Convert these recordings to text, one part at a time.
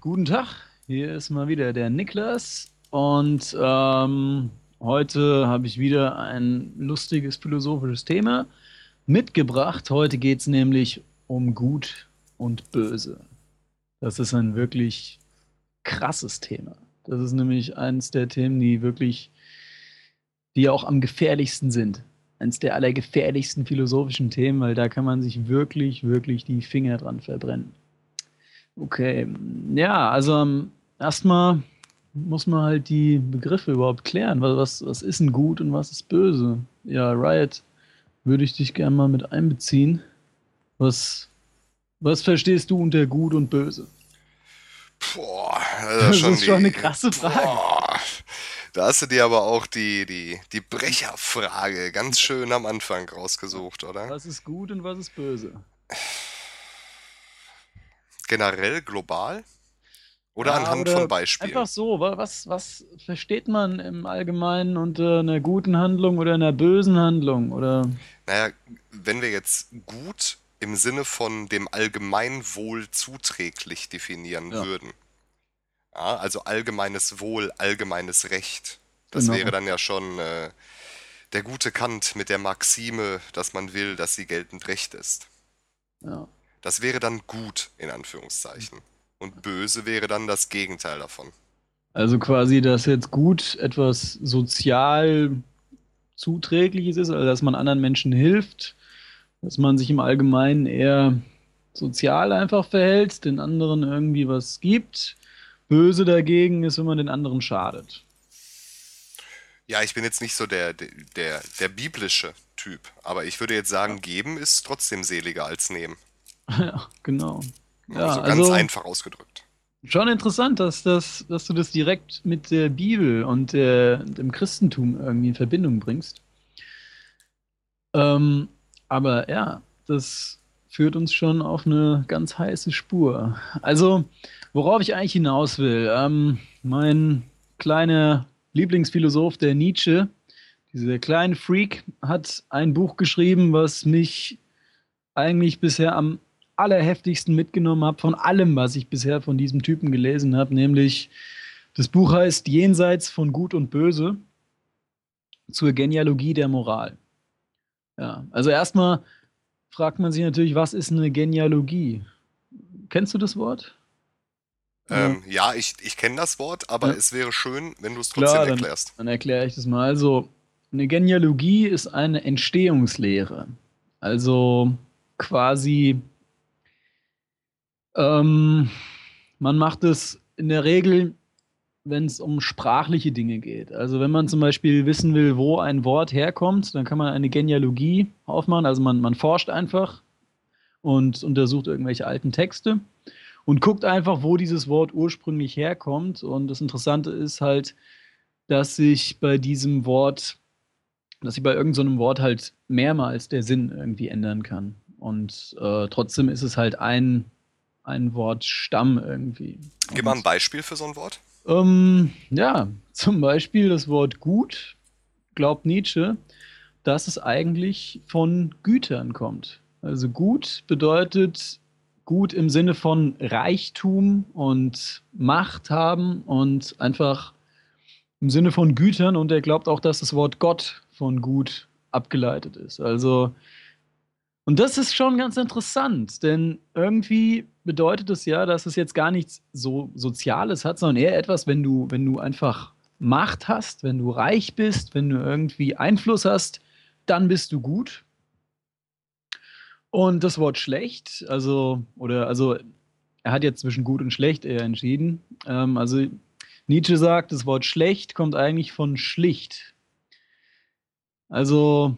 guten Tag. Hier ist mal wieder der Niklas und ähm, heute habe ich wieder ein lustiges philosophisches Thema mitgebracht. Heute geht es nämlich um Gut und Böse. Das ist ein wirklich krasses Thema. Das ist nämlich eines der Themen, die wirklich, die auch am gefährlichsten sind. Eines der allergefährlichsten philosophischen Themen, weil da kann man sich wirklich, wirklich die Finger dran verbrennen. Okay, ja, also um, erstmal muss man halt die Begriffe überhaupt klären. Was, was ist ein Gut und was ist böse? Ja, Riot, würde ich dich gerne mal mit einbeziehen. Was, was verstehst du unter Gut und Böse? Boah, das, das ist, schon, die, eine krasse Frage. Boah, da hast du dir aber auch die, die, die Brecherfrage ganz schön am Anfang rausgesucht, oder? Was ist gut und was ist böse? Generell global? Oder ja, anhand oder von Beispielen? Einfach so, was, was versteht man im Allgemeinen unter einer guten Handlung oder einer bösen Handlung? Oder? Naja, wenn wir jetzt gut im Sinne von dem Allgemeinwohl zuträglich definieren ja. würden. Ja, also allgemeines Wohl, allgemeines Recht. Das genau. wäre dann ja schon äh, der gute Kant mit der Maxime, dass man will, dass sie geltend recht ist. Ja. Das wäre dann gut, in Anführungszeichen. Und böse wäre dann das Gegenteil davon. Also quasi, dass jetzt gut etwas sozial zuträgliches ist, also dass man anderen Menschen hilft, dass man sich im Allgemeinen eher sozial einfach verhält, den anderen irgendwie was gibt. Böse dagegen ist, wenn man den anderen schadet. Ja, ich bin jetzt nicht so der, der, der biblische Typ, aber ich würde jetzt sagen, geben ist trotzdem seliger als nehmen. Ja, genau. Ja, also ganz also, einfach ausgedrückt. Schon interessant, dass, das, dass du das direkt mit der Bibel und der, dem Christentum irgendwie in Verbindung bringst. Ähm, aber ja, das führt uns schon auf eine ganz heiße Spur. Also, worauf ich eigentlich hinaus will, ähm, mein kleiner Lieblingsphilosoph, der Nietzsche, dieser kleine Freak, hat ein Buch geschrieben, was mich eigentlich bisher am allerheftigsten mitgenommen hat von allem, was ich bisher von diesem Typen gelesen habe, nämlich das Buch heißt Jenseits von Gut und Böse zur Genealogie der Moral. Ja, also erstmal fragt man sich natürlich, was ist eine Genealogie? Kennst du das Wort? Ähm, ja, ich, ich kenne das Wort, aber ja. es wäre schön, wenn du es trotzdem Klar, erklärst. Dann, dann erkläre ich das mal. Also, eine Genealogie ist eine Entstehungslehre. Also quasi, ähm, man macht es in der Regel wenn es um sprachliche Dinge geht. Also wenn man zum Beispiel wissen will, wo ein Wort herkommt, dann kann man eine Genealogie aufmachen. Also man, man forscht einfach und untersucht irgendwelche alten Texte und guckt einfach, wo dieses Wort ursprünglich herkommt. Und das Interessante ist halt, dass sich bei diesem Wort, dass sich bei irgendeinem so Wort halt mehrmals der Sinn irgendwie ändern kann. Und äh, trotzdem ist es halt ein, ein Wortstamm irgendwie. Gib mal ein Beispiel für so ein Wort. Ähm, ja, zum Beispiel das Wort gut, glaubt Nietzsche, dass es eigentlich von Gütern kommt. Also gut bedeutet gut im Sinne von Reichtum und Macht haben und einfach im Sinne von Gütern und er glaubt auch, dass das Wort Gott von gut abgeleitet ist. Also und das ist schon ganz interessant, denn irgendwie bedeutet es ja, dass es jetzt gar nichts so Soziales hat, sondern eher etwas, wenn du, wenn du einfach Macht hast, wenn du reich bist, wenn du irgendwie Einfluss hast, dann bist du gut. Und das Wort schlecht, also, oder, also, er hat jetzt zwischen gut und schlecht eher entschieden. Ähm, also, Nietzsche sagt, das Wort schlecht kommt eigentlich von schlicht. Also,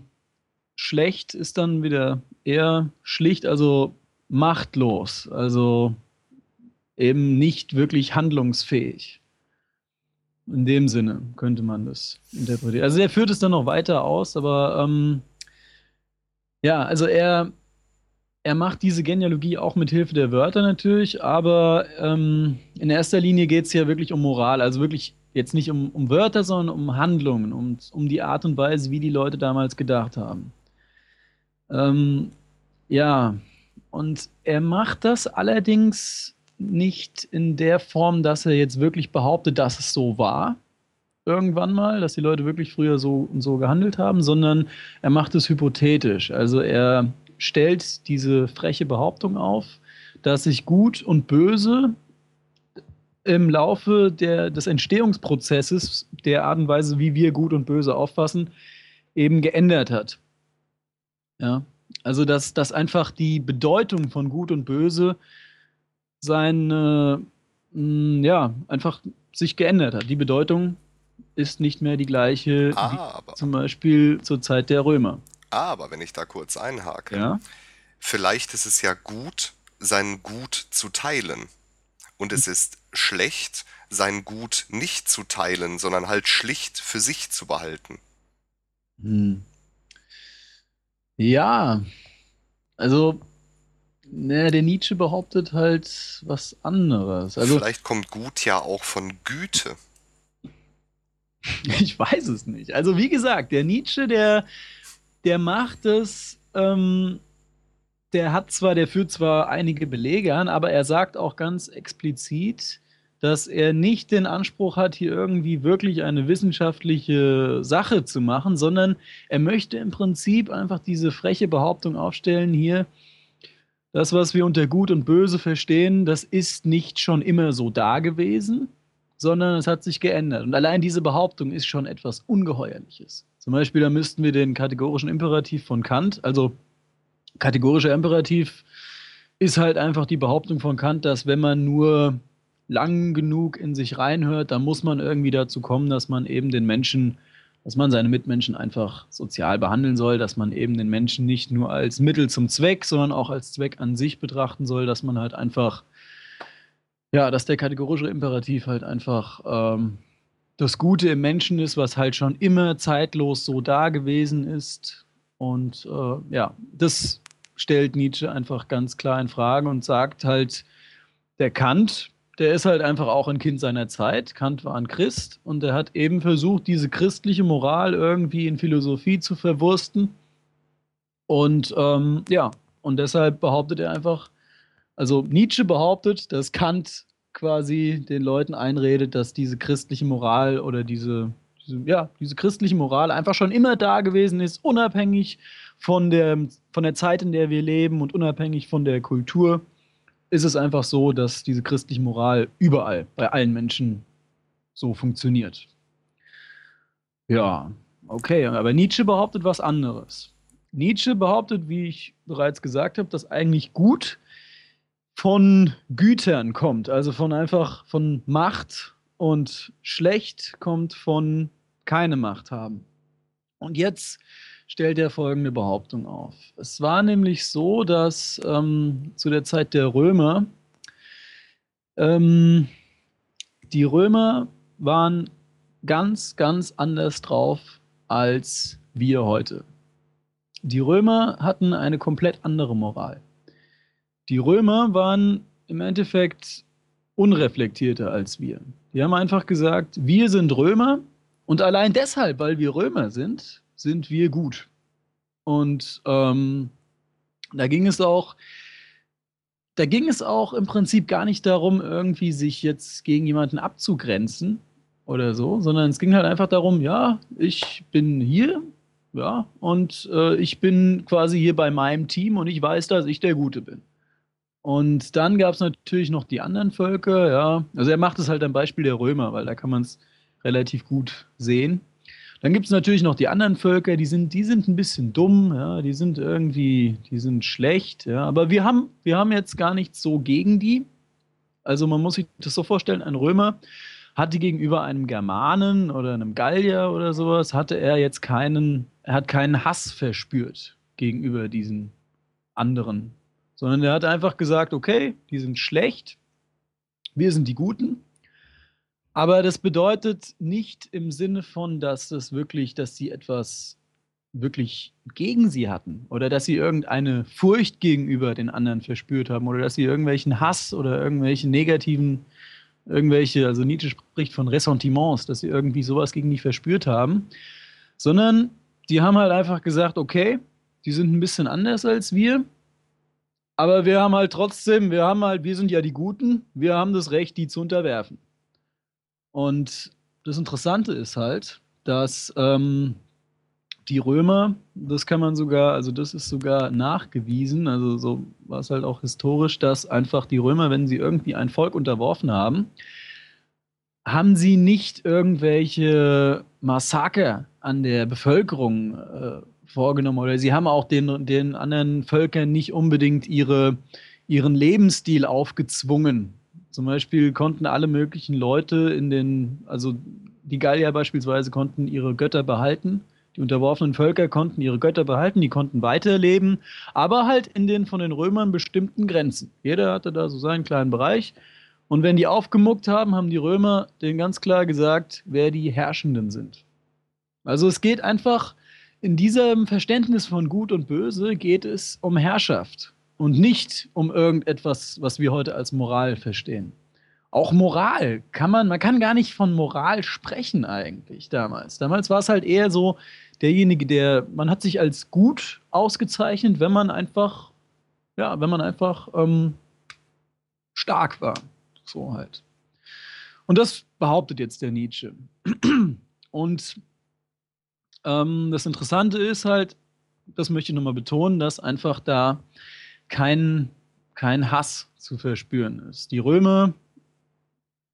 schlecht ist dann wieder eher schlicht, also machtlos, also eben nicht wirklich handlungsfähig. In dem Sinne könnte man das interpretieren. Also er führt es dann noch weiter aus, aber ähm, ja, also er, er macht diese Genealogie auch mit Hilfe der Wörter natürlich, aber ähm, in erster Linie geht es ja wirklich um Moral, also wirklich Jetzt nicht um, um Wörter, sondern um Handlungen, um, um die Art und Weise, wie die Leute damals gedacht haben. Ähm, ja, und er macht das allerdings nicht in der Form, dass er jetzt wirklich behauptet, dass es so war, irgendwann mal, dass die Leute wirklich früher so und so gehandelt haben, sondern er macht es hypothetisch. Also er stellt diese freche Behauptung auf, dass sich Gut und Böse im Laufe der, des Entstehungsprozesses, der Art und Weise, wie wir Gut und Böse auffassen, eben geändert hat. Ja, also dass, dass einfach die Bedeutung von Gut und Böse seine, mh, ja, einfach sich geändert hat. Die Bedeutung ist nicht mehr die gleiche Aber, wie zum Beispiel zur Zeit der Römer. aber wenn ich da kurz einhake, Ja, vielleicht ist es ja gut, sein Gut zu teilen. Und es ist schlecht, sein Gut nicht zu teilen, sondern halt schlicht für sich zu behalten. hm. Ja also ne, der Nietzsche behauptet halt was anderes. Also Vielleicht kommt Gut ja auch von Güte. Ich weiß es nicht. Also wie gesagt, der Nietzsche, der, der macht es, ähm, der hat zwar, der führt zwar einige Belege an, aber er sagt auch ganz explizit, dass er nicht den Anspruch hat, hier irgendwie wirklich eine wissenschaftliche Sache zu machen, sondern er möchte im Prinzip einfach diese freche Behauptung aufstellen, hier, das, was wir unter Gut und Böse verstehen, das ist nicht schon immer so da gewesen, sondern es hat sich geändert. Und allein diese Behauptung ist schon etwas Ungeheuerliches. Zum Beispiel, da müssten wir den kategorischen Imperativ von Kant, also kategorischer Imperativ ist halt einfach die Behauptung von Kant, dass wenn man nur lang genug in sich reinhört, dann muss man irgendwie dazu kommen, dass man eben den Menschen, dass man seine Mitmenschen einfach sozial behandeln soll, dass man eben den Menschen nicht nur als Mittel zum Zweck, sondern auch als Zweck an sich betrachten soll, dass man halt einfach, ja, dass der kategorische Imperativ halt einfach ähm, das Gute im Menschen ist, was halt schon immer zeitlos so da gewesen ist. Und äh, ja, das stellt Nietzsche einfach ganz klar in Frage und sagt halt, der Kant, der ist halt einfach auch ein Kind seiner Zeit. Kant war ein Christ und er hat eben versucht, diese christliche Moral irgendwie in Philosophie zu verwursten. Und ähm, ja, und deshalb behauptet er einfach, also Nietzsche behauptet, dass Kant quasi den Leuten einredet, dass diese christliche Moral oder diese, diese, ja, diese christliche Moral einfach schon immer da gewesen ist, unabhängig von der, von der Zeit, in der wir leben und unabhängig von der Kultur ist es einfach so, dass diese christliche Moral überall, bei allen Menschen so funktioniert. Ja, okay, aber Nietzsche behauptet was anderes. Nietzsche behauptet, wie ich bereits gesagt habe, dass eigentlich gut von Gütern kommt, also von einfach von Macht und schlecht kommt von keine Macht haben. Und jetzt stellt er folgende Behauptung auf. Es war nämlich so, dass ähm, zu der Zeit der Römer ähm, die Römer waren ganz, ganz anders drauf als wir heute. Die Römer hatten eine komplett andere Moral. Die Römer waren im Endeffekt unreflektierter als wir. Die haben einfach gesagt, wir sind Römer und allein deshalb, weil wir Römer sind, sind wir gut. Und ähm, da ging es auch, da ging es auch im Prinzip gar nicht darum, irgendwie sich jetzt gegen jemanden abzugrenzen oder so, sondern es ging halt einfach darum, ja, ich bin hier, ja, und äh, ich bin quasi hier bei meinem Team und ich weiß, dass ich der Gute bin. Und dann gab es natürlich noch die anderen Völker, ja. Also er macht es halt am Beispiel der Römer, weil da kann man es relativ gut sehen. Dann gibt es natürlich noch die anderen Völker, die sind, die sind ein bisschen dumm, ja, die sind irgendwie, die sind schlecht, ja. Aber wir haben, wir haben jetzt gar nichts so gegen die. Also man muss sich das so vorstellen, ein Römer hatte gegenüber einem Germanen oder einem Gallier oder sowas, hatte er jetzt keinen, er hat keinen Hass verspürt gegenüber diesen anderen. Sondern er hat einfach gesagt, okay, die sind schlecht, wir sind die Guten. Aber das bedeutet nicht im Sinne von, dass das wirklich, dass sie etwas wirklich gegen sie hatten oder dass sie irgendeine Furcht gegenüber den anderen verspürt haben oder dass sie irgendwelchen Hass oder irgendwelche negativen irgendwelche, also Nietzsche spricht von Ressentiments, dass sie irgendwie sowas gegen dich verspürt haben, sondern die haben halt einfach gesagt, okay, die sind ein bisschen anders als wir, aber wir haben halt trotzdem, wir haben halt, wir sind ja die Guten, wir haben das Recht, die zu unterwerfen. Und das Interessante ist halt, dass ähm, die Römer, das kann man sogar, also das ist sogar nachgewiesen, also so war es halt auch historisch, dass einfach die Römer, wenn sie irgendwie ein Volk unterworfen haben, haben sie nicht irgendwelche Massaker an der Bevölkerung äh, vorgenommen oder sie haben auch den, den anderen Völkern nicht unbedingt ihre, ihren Lebensstil aufgezwungen. Zum Beispiel konnten alle möglichen Leute in den, also die Gallier beispielsweise konnten ihre Götter behalten. Die unterworfenen Völker konnten ihre Götter behalten, die konnten weiterleben, aber halt in den von den Römern bestimmten Grenzen. Jeder hatte da so seinen kleinen Bereich. Und wenn die aufgemuckt haben, haben die Römer denen ganz klar gesagt, wer die Herrschenden sind. Also es geht einfach, in diesem Verständnis von Gut und Böse geht es um Herrschaft und nicht um irgendetwas, was wir heute als Moral verstehen auch Moral kann man, man kann gar nicht von Moral sprechen eigentlich damals. Damals war es halt eher so, derjenige, der, man hat sich als gut ausgezeichnet, wenn man einfach, ja, wenn man einfach ähm, stark war. So halt. Und das behauptet jetzt der Nietzsche. Und ähm, das Interessante ist halt, das möchte ich nochmal betonen, dass einfach da kein, kein Hass zu verspüren ist. Die Römer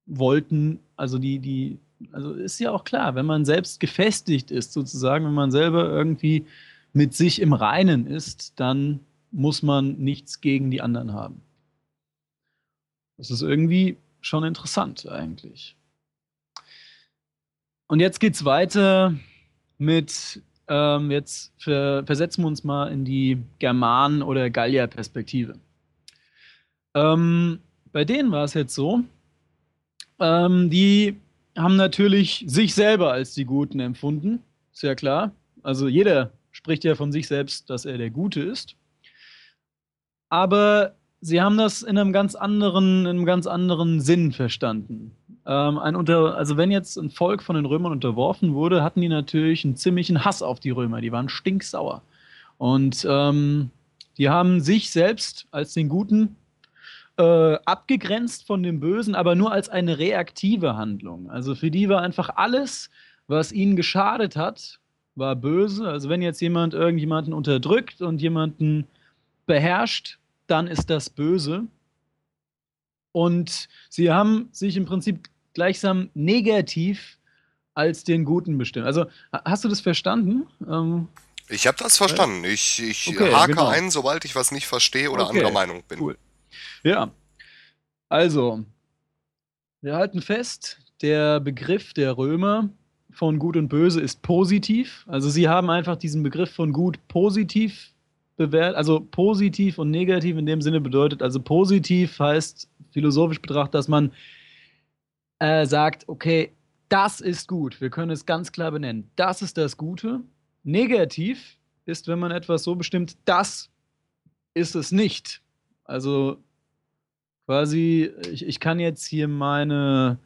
wollten, also die, die, also ist ja auch klar, wenn man selbst gefestigt ist, sozusagen, wenn man selber irgendwie mit sich im Reinen ist, dann muss man nichts gegen die anderen haben. Das ist irgendwie schon interessant eigentlich. Und jetzt geht's weiter mit, ähm, jetzt ver versetzen wir uns mal in die Germanen- oder Gallier-Perspektive. Ähm, bei denen war es jetzt so, ähm, die haben natürlich sich selber als die Guten empfunden. Ist ja klar. Also jeder spricht ja von sich selbst, dass er der Gute ist. Aber sie haben das in einem ganz anderen, in einem ganz anderen Sinn verstanden. Ähm, ein unter, also wenn jetzt ein Volk von den Römern unterworfen wurde, hatten die natürlich einen ziemlichen Hass auf die Römer. Die waren stinksauer. Und ähm, die haben sich selbst als den Guten äh, abgegrenzt von dem Bösen, aber nur als eine reaktive Handlung. Also für die war einfach alles, was ihnen geschadet hat, war böse. Also wenn jetzt jemand irgendjemanden unterdrückt und jemanden beherrscht, dann ist das böse. Und sie haben sich im Prinzip gleichsam negativ als den Guten bestimmt. Also hast du das verstanden? Ähm, ich habe das verstanden. Ich, ich okay, hake genau. ein, sobald ich was nicht verstehe oder okay, anderer Meinung bin. Cool. Ja, also, wir halten fest, der Begriff der Römer von Gut und Böse ist positiv. Also sie haben einfach diesen Begriff von Gut positiv bewertet. Also positiv und negativ in dem Sinne bedeutet, also positiv heißt philosophisch betrachtet, dass man äh, sagt, okay, das ist gut. Wir können es ganz klar benennen. Das ist das Gute. Negativ ist, wenn man etwas so bestimmt, das ist es nicht. Also quasi, ich, ich kann jetzt hier meine,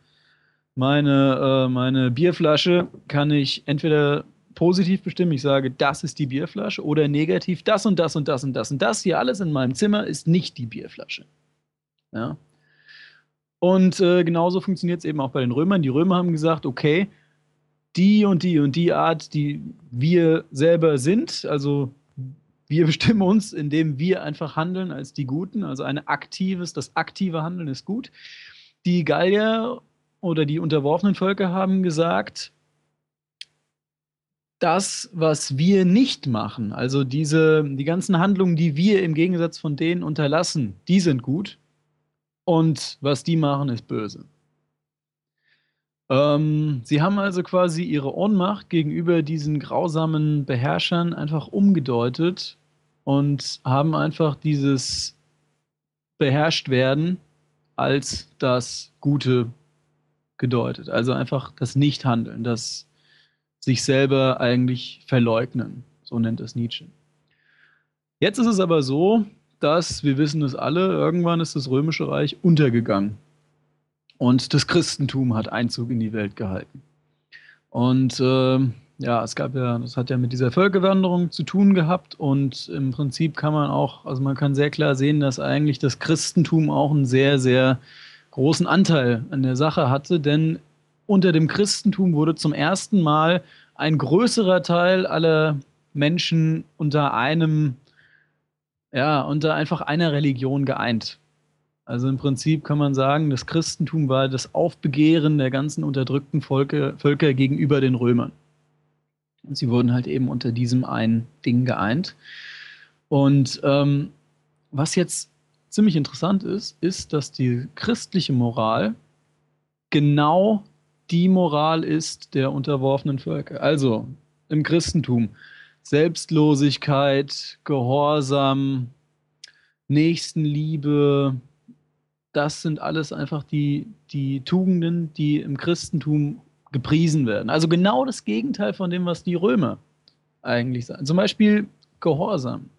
meine, äh, meine Bierflasche, kann ich entweder positiv bestimmen, ich sage, das ist die Bierflasche, oder negativ, das und das und das und das und das hier alles in meinem Zimmer ist nicht die Bierflasche. Ja. Und äh, genauso funktioniert es eben auch bei den Römern. Die Römer haben gesagt, okay, die und die und die Art, die wir selber sind, also wir bestimmen uns, indem wir einfach handeln als die Guten. Also ein aktives, das aktive Handeln ist gut. Die Gallier oder die unterworfenen Völker haben gesagt, das, was wir nicht machen, also diese, die ganzen Handlungen, die wir im Gegensatz von denen unterlassen, die sind gut. Und was die machen, ist böse. Ähm, sie haben also quasi ihre Ohnmacht gegenüber diesen grausamen Beherrschern einfach umgedeutet und haben einfach dieses beherrscht werden als das Gute gedeutet. Also einfach das Nichthandeln, das sich selber eigentlich verleugnen. So nennt es Nietzsche. Jetzt ist es aber so, dass, wir wissen es alle, irgendwann ist das Römische Reich untergegangen. Und das Christentum hat Einzug in die Welt gehalten. Und äh, ja, es gab ja, das hat ja mit dieser Völkerwanderung zu tun gehabt und im Prinzip kann man auch, also man kann sehr klar sehen, dass eigentlich das Christentum auch einen sehr, sehr großen Anteil an der Sache hatte, denn unter dem Christentum wurde zum ersten Mal ein größerer Teil aller Menschen unter einem, ja, unter einfach einer Religion geeint. Also im Prinzip kann man sagen, das Christentum war das Aufbegehren der ganzen unterdrückten Volke, Völker gegenüber den Römern. Und sie wurden halt eben unter diesem einen Ding geeint. Und ähm, was jetzt ziemlich interessant ist, ist, dass die christliche Moral genau die Moral ist der unterworfenen Völker. Also im Christentum Selbstlosigkeit, Gehorsam, Nächstenliebe, das sind alles einfach die, die Tugenden, die im Christentum gepriesen werden. Also genau das Gegenteil von dem, was die Römer eigentlich sagen. Zum Beispiel Gehorsam.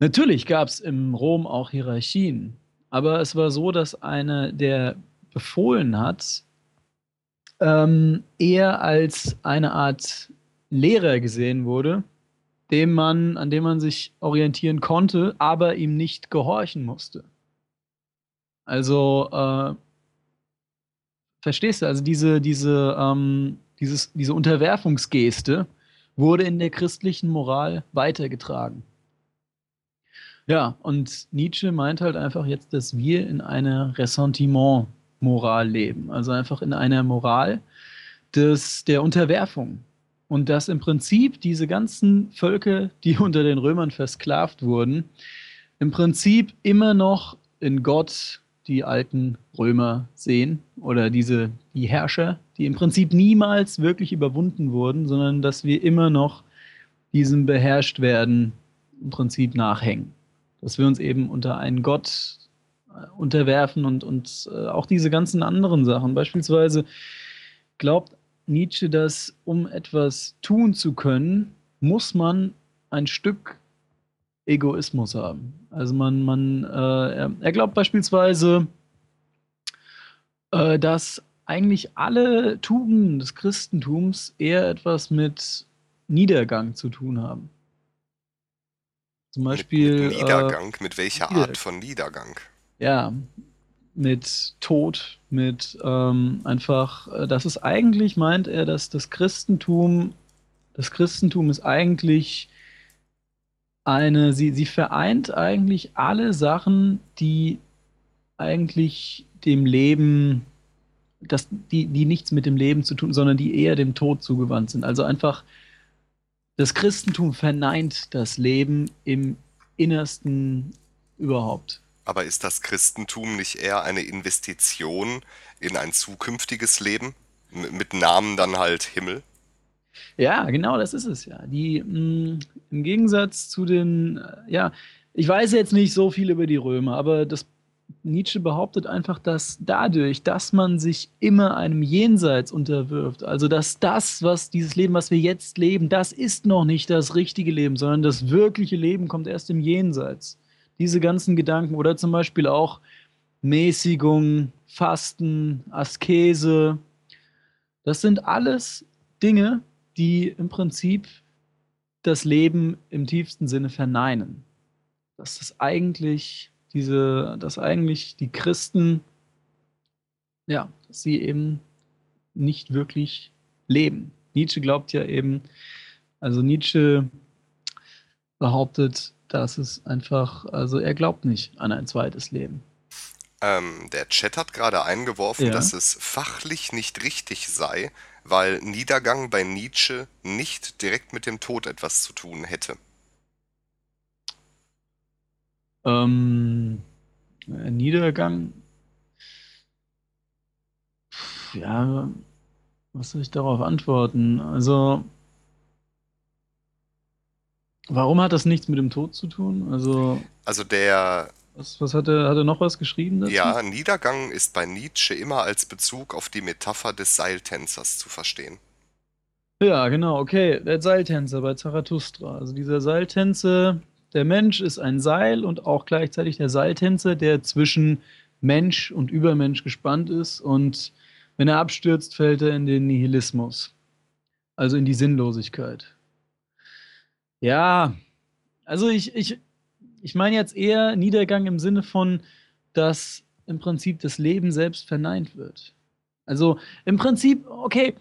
Natürlich gab es im Rom auch Hierarchien, aber es war so, dass einer, der befohlen hat, ähm, eher als eine Art Lehrer gesehen wurde, dem man, an dem man sich orientieren konnte, aber ihm nicht gehorchen musste. Also, äh, verstehst du, also diese, diese, ähm, dieses, diese Unterwerfungsgeste wurde in der christlichen Moral weitergetragen. Ja, und Nietzsche meint halt einfach jetzt, dass wir in einer Ressentiment-Moral leben. Also einfach in einer Moral des, der Unterwerfung. Und dass im Prinzip diese ganzen Völker, die unter den Römern versklavt wurden, im Prinzip immer noch in Gott die alten Römer sehen oder diese die Herrscher, die im Prinzip niemals wirklich überwunden wurden, sondern dass wir immer noch diesem beherrscht werden im Prinzip nachhängen. Dass wir uns eben unter einen Gott äh, unterwerfen und, und äh, auch diese ganzen anderen Sachen. Beispielsweise glaubt Nietzsche, dass um etwas tun zu können, muss man ein Stück Egoismus haben. Also man, man, äh, er, er, glaubt beispielsweise, äh, dass eigentlich alle Tugenden des Christentums eher etwas mit Niedergang zu tun haben. Zum Beispiel. Mit, mit Niedergang? Äh, mit welcher Niedergang. Art von Niedergang? Ja, mit Tod, mit ähm, einfach, äh, dass es eigentlich meint er, dass das Christentum, das Christentum ist eigentlich eine, sie, sie vereint eigentlich alle Sachen, die eigentlich dem Leben, das, die, die nichts mit dem Leben zu tun, sondern die eher dem Tod zugewandt sind. Also einfach, das Christentum verneint das Leben im Innersten überhaupt. Aber ist das Christentum nicht eher eine Investition in ein zukünftiges Leben? mit Namen dann halt Himmel? Ja, genau, das ist es ja. Die, mh, mm, Im Gegensatz zu den, äh, ja, ich weiß jetzt nicht so viel über die Römer, aber das Nietzsche behauptet einfach, dass dadurch, dass man sich immer einem Jenseits unterwirft, also dass das, was dieses Leben, was wir jetzt leben, das ist noch nicht das richtige Leben, sondern das wirkliche Leben kommt erst im Jenseits diese ganzen Gedanken oder zum Beispiel auch Mäßigung, Fasten, Askese, das sind alles Dinge, die im Prinzip das Leben im tiefsten Sinne verneinen. Dass das eigentlich diese, dass eigentlich die Christen, ja, sie eben nicht wirklich leben. Nietzsche glaubt ja eben, also Nietzsche behauptet, dass es einfach, also er glaubt nicht an ein zweites Leben. Ähm, der Chat hat gerade eingeworfen, ja. dass es fachlich nicht richtig sei, weil Niedergang bei Nietzsche nicht direkt mit dem Tod etwas zu tun hätte. Ähm, Niedergang. Ja, was soll ich darauf antworten? Also, Warum hat das nichts mit dem Tod zu tun? Also, also der. Was, was hat, er, hat er noch was geschrieben dazu? Ja, Niedergang ist bei Nietzsche immer als Bezug auf die Metapher des Seiltänzers zu verstehen. Ja, genau, okay. Der Seiltänzer bei Zarathustra. Also dieser Seiltänzer, der Mensch ist ein Seil und auch gleichzeitig der Seiltänzer, der zwischen Mensch und Übermensch gespannt ist und wenn er abstürzt, fällt er in den Nihilismus, also in die Sinnlosigkeit. Ja, also ich, ich, ich meine jetzt eher Niedergang im Sinne von, dass im Prinzip das Leben selbst verneint wird. Also im Prinzip, okay,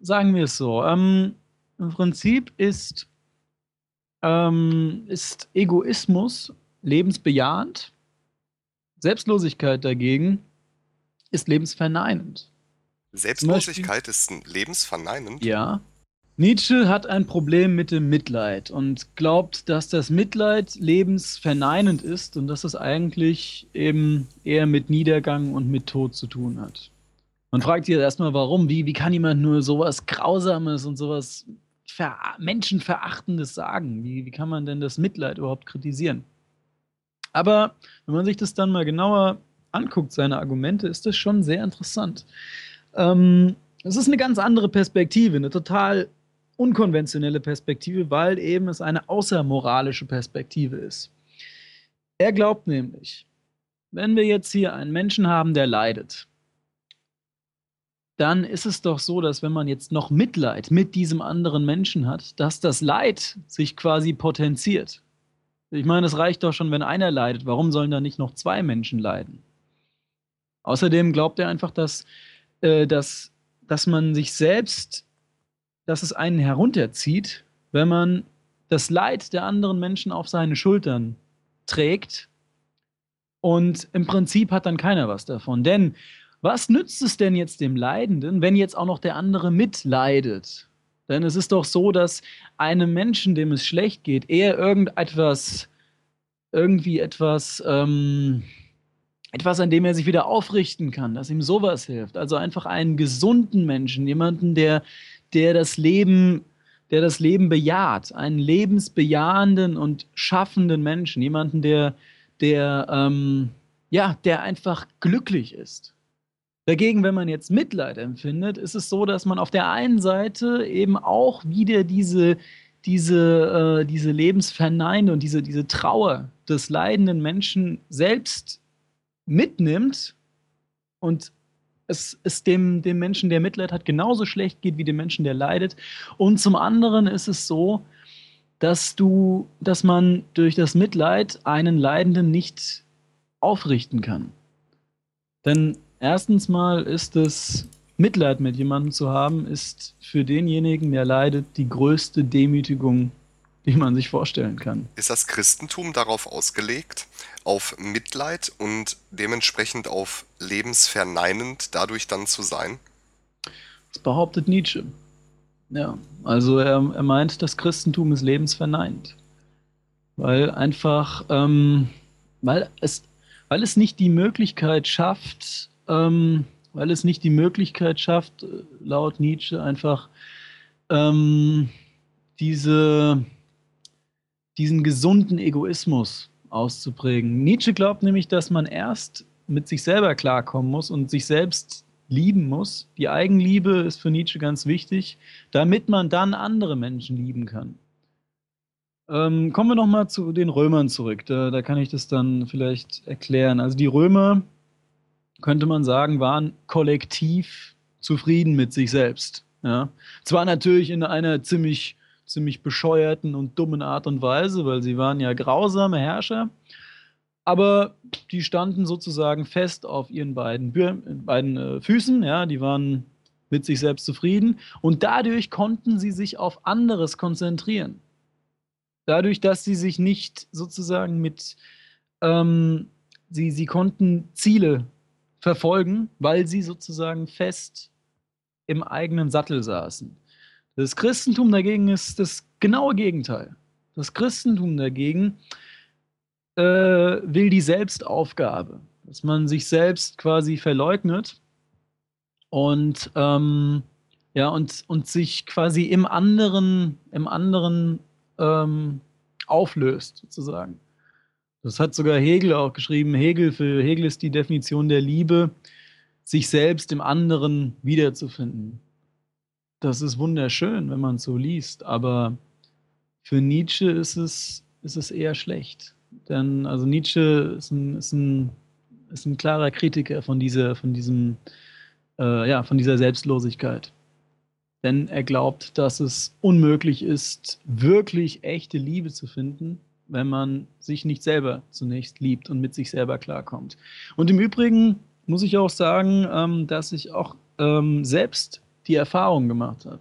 sagen wir es so, ähm, im Prinzip ist, ähm, ist Egoismus lebensbejahend, Selbstlosigkeit dagegen ist lebensverneinend. Selbstlosigkeit ist lebensverneinend? Ja. Nietzsche hat ein Problem mit dem Mitleid und glaubt, dass das Mitleid lebensverneinend ist und dass es eigentlich eben eher mit Niedergang und mit Tod zu tun hat. Man fragt sich erstmal, warum? Wie, wie kann jemand nur sowas Grausames und sowas Ver Menschenverachtendes sagen? Wie, wie kann man denn das Mitleid überhaupt kritisieren? Aber wenn man sich das dann mal genauer anguckt, seine Argumente, ist das schon sehr interessant. Ähm, es ist eine ganz andere Perspektive, eine total unkonventionelle Perspektive, weil eben es eine außermoralische Perspektive ist. Er glaubt nämlich, wenn wir jetzt hier einen Menschen haben, der leidet, dann ist es doch so, dass wenn man jetzt noch Mitleid mit diesem anderen Menschen hat, dass das Leid sich quasi potenziert. Ich meine, es reicht doch schon, wenn einer leidet. Warum sollen da nicht noch zwei Menschen leiden? Außerdem glaubt er einfach, dass, äh, dass, dass man sich selbst, dass es einen herunterzieht, wenn man das Leid der anderen Menschen auf seine Schultern trägt. Und im Prinzip hat dann keiner was davon. Denn was nützt es denn jetzt dem Leidenden, wenn jetzt auch noch der andere mitleidet? Denn es ist doch so, dass einem Menschen, dem es schlecht geht, eher irgendetwas, irgendwie etwas, ähm, etwas, an dem er sich wieder aufrichten kann, dass ihm sowas hilft. Also einfach einen gesunden Menschen, jemanden, der, der das Leben, der das Leben bejaht, einen lebensbejahenden und schaffenden Menschen, jemanden, der, der, ähm, ja, der einfach glücklich ist. Dagegen, wenn man jetzt Mitleid empfindet, ist es so, dass man auf der einen Seite eben auch wieder diese, diese, äh, diese Lebensverneine und diese, diese Trauer des leidenden Menschen selbst mitnimmt und es, es dem, dem Menschen, der Mitleid hat, genauso schlecht geht wie dem Menschen, der leidet. Und zum anderen ist es so, dass du, dass man durch das Mitleid einen Leidenden nicht aufrichten kann. Denn Erstens mal ist es, Mitleid mit jemandem zu haben, ist für denjenigen, der leidet, die größte Demütigung, die man sich vorstellen kann. Ist das Christentum darauf ausgelegt, auf Mitleid und dementsprechend auf lebensverneinend dadurch dann zu sein? Das behauptet Nietzsche. Ja, also er, er meint, das Christentum ist lebensverneinend. Weil einfach, ähm, weil, es, weil es nicht die Möglichkeit schafft, ähm, weil es nicht die Möglichkeit schafft, äh, laut Nietzsche einfach ähm, diese, diesen gesunden Egoismus auszuprägen. Nietzsche glaubt nämlich, dass man erst mit sich selber klarkommen muss und sich selbst lieben muss. Die Eigenliebe ist für Nietzsche ganz wichtig, damit man dann andere Menschen lieben kann. Ähm, kommen wir nochmal zu den Römern zurück. Da, da kann ich das dann vielleicht erklären. Also die Römer könnte man sagen, waren kollektiv zufrieden mit sich selbst. Ja. Zwar natürlich in einer ziemlich, ziemlich bescheuerten und dummen Art und Weise, weil sie waren ja grausame Herrscher, aber die standen sozusagen fest auf ihren beiden, beiden äh, Füßen, ja, die waren mit sich selbst zufrieden und dadurch konnten sie sich auf anderes konzentrieren. Dadurch, dass sie sich nicht sozusagen mit, ähm, sie, sie konnten Ziele verfolgen, weil sie sozusagen fest im eigenen Sattel saßen. Das Christentum dagegen ist das genaue Gegenteil. Das Christentum dagegen äh, will die Selbstaufgabe, dass man sich selbst quasi verleugnet und ähm, ja und, und sich quasi im anderen im anderen ähm, auflöst sozusagen. Das hat sogar Hegel auch geschrieben. Hegel, für Hegel ist die Definition der Liebe, sich selbst im anderen wiederzufinden. Das ist wunderschön, wenn man so liest, aber für Nietzsche ist es, ist es eher schlecht. Denn also Nietzsche ist ein, ist ein ist ein klarer Kritiker von dieser, von diesem, äh, ja, von dieser Selbstlosigkeit. Denn er glaubt, dass es unmöglich ist, wirklich echte Liebe zu finden, wenn man sich nicht selber zunächst liebt und mit sich selber klarkommt. Und im Übrigen muss ich auch sagen, ähm, dass ich auch ähm, selbst die Erfahrung gemacht habe.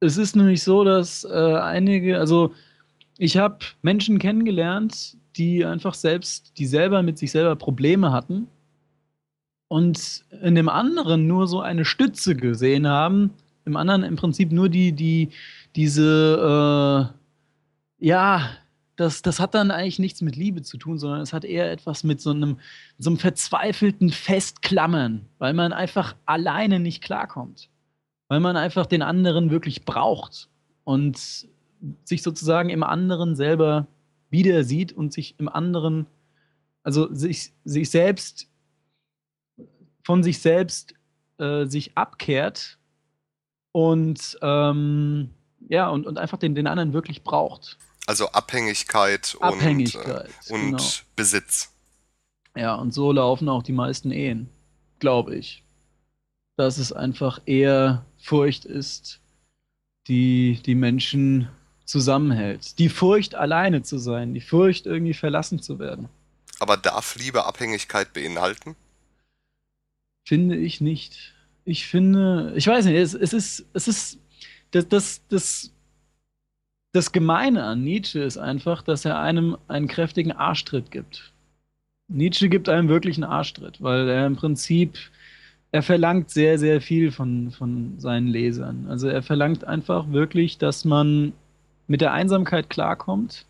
Es ist nämlich so, dass äh, einige, also ich habe Menschen kennengelernt, die einfach selbst, die selber mit sich selber Probleme hatten und in dem anderen nur so eine Stütze gesehen haben, im anderen im Prinzip nur die, die, diese, äh, ja, das, das hat dann eigentlich nichts mit Liebe zu tun, sondern es hat eher etwas mit so einem, so einem verzweifelten Festklammern, weil man einfach alleine nicht klarkommt. Weil man einfach den anderen wirklich braucht und sich sozusagen im anderen selber wieder sieht und sich im anderen, also sich, sich selbst, von sich selbst äh, sich abkehrt und ähm, ja, und, und einfach den, den anderen wirklich braucht. Also Abhängigkeit, Abhängigkeit und, äh, und genau. Besitz. Ja, und so laufen auch die meisten Ehen, glaube ich. Dass es einfach eher Furcht ist, die die Menschen zusammenhält. Die Furcht, alleine zu sein, die Furcht, irgendwie verlassen zu werden. Aber darf Liebe Abhängigkeit beinhalten? Finde ich nicht. Ich finde, ich weiß nicht, es, es ist, es ist, das, das, das das Gemeine an Nietzsche ist einfach, dass er einem einen kräftigen Arschtritt gibt. Nietzsche gibt einem wirklich einen Arschtritt, weil er im Prinzip, er verlangt sehr, sehr viel von, von seinen Lesern. Also er verlangt einfach wirklich, dass man mit der Einsamkeit klarkommt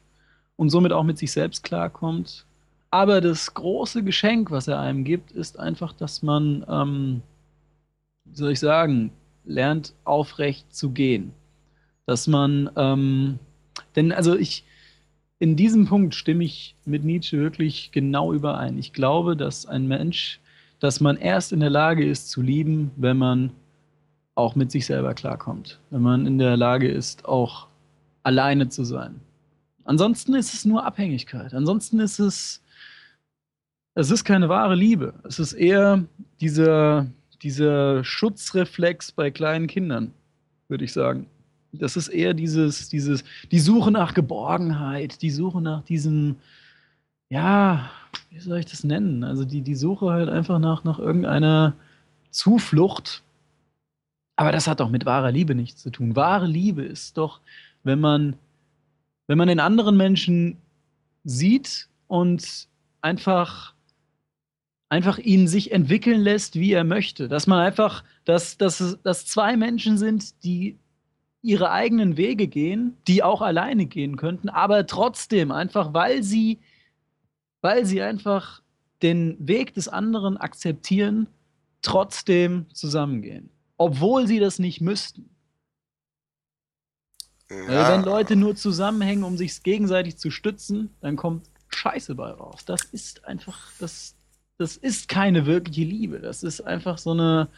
und somit auch mit sich selbst klarkommt. Aber das große Geschenk, was er einem gibt, ist einfach, dass man, ähm, wie soll ich sagen, lernt aufrecht zu gehen dass man, ähm, denn also ich, in diesem Punkt stimme ich mit Nietzsche wirklich genau überein. Ich glaube, dass ein Mensch, dass man erst in der Lage ist zu lieben, wenn man auch mit sich selber klarkommt. Wenn man in der Lage ist, auch alleine zu sein. Ansonsten ist es nur Abhängigkeit. Ansonsten ist es, es ist keine wahre Liebe. Es ist eher dieser, dieser Schutzreflex bei kleinen Kindern, würde ich sagen. Das ist eher dieses, dieses, die Suche nach Geborgenheit, die Suche nach diesem, ja, wie soll ich das nennen? Also die, die Suche halt einfach nach, nach irgendeiner Zuflucht. Aber das hat doch mit wahrer Liebe nichts zu tun. Wahre Liebe ist doch, wenn man, wenn man den anderen Menschen sieht und einfach, einfach ihn sich entwickeln lässt, wie er möchte. Dass man einfach, dass, dass, dass zwei Menschen sind, die ihre eigenen Wege gehen, die auch alleine gehen könnten, aber trotzdem einfach, weil sie, weil sie einfach den Weg des anderen akzeptieren, trotzdem zusammengehen, obwohl sie das nicht müssten. Ja. wenn Leute nur zusammenhängen, um sich gegenseitig zu stützen, dann kommt Scheiße bei raus. Das ist einfach, das, das ist keine wirkliche Liebe. Das ist einfach so eine,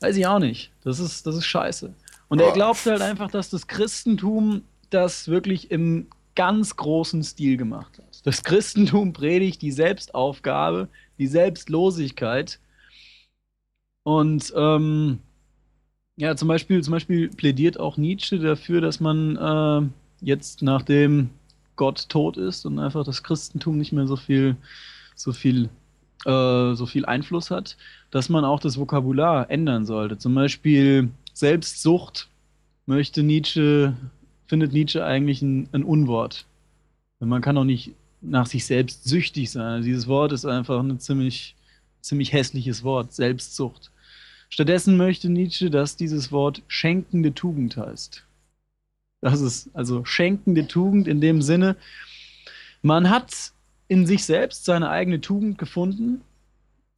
weiß ich auch nicht. Das ist, das ist Scheiße. Und er glaubt halt einfach, dass das Christentum das wirklich im ganz großen Stil gemacht hat. Das Christentum predigt die Selbstaufgabe, die Selbstlosigkeit. Und ähm, ja, zum Beispiel, zum Beispiel plädiert auch Nietzsche dafür, dass man äh, jetzt, nachdem Gott tot ist und einfach das Christentum nicht mehr so viel, so viel, äh, so viel Einfluss hat, dass man auch das Vokabular ändern sollte. Zum Beispiel Selbstsucht möchte Nietzsche, findet Nietzsche eigentlich ein, ein Unwort. Man kann auch nicht nach sich selbst süchtig sein. Also dieses Wort ist einfach ein ziemlich, ziemlich hässliches Wort, Selbstsucht. Stattdessen möchte Nietzsche, dass dieses Wort schenkende Tugend heißt. Das ist also schenkende Tugend in dem Sinne, man hat in sich selbst seine eigene Tugend gefunden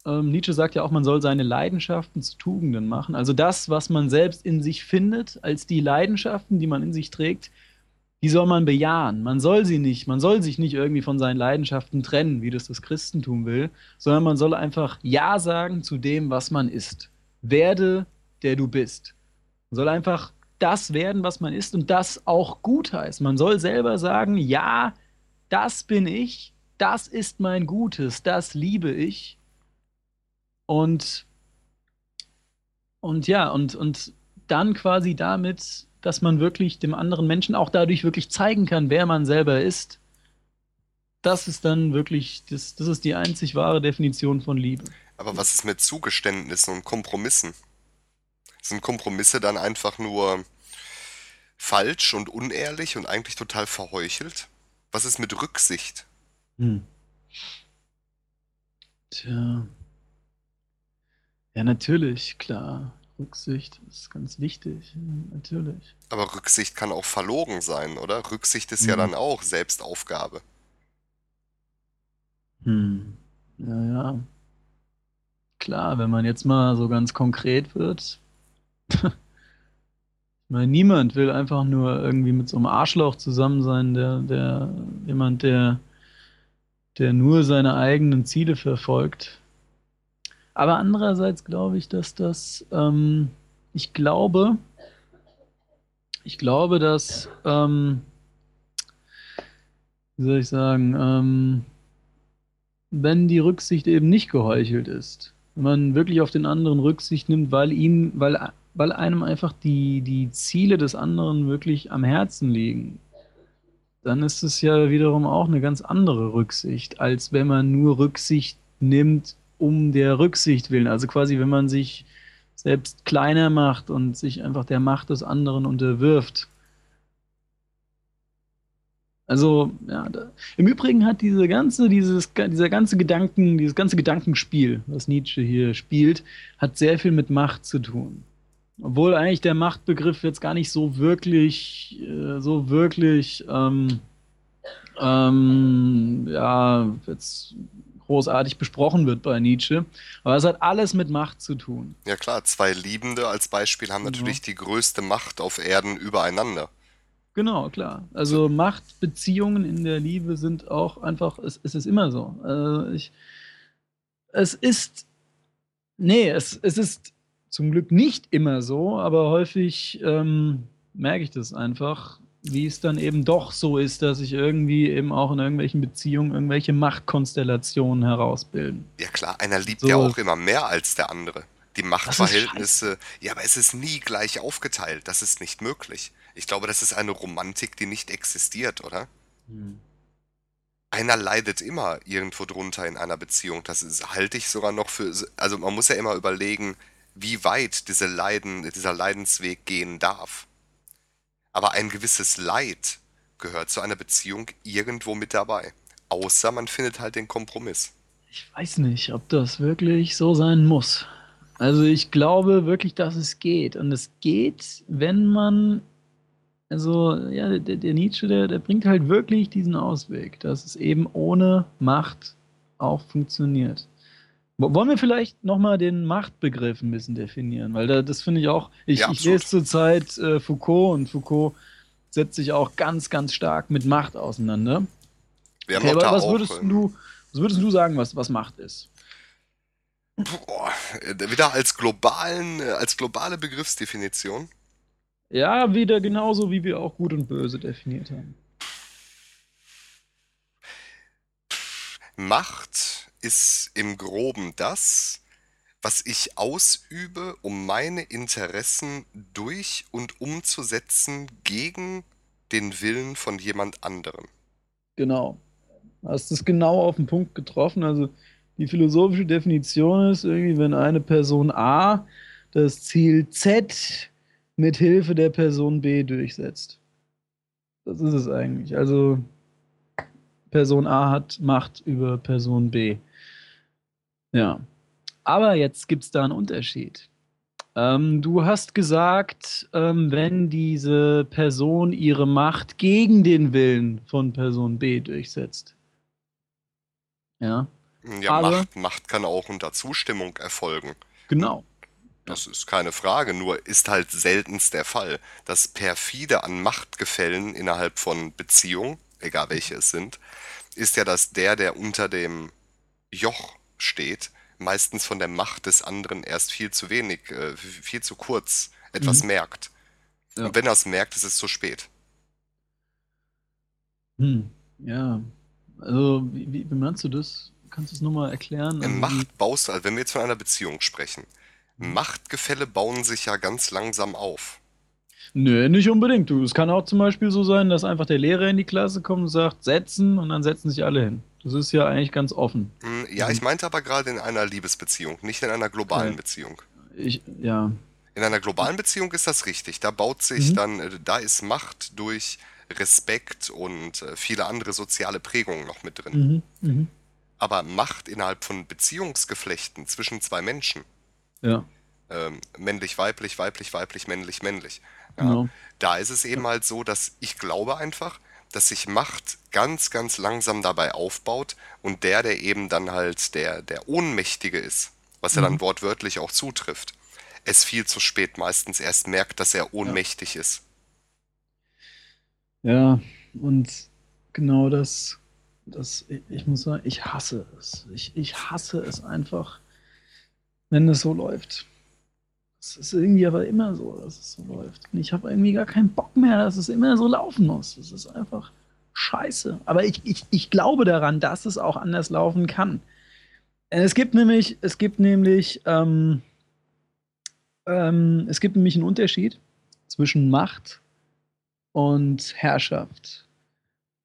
ähm, Nietzsche sagt ja auch, man soll seine Leidenschaften zu Tugenden machen. Also das, was man selbst in sich findet, als die Leidenschaften, die man in sich trägt, die soll man bejahen. Man soll sie nicht, man soll sich nicht irgendwie von seinen Leidenschaften trennen, wie das das Christentum will, sondern man soll einfach Ja sagen zu dem, was man ist. Werde, der du bist. Man soll einfach das werden, was man ist und das auch gut heißt. Man soll selber sagen, ja, das bin ich, das ist mein Gutes, das liebe ich Und, und ja, und, und dann quasi damit, dass man wirklich dem anderen Menschen auch dadurch wirklich zeigen kann, wer man selber ist. Das ist dann wirklich, das, das ist die einzig wahre Definition von Liebe. Aber was ist mit Zugeständnissen und Kompromissen? Sind Kompromisse dann einfach nur falsch und unehrlich und eigentlich total verheuchelt? Was ist mit Rücksicht? Hm. Tja. Ja, natürlich, klar. Rücksicht ist ganz wichtig, natürlich. Aber Rücksicht kann auch verlogen sein, oder? Rücksicht ist hm. ja dann auch Selbstaufgabe. Hm. Ja, ja. Klar, wenn man jetzt mal so ganz konkret wird. ich meine, niemand will einfach nur irgendwie mit so einem Arschloch zusammen sein, der, der, jemand, der, der nur seine eigenen Ziele verfolgt. Aber andererseits glaube ich, dass das, ähm, ich glaube, ich glaube, dass, ähm, wie soll ich sagen, ähm, wenn die Rücksicht eben nicht geheuchelt ist, wenn man wirklich auf den anderen Rücksicht nimmt, weil ihm, weil, weil einem einfach die, die Ziele des anderen wirklich am Herzen liegen, dann ist es ja wiederum auch eine ganz andere Rücksicht, als wenn man nur Rücksicht nimmt um der Rücksicht willen. Also quasi, wenn man sich selbst kleiner macht und sich einfach der Macht des anderen unterwirft. Also, ja, da, im Übrigen hat diese ganze, dieses, dieser ganze Gedanken, dieses ganze Gedankenspiel, was Nietzsche hier spielt, hat sehr viel mit Macht zu tun. Obwohl eigentlich der Machtbegriff jetzt gar nicht so wirklich, äh, so wirklich, ähm, ähm, ja, jetzt großartig besprochen wird bei Nietzsche. Aber es hat alles mit Macht zu tun. Ja klar, zwei Liebende als Beispiel haben natürlich die größte Macht auf Erden übereinander. Genau, klar. Also Machtbeziehungen in der Liebe sind auch einfach, es, es ist immer so. Also ich, es ist, nee, es, es ist zum Glück nicht immer so, aber häufig ähm, merke ich das einfach wie es dann eben doch so ist, dass sich irgendwie eben auch in irgendwelchen Beziehungen irgendwelche Machtkonstellationen herausbilden. Ja klar, einer liebt so. ja auch immer mehr als der andere. Die Machtverhältnisse, ja, aber es ist nie gleich aufgeteilt. Das ist nicht möglich. Ich glaube, das ist eine Romantik, die nicht existiert, oder? Hm. Einer leidet immer irgendwo drunter in einer Beziehung. Das ist, halte ich sogar noch für. Also man muss ja immer überlegen, wie weit diese Leiden, dieser Leidensweg gehen darf. Aber ein gewisses Leid gehört zu einer Beziehung irgendwo mit dabei. Außer man findet halt den Kompromiss. Ich weiß nicht, ob das wirklich so sein muss. Also ich glaube wirklich, dass es geht. Und es geht, wenn man, also ja, der, der Nietzsche, der, der bringt halt wirklich diesen Ausweg, dass es eben ohne Macht auch funktioniert. Wollen wir vielleicht nochmal den Machtbegriff ein bisschen definieren? Weil da, das finde ich auch, ich, ja, ich lese zurzeit äh, Foucault und Foucault setzt sich auch ganz, ganz stark mit Macht auseinander. Wir okay, aber was würdest auch, du, was würdest du sagen, was, was Macht ist? Boah, äh, wieder als globalen, äh, als globale Begriffsdefinition. Ja, wieder genauso, wie wir auch gut und böse definiert haben. Macht ist im Groben das, was ich ausübe, um meine Interessen durch und umzusetzen gegen den Willen von jemand anderem. Genau. Hast es genau auf den Punkt getroffen. Also die philosophische Definition ist irgendwie, wenn eine Person A das Ziel Z mit Hilfe der Person B durchsetzt. Das ist es eigentlich. Also Person A hat Macht über Person B. Ja. Aber jetzt gibt es da einen Unterschied. Ähm, du hast gesagt, ähm, wenn diese Person ihre Macht gegen den Willen von Person B durchsetzt. Ja. Ja, Aber, Macht, Macht kann auch unter Zustimmung erfolgen. Genau. Das ist keine Frage, nur ist halt seltenst der Fall. Das perfide an Machtgefällen innerhalb von Beziehungen, egal welche es sind, ist ja, dass der, der unter dem Joch steht, meistens von der Macht des anderen erst viel zu wenig, äh, viel zu kurz etwas mhm. merkt. Ja. Und wenn er es merkt, ist es zu spät. Hm, ja. Also, wie, wie, meinst du das? kannst du es nochmal erklären? Also Macht baust du, also wenn wir jetzt von einer Beziehung sprechen, Machtgefälle bauen sich ja ganz langsam auf. Nö, nicht unbedingt. Du, es kann auch zum Beispiel so sein, dass einfach der Lehrer in die Klasse kommt und sagt, setzen und dann setzen sich alle hin. Das ist ja eigentlich ganz offen. Hm, ja, ich meinte aber gerade in einer Liebesbeziehung, nicht in einer globalen okay. Beziehung. Ich, ja. In einer globalen Beziehung ist das richtig. Da baut sich mhm. dann, äh, da ist Macht durch Respekt und äh, viele andere soziale Prägungen noch mit drin. Mhm. Mhm. Aber Macht innerhalb von Beziehungsgeflechten zwischen zwei Menschen. Ja. Ähm, männlich, weiblich, weiblich, weiblich, männlich, männlich. Ja, genau. Da ist es eben halt so, dass ich glaube einfach, dass sich Macht ganz, ganz langsam dabei aufbaut und der, der eben dann halt der, der Ohnmächtige ist, was ja dann mhm. wortwörtlich auch zutrifft, es viel zu spät meistens erst merkt, dass er ohnmächtig ja. ist. Ja, und genau das, das, ich muss sagen, ich hasse es. Ich, ich hasse es einfach, wenn es so läuft. Es ist irgendwie aber immer so, dass es so läuft. Und ich habe irgendwie gar keinen Bock mehr, dass es immer so laufen muss. Es ist einfach scheiße. Aber ich, ich, ich glaube daran, dass es auch anders laufen kann. Es gibt nämlich, es gibt nämlich, ähm, ähm, es gibt nämlich einen Unterschied zwischen Macht und Herrschaft.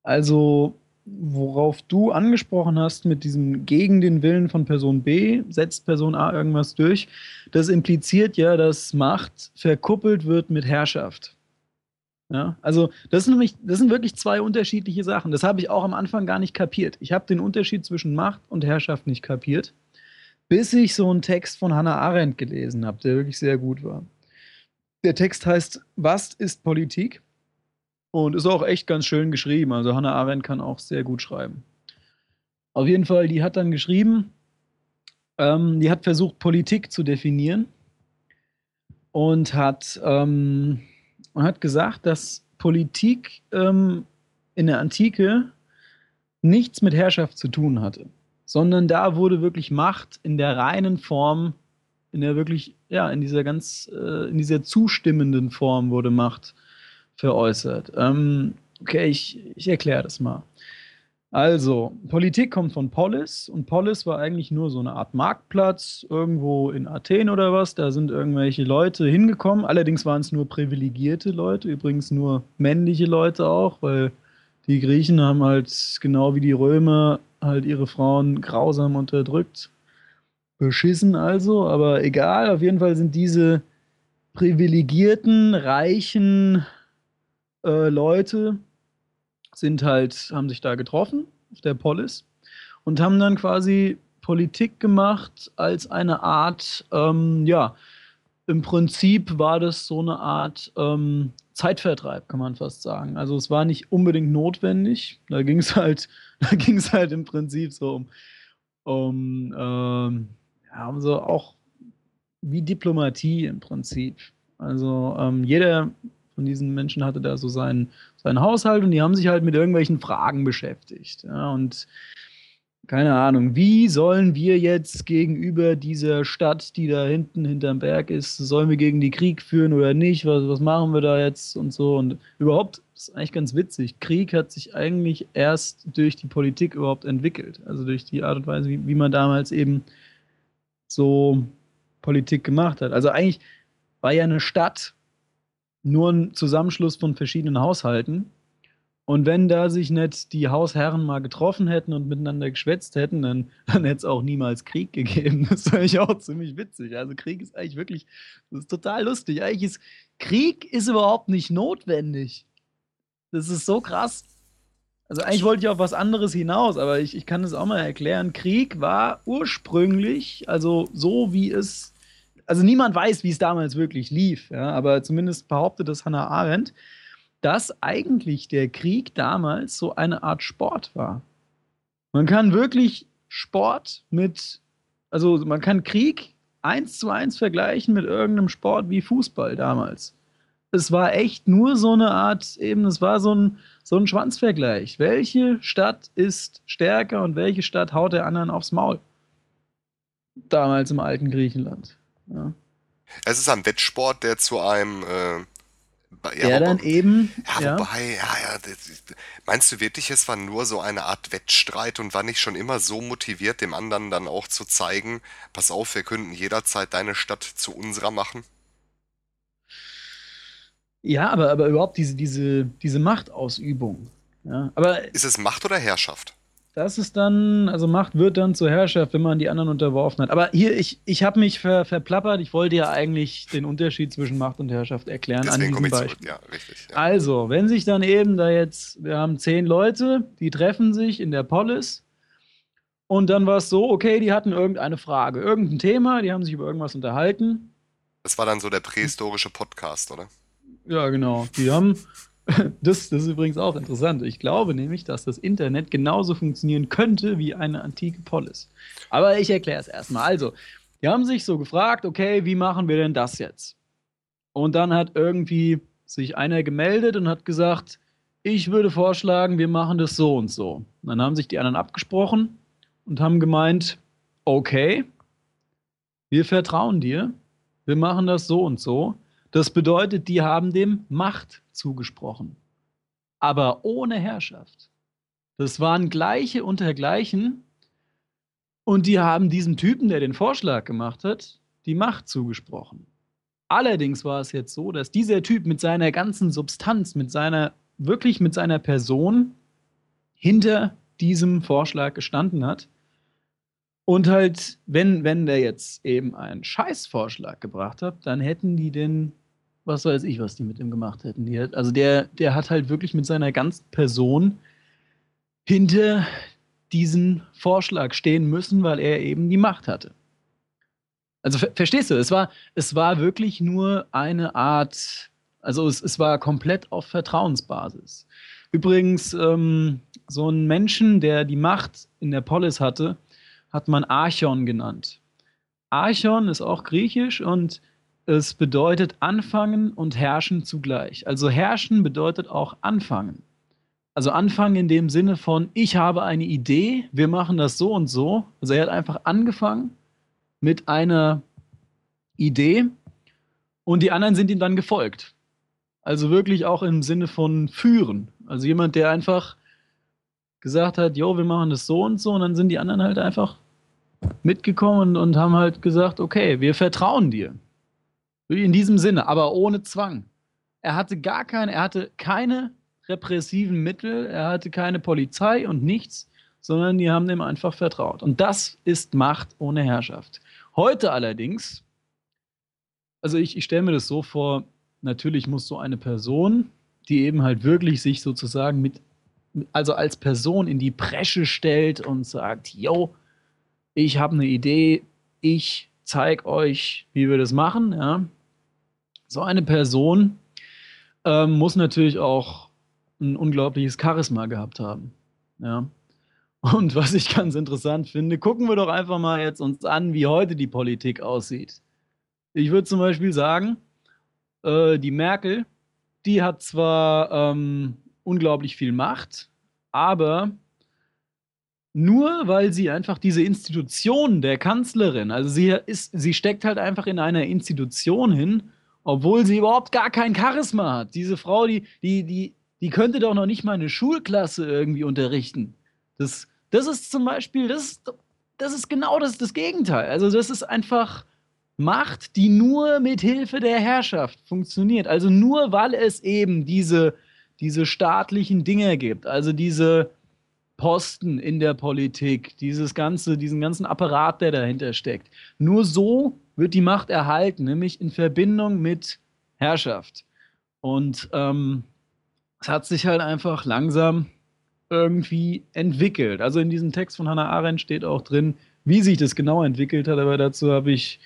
Also, worauf du angesprochen hast mit diesem gegen den Willen von Person B setzt Person A irgendwas durch, das impliziert ja, dass Macht verkuppelt wird mit Herrschaft. Ja, also das sind, nämlich, das sind wirklich zwei unterschiedliche Sachen. Das habe ich auch am Anfang gar nicht kapiert. Ich habe den Unterschied zwischen Macht und Herrschaft nicht kapiert bis ich so einen Text von Hannah Arendt gelesen habe, der wirklich sehr gut war. Der Text heißt Was ist Politik? Und ist auch echt ganz schön geschrieben. Also Hannah Arendt kann auch sehr gut schreiben. Auf jeden Fall, die hat dann geschrieben, ähm, die hat versucht, Politik zu definieren und hat, ähm, und hat gesagt, dass Politik ähm, in der Antike nichts mit Herrschaft zu tun hatte sondern da wurde wirklich Macht in der reinen Form, in der wirklich, ja, in dieser ganz, äh, in dieser zustimmenden Form wurde Macht veräußert. Ähm, okay, ich, ich erkläre das mal. Also, Politik kommt von Polis und Polis war eigentlich nur so eine Art Marktplatz irgendwo in Athen oder was. Da sind irgendwelche Leute hingekommen. Allerdings waren es nur privilegierte Leute, übrigens nur männliche Leute auch, weil die Griechen haben halt genau wie die Römer halt ihre Frauen grausam unterdrückt. Beschissen also, aber egal, auf jeden Fall sind diese privilegierten, reichen äh, Leute sind halt, haben sich da getroffen auf der Polis und haben dann quasi Politik gemacht als eine Art, ähm, ja, im Prinzip war das so eine Art ähm, Zeitvertreib, kann man fast sagen. Also es war nicht unbedingt notwendig. Da ging es halt, da ging es halt im Prinzip so um, um ähm, ja, um so auch wie Diplomatie im Prinzip. Also ähm, jeder von diesen Menschen hatte da so seinen, seinen Haushalt und die haben sich halt mit irgendwelchen Fragen beschäftigt. Ja, und keine Ahnung, wie sollen wir jetzt gegenüber dieser Stadt, die da hinten hinterm Berg ist, sollen wir gegen die Krieg führen oder nicht? Was, was machen wir da jetzt und so? Und überhaupt ist eigentlich ganz witzig. Krieg hat sich eigentlich erst durch die Politik überhaupt entwickelt. Also durch die Art und Weise, wie, wie man damals eben so Politik gemacht hat. Also eigentlich war ja eine Stadt nur ein Zusammenschluss von verschiedenen Haushalten und wenn da sich nicht die Hausherren mal getroffen hätten und miteinander geschwätzt hätten, dann, dann hätte es auch niemals Krieg gegeben. Das ist eigentlich auch ziemlich witzig. Also Krieg ist eigentlich wirklich, das ist total lustig. Eigentlich ist Krieg ist überhaupt nicht notwendig. Das ist so krass. Also eigentlich wollte ich auf was anderes hinaus, aber ich, ich kann es auch mal erklären. Krieg war ursprünglich, also so wie es, also niemand weiß, wie es damals wirklich lief, ja, aber zumindest behauptet das Hannah Arendt, dass eigentlich der Krieg damals so eine Art Sport war. Man kann wirklich Sport mit, also man kann Krieg eins zu eins vergleichen mit irgendeinem Sport wie Fußball damals. Es war echt nur so eine Art, eben, es war so ein, so ein Schwanzvergleich. Welche Stadt ist stärker und welche Stadt haut der anderen aufs Maul? Damals im alten Griechenland. Ja. Es ist ein Wettsport, der zu einem äh, Ja, der dann eben. Ja, ja, wobei, ja, ja. Meinst du wirklich, es war nur so eine Art Wettstreit und war nicht schon immer so motiviert, dem anderen dann auch zu zeigen, pass auf, wir könnten jederzeit deine Stadt zu unserer machen? Ja, aber, aber überhaupt diese, diese, diese Machtausübung. Ja, aber ist es Macht oder Herrschaft? Das ist dann, also Macht wird dann zur Herrschaft, wenn man die anderen unterworfen hat. Aber hier, ich, ich habe mich ver, verplappert. Ich wollte ja eigentlich den Unterschied zwischen Macht und Herrschaft erklären. Zurück, ja, richtig. Ja. Also, wenn sich dann eben da jetzt, wir haben zehn Leute, die treffen sich in der Polis. Und dann war es so, okay, die hatten irgendeine Frage, irgendein Thema, die haben sich über irgendwas unterhalten. Das war dann so der prähistorische Podcast, oder? Ja, genau. Die haben das, das ist übrigens auch interessant. Ich glaube nämlich, dass das Internet genauso funktionieren könnte wie eine antike Polis. Aber ich erkläre es erstmal. Also, die haben sich so gefragt, okay, wie machen wir denn das jetzt? Und dann hat irgendwie sich einer gemeldet und hat gesagt, ich würde vorschlagen, wir machen das so und so. Und dann haben sich die anderen abgesprochen und haben gemeint, okay, wir vertrauen dir, wir machen das so und so. Das bedeutet, die haben dem Macht zugesprochen, aber ohne Herrschaft. Das waren Gleiche unter Gleichen und die haben diesem Typen, der den Vorschlag gemacht hat, die Macht zugesprochen. Allerdings war es jetzt so, dass dieser Typ mit seiner ganzen Substanz, mit seiner, wirklich mit seiner Person hinter diesem Vorschlag gestanden hat. Und halt, wenn, wenn der jetzt eben einen Scheißvorschlag gebracht hat, dann hätten die den was weiß ich, was die mit ihm gemacht hätten. Die, also der, der hat halt wirklich mit seiner ganzen Person hinter diesen Vorschlag stehen müssen, weil er eben die Macht hatte. Also ver verstehst du, es war, es war wirklich nur eine Art, also es, es war komplett auf Vertrauensbasis. Übrigens, ähm, so einen Menschen, der die Macht in der Polis hatte, hat man Archon genannt. Archon ist auch griechisch und es bedeutet anfangen und herrschen zugleich. Also herrschen bedeutet auch anfangen. Also anfangen in dem Sinne von, ich habe eine Idee, wir machen das so und so. Also er hat einfach angefangen mit einer Idee und die anderen sind ihm dann gefolgt. Also wirklich auch im Sinne von führen. Also jemand, der einfach gesagt hat, jo, wir machen das so und so und dann sind die anderen halt einfach mitgekommen und, haben halt gesagt, okay, wir vertrauen dir. In diesem Sinne, aber ohne Zwang. Er hatte gar keine, er hatte keine repressiven Mittel, er hatte keine Polizei und nichts, sondern die haben dem einfach vertraut. Und das ist Macht ohne Herrschaft. Heute allerdings, also ich, ich stelle mir das so vor, natürlich muss so eine Person, die eben halt wirklich sich sozusagen mit, also als Person in die Bresche stellt und sagt, yo, ich habe eine Idee, ich zeige euch, wie wir das machen, ja, so eine Person ähm, muss natürlich auch ein unglaubliches Charisma gehabt haben. Ja. Und was ich ganz interessant finde, gucken wir doch einfach mal jetzt uns an, wie heute die Politik aussieht. Ich würde zum Beispiel sagen, äh, die Merkel, die hat zwar ähm, unglaublich viel Macht, aber nur weil sie einfach diese Institution der Kanzlerin, also sie ist, sie steckt halt einfach in einer Institution hin obwohl sie überhaupt gar kein Charisma hat. Diese Frau, die, die, die, die könnte doch noch nicht mal eine Schulklasse irgendwie unterrichten. Das, das ist zum Beispiel, das das ist genau das, das Gegenteil. Also, das ist einfach Macht, die nur mit Hilfe der Herrschaft funktioniert. Also nur weil es eben diese, diese staatlichen Dinge gibt, also diese Posten in der Politik, dieses ganze, diesen ganzen Apparat, der dahinter steckt. Nur so wird die Macht erhalten, nämlich in Verbindung mit Herrschaft. Und ähm, es hat sich halt einfach langsam irgendwie entwickelt. Also in diesem Text von Hannah Arendt steht auch drin, wie sich das genau entwickelt hat, aber dazu habe ich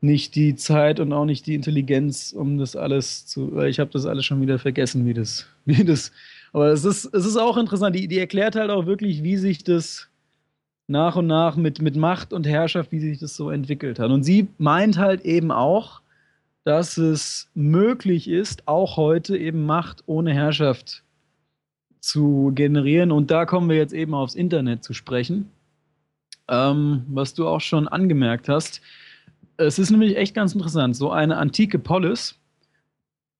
nicht die Zeit und auch nicht die Intelligenz, um das alles zu, ich habe das alles schon wieder vergessen, wie das, wie das, aber es ist, es ist auch interessant, die, die erklärt halt auch wirklich, wie sich das nach und nach mit, mit Macht und Herrschaft, wie sich das so entwickelt hat. Und sie meint halt eben auch, dass es möglich ist, auch heute eben Macht ohne Herrschaft zu generieren. Und da kommen wir jetzt eben aufs Internet zu sprechen, ähm, was du auch schon angemerkt hast. Es ist nämlich echt ganz interessant. So eine antike Polis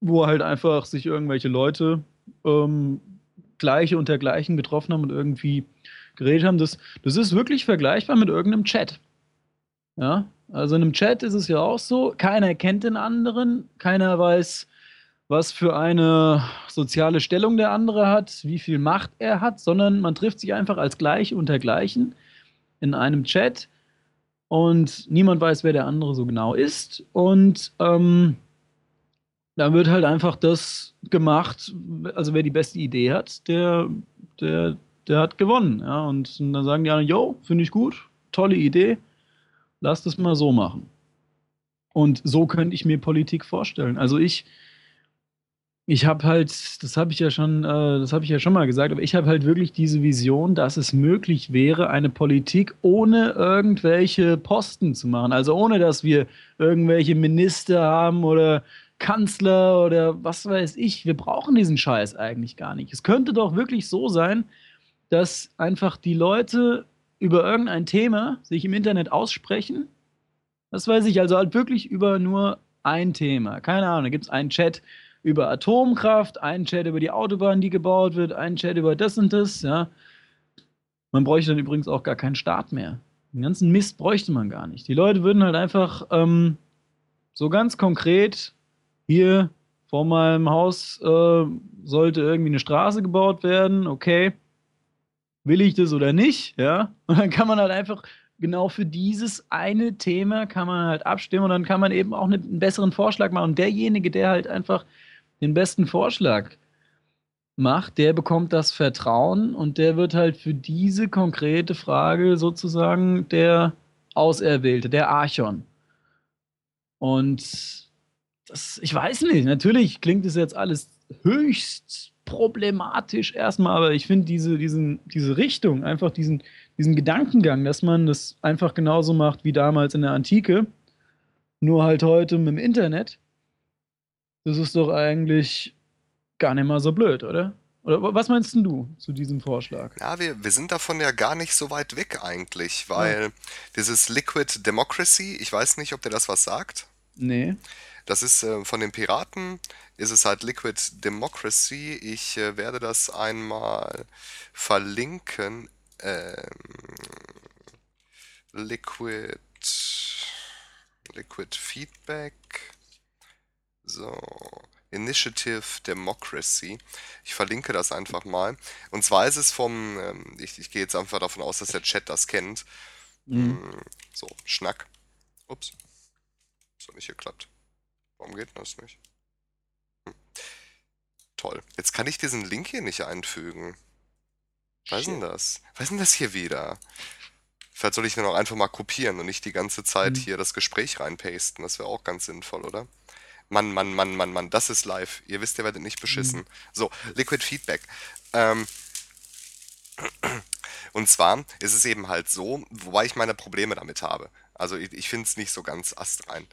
wo halt einfach sich irgendwelche Leute ähm, gleiche unter gleichen getroffen haben und irgendwie geredet haben. Das, das ist wirklich vergleichbar mit irgendeinem Chat. Ja, also in einem Chat ist es ja auch so, keiner kennt den anderen, keiner weiß, was für eine soziale Stellung der andere hat, wie viel Macht er hat, sondern man trifft sich einfach als gleich unter gleichen in einem Chat und niemand weiß, wer der andere so genau ist. Und ähm, da wird halt einfach das gemacht, also wer die beste Idee hat, der, der, der hat gewonnen. Ja? Und dann sagen die anderen, yo, finde ich gut, tolle Idee, lass das mal so machen. Und so könnte ich mir Politik vorstellen. Also ich, ich habe halt, das habe ich ja schon, äh, das habe ich ja schon mal gesagt, aber ich habe halt wirklich diese Vision, dass es möglich wäre, eine Politik ohne irgendwelche Posten zu machen. Also ohne, dass wir irgendwelche Minister haben oder Kanzler oder was weiß ich. Wir brauchen diesen Scheiß eigentlich gar nicht. Es könnte doch wirklich so sein, dass einfach die Leute über irgendein Thema sich im Internet aussprechen. Das weiß ich, also halt wirklich über nur ein Thema. Keine Ahnung, da gibt es einen Chat über Atomkraft, einen Chat über die Autobahn, die gebaut wird, einen Chat über das und das, ja. Man bräuchte dann übrigens auch gar keinen Staat mehr. Den ganzen Mist bräuchte man gar nicht. Die Leute würden halt einfach ähm, so ganz konkret hier vor meinem Haus äh, sollte irgendwie eine Straße gebaut werden, okay, will ich das oder nicht, ja? Und dann kann man halt einfach genau für dieses eine Thema kann man halt abstimmen und dann kann man eben auch einen besseren Vorschlag machen. Und derjenige, der halt einfach den besten Vorschlag macht, der bekommt das Vertrauen und der wird halt für diese konkrete Frage sozusagen der Auserwählte, der Archon. Und das, ich weiß nicht, natürlich klingt es jetzt alles höchst problematisch erstmal, aber ich finde diese, diese Richtung, einfach diesen, diesen Gedankengang, dass man das einfach genauso macht wie damals in der Antike, nur halt heute mit dem Internet, das ist doch eigentlich gar nicht mal so blöd, oder? Oder was meinst du zu diesem Vorschlag? Ja, wir, wir sind davon ja gar nicht so weit weg eigentlich, weil ja. dieses Liquid Democracy, ich weiß nicht, ob der das was sagt. Nee. Das ist äh, von den Piraten, ist es halt Liquid Democracy. Ich äh, werde das einmal verlinken. Ähm, Liquid, Liquid Feedback. So, Initiative Democracy. Ich verlinke das einfach mal. Und zwar ist es vom, ähm, ich, ich gehe jetzt einfach davon aus, dass der Chat das kennt. Mhm. Hm, so, Schnack. Ups. Das hat nicht geklappt. Warum geht das nicht? Hm. Toll. Jetzt kann ich diesen Link hier nicht einfügen. Was ist denn das? Was ist denn das hier wieder? Vielleicht soll ich den auch einfach mal kopieren und nicht die ganze Zeit hm. hier das Gespräch reinpasten. Das wäre auch ganz sinnvoll, oder? Mann, Mann, Mann, Mann, Mann, das ist live. Ihr wisst, ihr werdet nicht beschissen. Mhm. So, Liquid Feedback. Ähm, und zwar ist es eben halt so, wobei ich meine Probleme damit habe. Also ich, ich finde es nicht so ganz astrein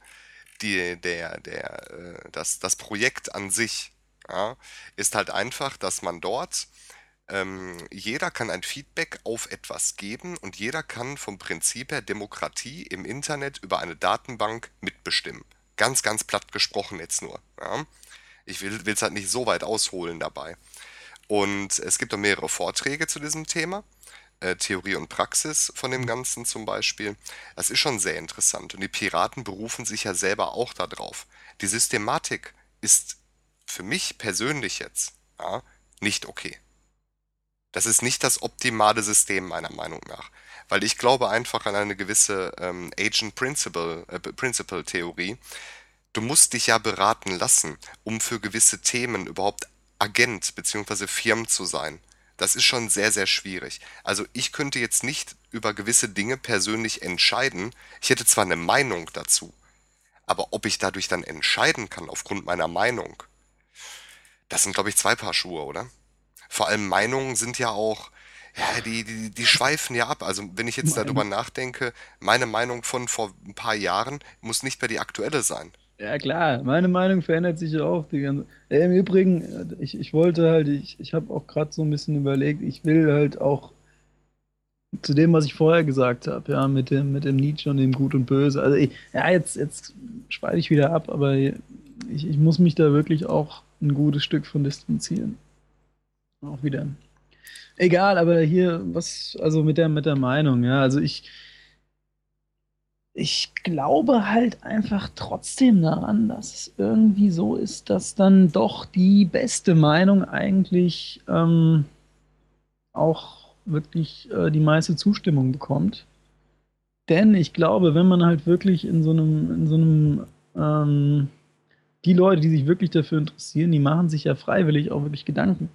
die, der, der, äh, das, das Projekt an sich ja, ist halt einfach, dass man dort, ähm, jeder kann ein Feedback auf etwas geben und jeder kann vom Prinzip her Demokratie im Internet über eine Datenbank mitbestimmen. Ganz, ganz platt gesprochen jetzt nur. Ja. Ich will es halt nicht so weit ausholen dabei. Und es gibt auch mehrere Vorträge zu diesem Thema. Äh, Theorie und Praxis von dem Ganzen zum Beispiel. Das ist schon sehr interessant. Und die Piraten berufen sich ja selber auch darauf. Die Systematik ist für mich persönlich jetzt ja, nicht okay. Das ist nicht das optimale System meiner Meinung nach. Weil ich glaube einfach an eine gewisse ähm, Agent Principle, äh, Theorie. Du musst dich ja beraten lassen, um für gewisse Themen überhaupt Agent bzw. Firm zu sein. Das ist schon sehr, sehr schwierig. Also ich könnte jetzt nicht über gewisse Dinge persönlich entscheiden. Ich hätte zwar eine Meinung dazu, aber ob ich dadurch dann entscheiden kann aufgrund meiner Meinung, das sind, glaube ich, zwei Paar Schuhe, oder? Vor allem Meinungen sind ja auch, ja, die, die, die schweifen ja ab. Also wenn ich jetzt darüber nachdenke, meine Meinung von vor ein paar Jahren muss nicht mehr die aktuelle sein. Ja, klar, meine Meinung verändert sich ja auch. Die ganze Im Übrigen, ich, ich wollte halt, ich, ich habe auch gerade so ein bisschen überlegt, ich will halt auch zu dem, was ich vorher gesagt habe, ja, mit dem, mit dem Nietzsche und dem Gut und Böse. Also, ich, ja, jetzt, jetzt schweife ich wieder ab, aber ich, ich muss mich da wirklich auch ein gutes Stück von distanzieren. Auch wieder. Egal, aber hier, was, also mit der, mit der Meinung, ja, also ich glaube halt einfach trotzdem daran, dass es irgendwie so ist, dass dann doch die beste Meinung eigentlich ähm, auch wirklich äh, die meiste Zustimmung bekommt. Denn ich glaube, wenn man halt wirklich in so einem, in so einem, ähm, die Leute, die sich wirklich dafür interessieren, die machen sich ja freiwillig auch wirklich Gedanken.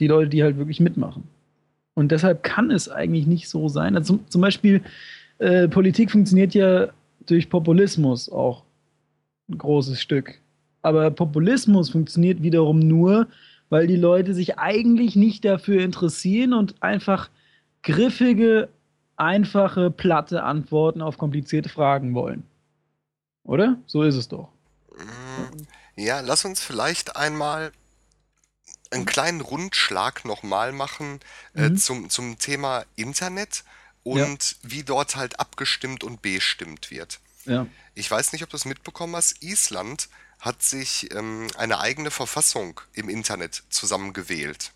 Die Leute, die halt wirklich mitmachen. Und deshalb kann es eigentlich nicht so sein. Also zum, zum Beispiel, äh, Politik funktioniert ja durch Populismus auch ein großes Stück. Aber Populismus funktioniert wiederum nur, weil die Leute sich eigentlich nicht dafür interessieren und einfach griffige, einfache, platte Antworten auf komplizierte Fragen wollen. Oder? So ist es doch. Ja, lass uns vielleicht einmal einen kleinen Rundschlag nochmal machen äh, mhm. zum, zum Thema Internet und ja. wie dort halt abgestimmt und bestimmt wird. Ja. Ich weiß nicht, ob du es mitbekommen hast. Island hat sich ähm, eine eigene Verfassung im Internet zusammengewählt.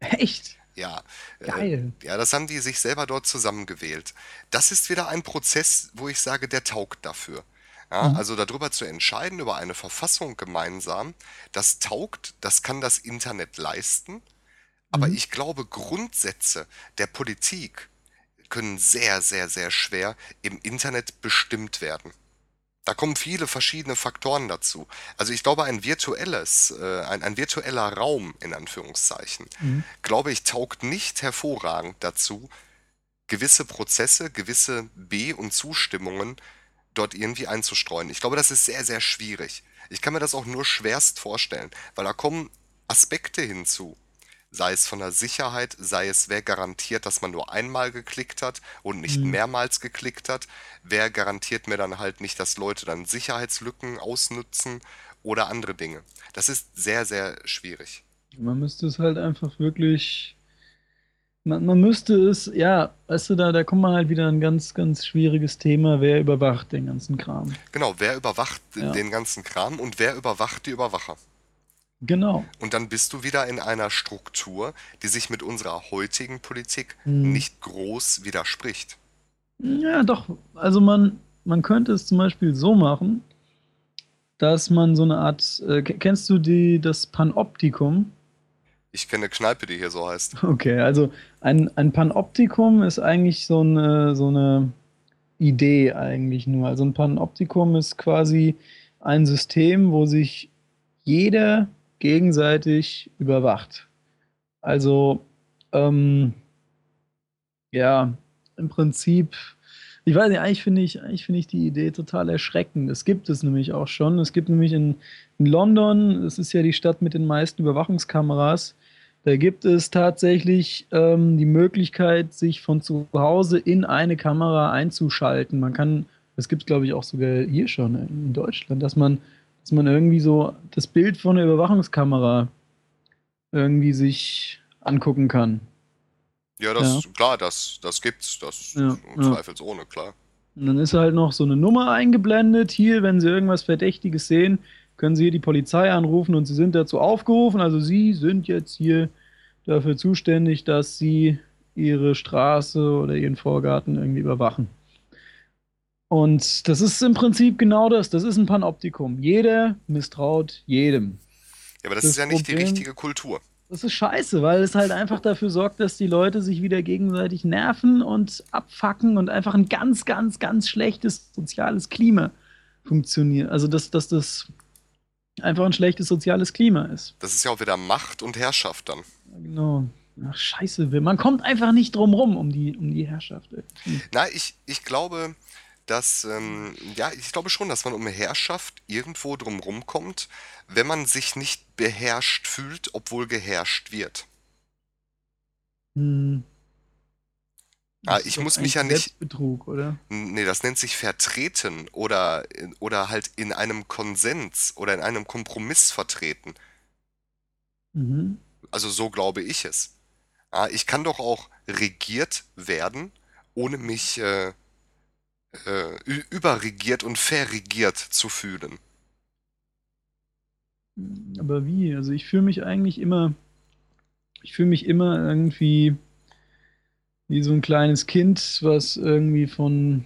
Echt? Ja. Äh, Geil. Äh, ja, das haben die sich selber dort zusammengewählt. Das ist wieder ein Prozess, wo ich sage, der taugt dafür. Ja, mhm. Also darüber zu entscheiden, über eine Verfassung gemeinsam, das taugt, das kann das Internet leisten. Aber mhm. ich glaube, Grundsätze der Politik können sehr, sehr, sehr schwer im Internet bestimmt werden. Da kommen viele verschiedene Faktoren dazu. Also ich glaube, ein virtuelles, äh, ein, ein virtueller Raum in Anführungszeichen, mhm. glaube ich, taugt nicht hervorragend dazu, gewisse Prozesse, gewisse B- und Zustimmungen dort irgendwie einzustreuen. Ich glaube, das ist sehr, sehr schwierig. Ich kann mir das auch nur schwerst vorstellen, weil da kommen Aspekte hinzu, sei es von der Sicherheit, sei es, wer garantiert, dass man nur einmal geklickt hat und nicht mhm. mehrmals geklickt hat, wer garantiert mir dann halt nicht, dass Leute dann Sicherheitslücken ausnutzen oder andere Dinge. Das ist sehr, sehr schwierig. Man müsste es halt einfach wirklich, man, man müsste es, ja, weißt du, da, da kommt man halt wieder ein ganz, ganz schwieriges Thema, wer überwacht den ganzen Kram. Genau, wer überwacht ja. den ganzen Kram und wer überwacht die Überwacher. Genau. Und dann bist du wieder in einer Struktur, die sich mit unserer heutigen Politik hm. nicht groß widerspricht. Ja, doch. Also man, man könnte es zum Beispiel so machen, dass man so eine Art. Äh, kennst du die, das Panoptikum? Ich kenne eine Kneipe, die hier so heißt. Okay, also ein, ein Panoptikum ist eigentlich so eine, so eine Idee eigentlich nur. Also ein Panoptikum ist quasi ein System, wo sich jeder gegenseitig überwacht. Also, ähm, ja, im Prinzip, ich weiß nicht, eigentlich finde ich, eigentlich ich die Idee total erschreckend. Es gibt es nämlich auch schon. Es gibt nämlich in, in London, das ist ja die Stadt mit den meisten Überwachungskameras, da gibt es tatsächlich ähm, die Möglichkeit, sich von zu Hause in eine Kamera einzuschalten. Man kann, das gibt es glaube ich auch sogar hier schon in Deutschland, dass man dass man irgendwie so das Bild von der Überwachungskamera irgendwie sich angucken kann. Ja, das ja. klar, das, das gibt's, das ja, zweifelsohne, klar. Und dann ist halt noch so eine Nummer eingeblendet. Hier, wenn Sie irgendwas Verdächtiges sehen, können Sie hier die Polizei anrufen und Sie sind dazu aufgerufen. Also Sie sind jetzt hier dafür zuständig, dass Sie Ihre Straße oder Ihren Vorgarten irgendwie überwachen. Und das ist im Prinzip genau das. Das ist ein Panoptikum. Jeder misstraut jedem. Ja, aber das, das ist ja nicht Problem, die richtige Kultur. Das ist scheiße, weil es halt einfach dafür sorgt, dass die Leute sich wieder gegenseitig nerven und abfacken und einfach ein ganz, ganz, ganz schlechtes soziales Klima funktioniert. Also, dass, dass das einfach ein schlechtes soziales Klima ist. Das ist ja auch wieder Macht und Herrschaft dann. Genau. Ach, scheiße, man kommt einfach nicht drum rum um die, um die Herrschaft. Na, ich, ich glaube, dass, ähm, ja, ich glaube schon, dass man um Herrschaft irgendwo drumherum kommt, wenn man sich nicht beherrscht fühlt, obwohl geherrscht wird. Hm. Ah, ich muss mich ja nicht. Betrug, oder? Nee, das nennt sich vertreten oder, oder halt in einem Konsens oder in einem Kompromiss vertreten. Mhm. Also so glaube ich es. Ah, ich kann doch auch regiert werden, ohne mich äh, äh, überregiert und verregiert zu fühlen. Aber wie? Also ich fühle mich eigentlich immer, ich fühle mich immer irgendwie wie so ein kleines Kind, was irgendwie von,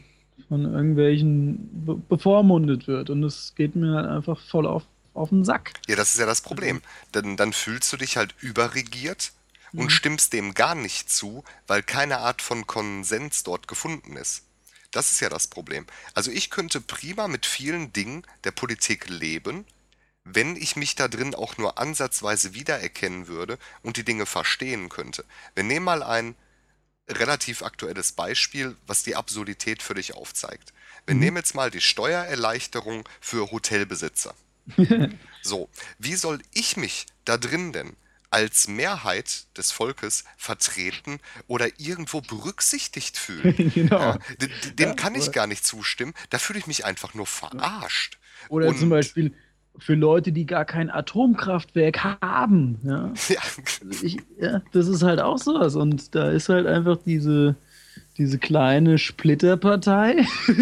von irgendwelchen be bevormundet wird. Und es geht mir halt einfach voll auf, auf den Sack. Ja, das ist ja das Problem. Denn dann fühlst du dich halt überregiert und Mhm. stimmst dem gar nicht zu, weil keine Art von Konsens dort gefunden ist. Das ist ja das Problem. Also ich könnte prima mit vielen Dingen der Politik leben, wenn ich mich da drin auch nur ansatzweise wiedererkennen würde und die Dinge verstehen könnte. Wir nehmen mal ein relativ aktuelles Beispiel, was die Absurdität dich aufzeigt. Wir Mhm. nehmen jetzt mal die Steuererleichterung für Hotelbesitzer. So, wie soll ich mich da drin denn als Mehrheit des Volkes vertreten oder irgendwo berücksichtigt fühlen? Genau. Ja, dem kann ich gar nicht zustimmen. Da fühle ich mich einfach nur verarscht. Oder Und- zum Beispiel für Leute, die gar kein Atomkraftwerk haben. Ja? Ja, Ich, ja, das ist halt auch sowas. Und da ist halt einfach diese, diese kleine Splitterpartei.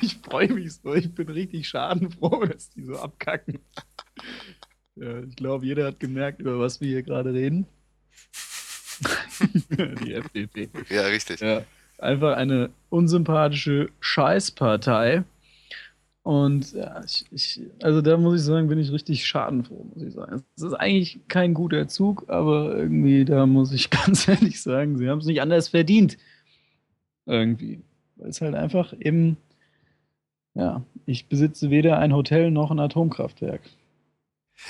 ich freue mich so. Ich bin richtig schadenfroh, dass die so abkacken. Ja, ich glaube, jeder hat gemerkt, über was wir hier gerade reden. die FDP. ja, richtig. Ja, einfach eine unsympathische Scheißpartei. Und ja, ich, ich, also da muss ich sagen, bin ich richtig schadenfroh, muss ich sagen. Es ist eigentlich kein guter Zug, aber irgendwie, da muss ich ganz ehrlich sagen, sie haben es nicht anders verdient. Irgendwie. Weil es halt einfach eben, ja, ich besitze weder ein Hotel noch ein Atomkraftwerk.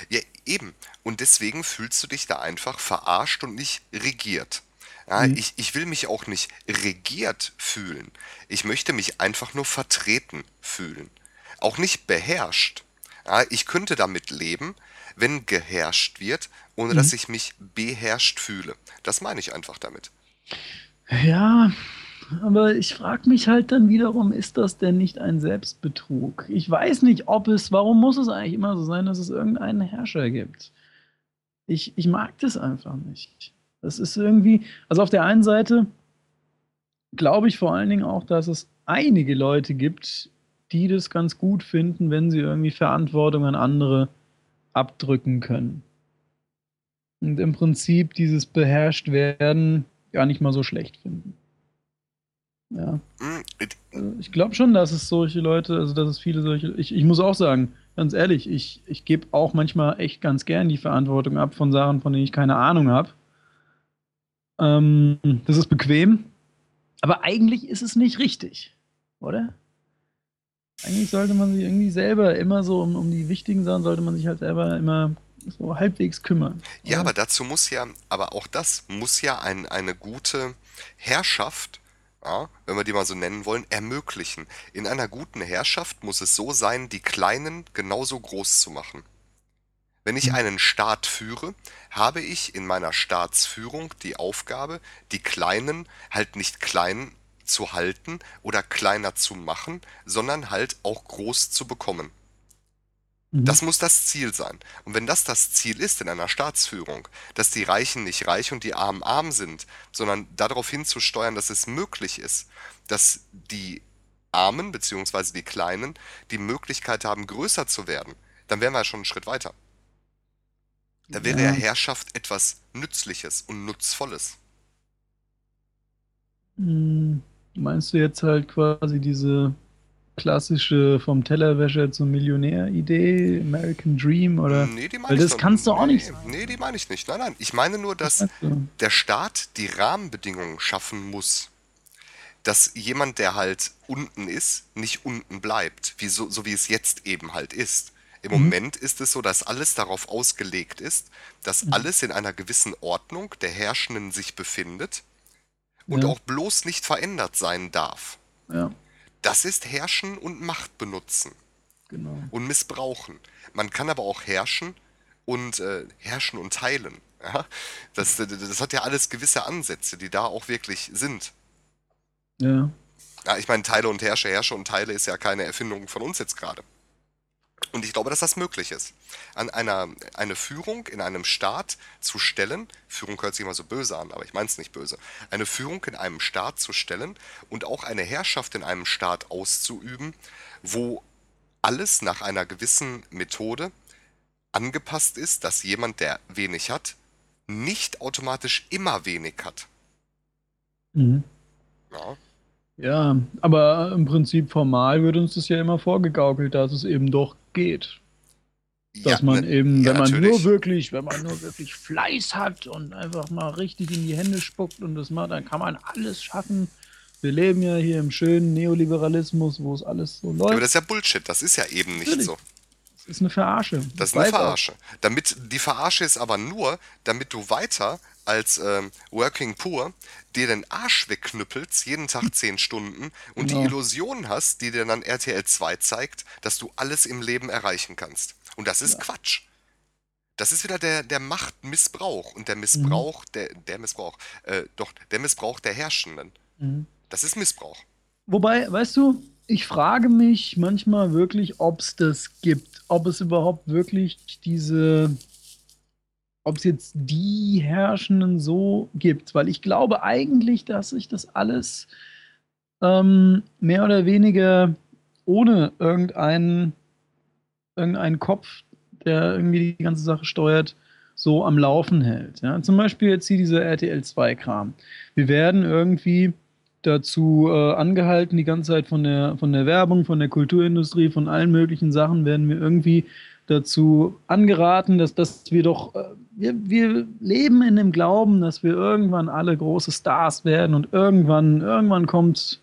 Ja, eben. Und deswegen fühlst du dich da einfach verarscht und nicht regiert. Ja, Mhm. ich, ich will mich auch nicht regiert fühlen. Ich möchte mich einfach nur vertreten fühlen. Auch nicht beherrscht. Ja, ich könnte damit leben, wenn geherrscht wird, ohne dass Mhm. ich mich beherrscht fühle. Das meine ich einfach damit. Ja, aber ich frage mich halt dann wiederum, ist das denn nicht ein Selbstbetrug? Ich weiß nicht, ob es, warum muss es eigentlich immer so sein, dass es irgendeinen Herrscher gibt? Ich, ich mag das einfach nicht. Das ist irgendwie, also auf der einen Seite glaube ich vor allen Dingen auch, dass es einige Leute gibt, die das ganz gut finden, wenn sie irgendwie Verantwortung an andere abdrücken können. Und im Prinzip dieses beherrscht werden gar nicht mal so schlecht finden. Ja, Hm, it- also ich glaube schon, dass es solche Leute, also dass es viele solche, ich, ich muss auch sagen, ganz ehrlich, ich, ich gebe auch manchmal echt ganz gern die Verantwortung ab von Sachen, von denen ich keine Ahnung habe. Ähm, das ist bequem, aber eigentlich ist es nicht richtig, oder? Eigentlich sollte man sich irgendwie selber immer so um, um die wichtigen Sachen, sollte man sich halt selber immer so halbwegs kümmern. Ja, aber dazu muss ja, aber auch das muss ja ein, eine gute Herrschaft, ja, wenn wir die mal so nennen wollen, ermöglichen. In einer guten Herrschaft muss es so sein, die Kleinen genauso groß zu machen. Wenn ich einen Staat führe, habe ich in meiner Staatsführung die Aufgabe, die Kleinen halt nicht klein zu halten oder kleiner zu machen, sondern halt auch groß zu bekommen. Mhm. Das muss das Ziel sein. Und wenn das das Ziel ist in einer Staatsführung, dass die Reichen nicht reich und die Armen arm sind, sondern darauf hinzusteuern, dass es möglich ist, dass die Armen bzw. die Kleinen die Möglichkeit haben, größer zu werden, dann wären wir ja schon einen Schritt weiter. Da wäre ja Ja. Herrschaft etwas Nützliches und Nutzvolles. Hm, Meinst du jetzt halt quasi diese klassische vom Tellerwäscher zum Millionär-Idee, American Dream oder? Nee, die das kannst du auch nee, nicht sagen. Nee, die meine ich nicht. Nein, nein. Ich meine nur, dass der Staat die Rahmenbedingungen schaffen muss, dass jemand, der halt unten ist, nicht unten bleibt, wie so, so wie es jetzt eben halt ist. Im Mhm. Moment ist es so, dass alles darauf ausgelegt ist, dass Mhm. alles in einer gewissen Ordnung der Herrschenden sich befindet und Ja. auch bloß nicht verändert sein darf. Ja, Das ist Herrschen und Macht benutzen genau. und missbrauchen. Man kann aber auch herrschen und äh, herrschen und teilen. Ja? Das, das hat ja alles gewisse Ansätze, die da auch wirklich sind. Ja. Ja, ich meine, Teile und Herrsche, Herrsche und Teile ist ja keine Erfindung von uns jetzt gerade. Und ich glaube, dass das möglich ist. An einer eine Führung in einem Staat zu stellen, Führung hört sich immer so böse an, aber ich meine es nicht böse, eine Führung in einem Staat zu stellen und auch eine Herrschaft in einem Staat auszuüben, wo alles nach einer gewissen Methode angepasst ist, dass jemand, der wenig hat, nicht automatisch immer wenig hat. Mhm. Ja. Ja, aber im Prinzip formal wird uns das ja immer vorgegaukelt, dass es eben doch geht. Dass ja, man ne, eben, ja, wenn man natürlich. nur wirklich, wenn man nur wirklich Fleiß hat und einfach mal richtig in die Hände spuckt und das macht, dann kann man alles schaffen. Wir leben ja hier im schönen Neoliberalismus, wo es alles so läuft. Aber das ist ja Bullshit, das ist ja eben nicht so. Das ist eine Verarsche. Das, das ist eine Verarsche. Damit, die Verarsche ist aber nur, damit du weiter als ähm, Working Poor dir den Arsch wegknüppelst, jeden Tag 10 Stunden und genau. die Illusion hast, die dir dann RTL 2 zeigt, dass du alles im Leben erreichen kannst. Und das ist ja. Quatsch. Das ist wieder der, der Machtmissbrauch und der Missbrauch, mhm. der, der Missbrauch, äh, doch, der Missbrauch der Herrschenden. Mhm. Das ist Missbrauch. Wobei, weißt du, ich frage mich manchmal wirklich, ob es das gibt. Ob es überhaupt wirklich diese, ob es jetzt die Herrschenden so gibt. Weil ich glaube eigentlich, dass sich das alles ähm, mehr oder weniger ohne irgendeinen irgendeinen Kopf, der irgendwie die ganze Sache steuert, so am Laufen hält. Ja? Zum Beispiel jetzt hier dieser RTL 2-Kram. Wir werden irgendwie dazu äh, angehalten, die ganze Zeit von der, von der Werbung, von der Kulturindustrie, von allen möglichen Sachen werden wir irgendwie dazu angeraten, dass, dass wir doch, äh, wir, wir leben in dem Glauben, dass wir irgendwann alle große Stars werden und irgendwann, irgendwann kommt,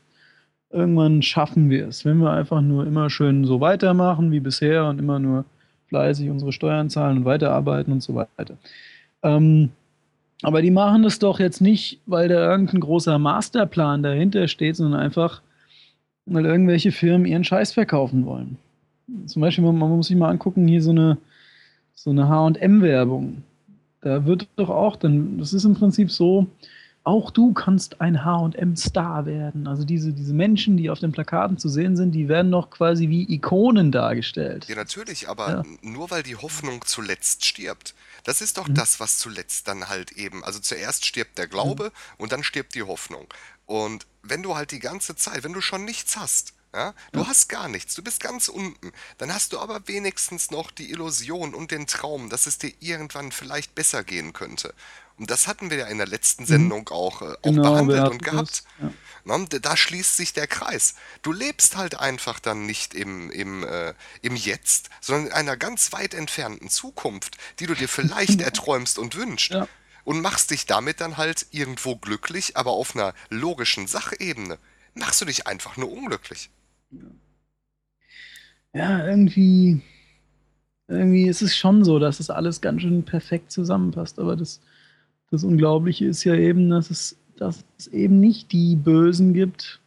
irgendwann schaffen wir es. Wenn wir einfach nur immer schön so weitermachen wie bisher und immer nur fleißig unsere Steuern zahlen und weiterarbeiten und so weiter. Ähm, aber die machen das doch jetzt nicht, weil da irgendein großer Masterplan dahinter steht, sondern einfach, weil irgendwelche Firmen ihren Scheiß verkaufen wollen. Zum Beispiel, man, muss sich mal angucken, hier so eine, so eine HM-Werbung. Da wird doch auch, dann, das ist im Prinzip so, auch du kannst ein HM-Star werden. Also diese, diese Menschen, die auf den Plakaten zu sehen sind, die werden noch quasi wie Ikonen dargestellt. Ja, natürlich, aber ja. nur weil die Hoffnung zuletzt stirbt. Das ist doch mhm. das, was zuletzt dann halt eben. Also zuerst stirbt der Glaube mhm. und dann stirbt die Hoffnung. Und wenn du halt die ganze Zeit, wenn du schon nichts hast, ja? Du ja. hast gar nichts, du bist ganz unten. Dann hast du aber wenigstens noch die Illusion und den Traum, dass es dir irgendwann vielleicht besser gehen könnte. Und das hatten wir ja in der letzten mhm. Sendung auch, äh, auch genau, behandelt und gehabt. Ja. Na, da schließt sich der Kreis. Du lebst halt einfach dann nicht im, im, äh, im Jetzt, sondern in einer ganz weit entfernten Zukunft, die du dir vielleicht erträumst und wünschst. Ja. Und machst dich damit dann halt irgendwo glücklich, aber auf einer logischen Sachebene machst du dich einfach nur unglücklich. Ja, irgendwie, irgendwie ist es schon so, dass es alles ganz schön perfekt zusammenpasst. Aber das, das Unglaubliche ist ja eben, dass es, dass es eben nicht die Bösen gibt,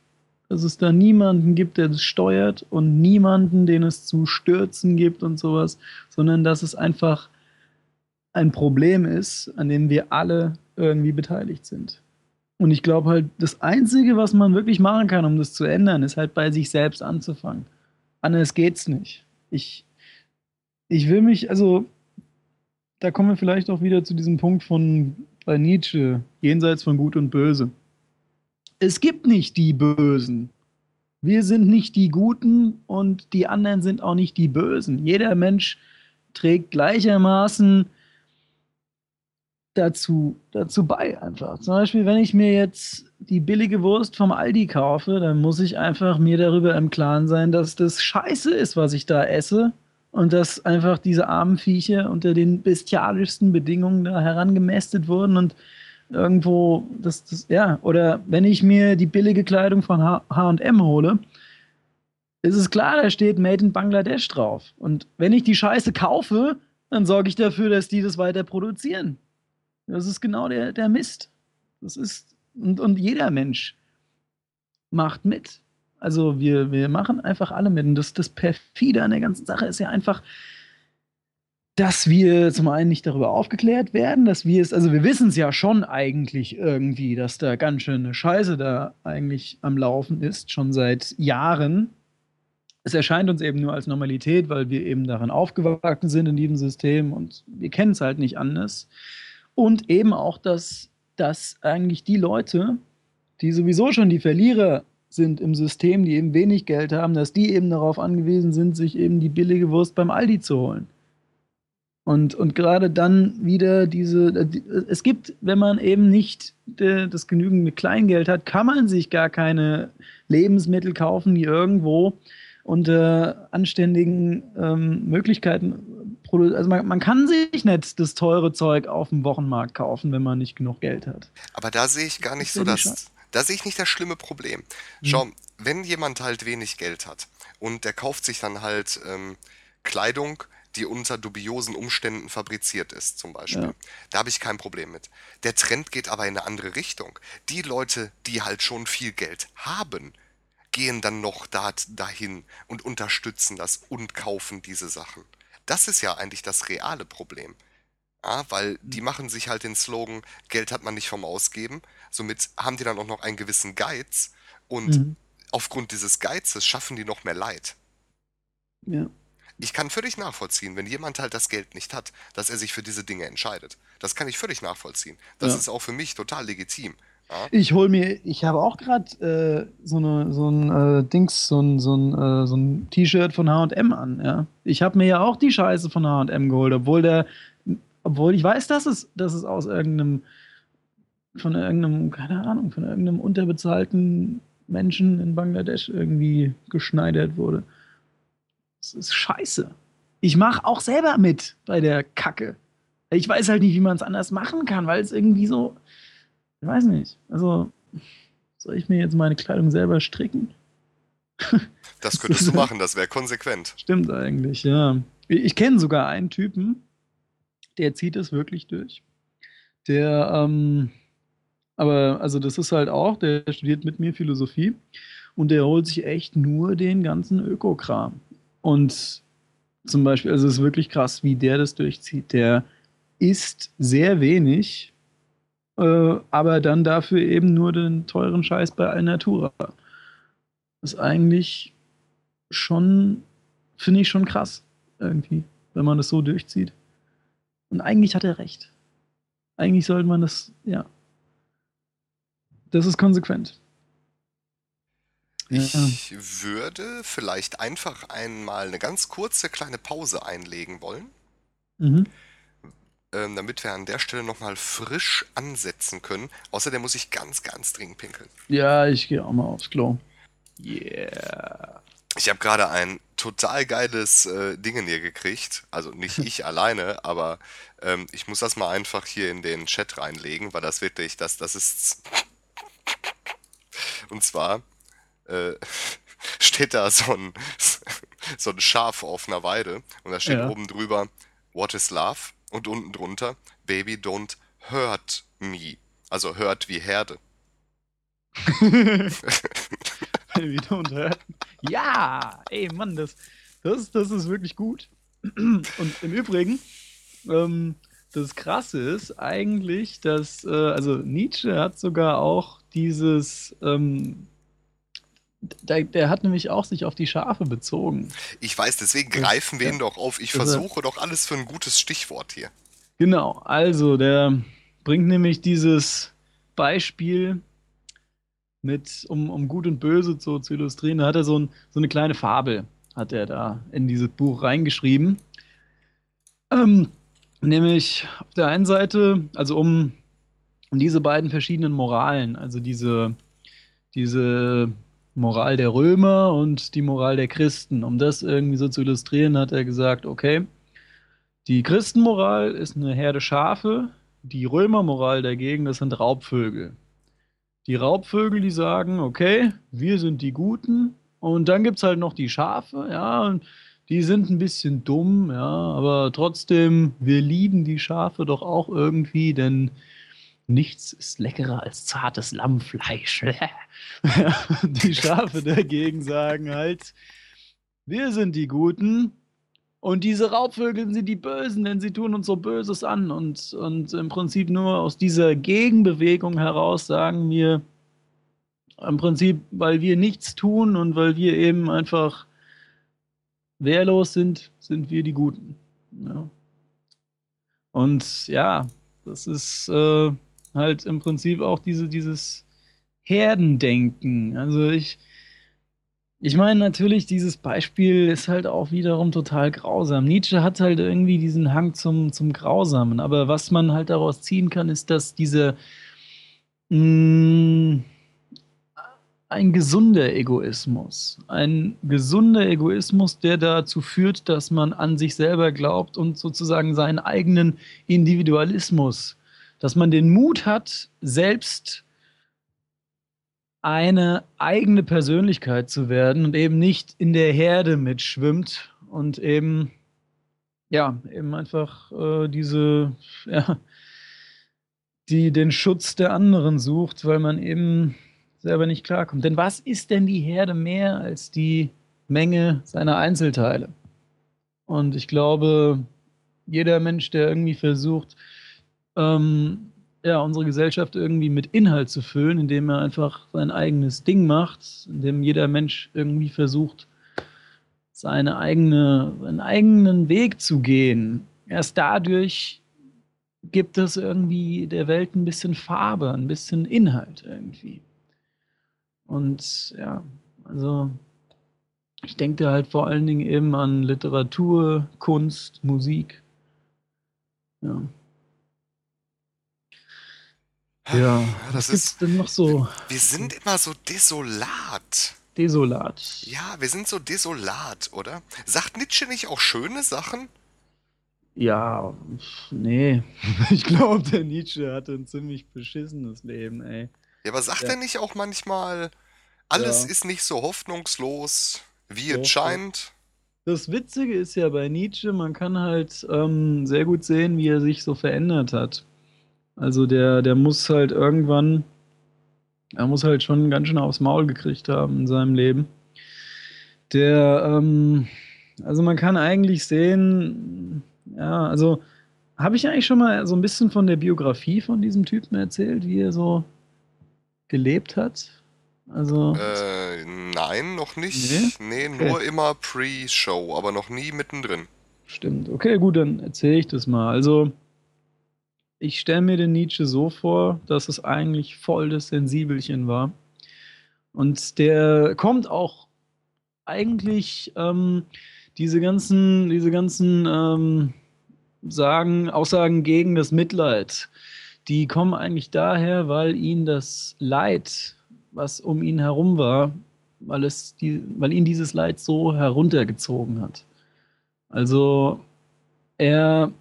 dass es da niemanden gibt, der das steuert und niemanden, den es zu stürzen gibt und sowas, sondern dass es einfach ein Problem ist, an dem wir alle irgendwie beteiligt sind. Und ich glaube halt, das Einzige, was man wirklich machen kann, um das zu ändern, ist halt bei sich selbst anzufangen. Anders geht's nicht. Ich, ich will mich, also, da kommen wir vielleicht auch wieder zu diesem Punkt von bei Nietzsche, jenseits von Gut und Böse. Es gibt nicht die Bösen. Wir sind nicht die Guten und die anderen sind auch nicht die Bösen. Jeder Mensch trägt gleichermaßen dazu, dazu bei einfach. Zum Beispiel, wenn ich mir jetzt die billige Wurst vom Aldi kaufe, dann muss ich einfach mir darüber im Klaren sein, dass das scheiße ist, was ich da esse. Und dass einfach diese armen Viecher unter den bestialischsten Bedingungen da herangemästet wurden und irgendwo, das, das, ja, oder wenn ich mir die billige Kleidung von HM hole, ist es klar, da steht Made in Bangladesch drauf. Und wenn ich die Scheiße kaufe, dann sorge ich dafür, dass die das weiter produzieren. Das ist genau der, der Mist. Das ist, und, und jeder Mensch macht mit. Also wir, wir machen einfach alle mit. Und das, das Perfide an der ganzen Sache ist ja einfach, dass wir zum einen nicht darüber aufgeklärt werden, dass wir es, also wir wissen es ja schon eigentlich irgendwie, dass da ganz schön eine Scheiße da eigentlich am Laufen ist, schon seit Jahren. Es erscheint uns eben nur als Normalität, weil wir eben darin aufgewachsen sind in diesem System und wir kennen es halt nicht anders. Und eben auch, dass, dass eigentlich die Leute, die sowieso schon die Verlierer sind im System, die eben wenig Geld haben, dass die eben darauf angewiesen sind, sich eben die billige Wurst beim Aldi zu holen. Und, und gerade dann wieder diese, es gibt, wenn man eben nicht das genügende Kleingeld hat, kann man sich gar keine Lebensmittel kaufen, die irgendwo unter anständigen ähm, Möglichkeiten also man, man, kann sich nicht das teure Zeug auf dem Wochenmarkt kaufen, wenn man nicht genug Geld hat. Aber da sehe ich gar nicht so das, da sehe ich nicht das schlimme Problem. Hm. Schau, wenn jemand halt wenig Geld hat und der kauft sich dann halt ähm, Kleidung, die unter dubiosen Umständen fabriziert ist, zum Beispiel. Ja. Da habe ich kein Problem mit. Der Trend geht aber in eine andere Richtung. Die Leute, die halt schon viel Geld haben, gehen dann noch da, dahin und unterstützen das und kaufen diese Sachen. Das ist ja eigentlich das reale Problem. Ja, weil hm. die machen sich halt den Slogan, Geld hat man nicht vom Ausgeben. Somit haben die dann auch noch einen gewissen Geiz und mhm. aufgrund dieses Geizes schaffen die noch mehr Leid. Ja ich kann völlig nachvollziehen, wenn jemand halt das Geld nicht hat, dass er sich für diese Dinge entscheidet. Das kann ich völlig nachvollziehen. Das ja. ist auch für mich total legitim. Ich hole mir, ich habe auch gerade äh, so, so ein äh, Dings, so ein, so ein, äh, so ein T-Shirt von HM an. Ja? Ich habe mir ja auch die Scheiße von HM geholt, obwohl der, obwohl ich weiß, dass es, dass es aus irgendeinem, von irgendeinem, keine Ahnung, von irgendeinem unterbezahlten Menschen in Bangladesch irgendwie geschneidert wurde. Das ist scheiße. Ich mache auch selber mit bei der Kacke. Ich weiß halt nicht, wie man es anders machen kann, weil es irgendwie so. Ich weiß nicht. Also, soll ich mir jetzt meine Kleidung selber stricken? Das könntest du machen, das wäre konsequent. Stimmt eigentlich, ja. Ich kenne sogar einen Typen, der zieht es wirklich durch. Der, ähm, aber, also das ist halt auch, der studiert mit mir Philosophie und der holt sich echt nur den ganzen Ökokram. Und zum Beispiel, also es ist wirklich krass, wie der das durchzieht. Der isst sehr wenig, äh, aber dann dafür eben nur den teuren Scheiß bei Alnatura. Das ist eigentlich schon, finde ich schon krass, irgendwie, wenn man das so durchzieht. Und eigentlich hat er recht. Eigentlich sollte man das, ja. Das ist konsequent. Ich ja. würde vielleicht einfach einmal eine ganz kurze kleine Pause einlegen wollen. Mhm. Ähm, damit wir an der Stelle nochmal frisch ansetzen können. Außerdem muss ich ganz, ganz dringend pinkeln. Ja, ich gehe auch mal aufs Klo. Yeah. Ich habe gerade ein total geiles äh, Ding in ihr gekriegt. Also nicht ich alleine, aber ähm, ich muss das mal einfach hier in den Chat reinlegen, weil das wirklich, das, das ist. Und zwar äh, steht da so ein, so ein Schaf auf einer Weide und da steht ja. oben drüber What is Love? Und unten drunter Baby don't hurt me. Also hört wie Herde. Baby don't hurt. Ja, ey Mann, das, das, das ist wirklich gut. Und im Übrigen, ähm, das Krasse ist eigentlich, dass, äh, also Nietzsche hat sogar auch dieses ähm, der, der, hat nämlich auch sich auf die Schafe bezogen. Ich weiß, deswegen greifen wir ihn doch auf. Ich versuche doch alles für ein gutes Stichwort hier. Genau, also der bringt nämlich dieses Beispiel mit, um, um Gut und Böse zu, zu illustrieren, da hat er so, ein, so eine kleine Fabel, hat er da in dieses Buch reingeschrieben. Ähm, nämlich auf der einen Seite, also um, um diese beiden verschiedenen Moralen, also diese, diese Moral der Römer und die Moral der Christen. Um das irgendwie so zu illustrieren, hat er gesagt, okay, die Christenmoral ist eine Herde Schafe, die Römermoral dagegen, das sind Raubvögel. Die Raubvögel, die sagen, okay, wir sind die Guten und dann gibt es halt noch die Schafe, ja, und die sind ein bisschen dumm, ja, aber trotzdem, wir lieben die Schafe doch auch irgendwie, denn Nichts ist leckerer als zartes Lammfleisch. die Schafe dagegen sagen halt, wir sind die Guten und diese Raubvögel sind die Bösen, denn sie tun uns so Böses an. Und, und im Prinzip nur aus dieser Gegenbewegung heraus sagen wir, im Prinzip, weil wir nichts tun und weil wir eben einfach wehrlos sind, sind wir die Guten. Ja. Und ja, das ist. Äh, halt im Prinzip auch diese, dieses Herdendenken. Also ich, ich meine natürlich, dieses Beispiel ist halt auch wiederum total grausam. Nietzsche hat halt irgendwie diesen Hang zum, zum Grausamen. Aber was man halt daraus ziehen kann, ist, dass diese mh, mm, ein gesunder Egoismus, ein gesunder Egoismus, der dazu führt, dass man an sich selber glaubt und sozusagen seinen eigenen Individualismus, dass man den Mut hat, selbst eine eigene Persönlichkeit zu werden und eben nicht in der Herde mitschwimmt und eben ja eben einfach äh, diese ja die den Schutz der anderen sucht, weil man eben selber nicht klarkommt. Denn was ist denn die Herde mehr als die Menge seiner Einzelteile? Und ich glaube, jeder Mensch, der irgendwie versucht, ähm, ja, unsere Gesellschaft irgendwie mit Inhalt zu füllen, indem er einfach sein eigenes Ding macht, indem jeder Mensch irgendwie versucht, seine eigene, seinen eigenen Weg zu gehen. Erst dadurch gibt es irgendwie der Welt ein bisschen Farbe, ein bisschen Inhalt irgendwie. Und ja, also ich denke halt vor allen Dingen eben an Literatur, Kunst, Musik. Ja. Ja, das ist noch so. Wir sind immer so desolat. Desolat. Ja, wir sind so desolat, oder? Sagt Nietzsche nicht auch schöne Sachen? Ja, nee. Ich glaube, der Nietzsche hatte ein ziemlich beschissenes Leben, ey. Ja, aber sagt ja. er nicht auch manchmal, alles ja. ist nicht so hoffnungslos, wie es scheint? Das Witzige ist ja bei Nietzsche, man kann halt ähm, sehr gut sehen, wie er sich so verändert hat. Also der, der muss halt irgendwann, er muss halt schon ganz schön aufs Maul gekriegt haben in seinem Leben. Der, ähm, also man kann eigentlich sehen, ja, also habe ich eigentlich schon mal so ein bisschen von der Biografie von diesem Typen erzählt, wie er so gelebt hat? Also. Äh, nein, noch nicht. Nee, nee okay. nur immer Pre-Show, aber noch nie mittendrin. Stimmt. Okay, gut, dann erzähle ich das mal. Also, ich stelle mir den Nietzsche so vor, dass es eigentlich voll das Sensibelchen war. Und der kommt auch eigentlich ähm, diese ganzen, diese ganzen ähm, Sagen, Aussagen gegen das Mitleid, die kommen eigentlich daher, weil ihn das Leid, was um ihn herum war, weil, es die, weil ihn dieses Leid so heruntergezogen hat. Also er,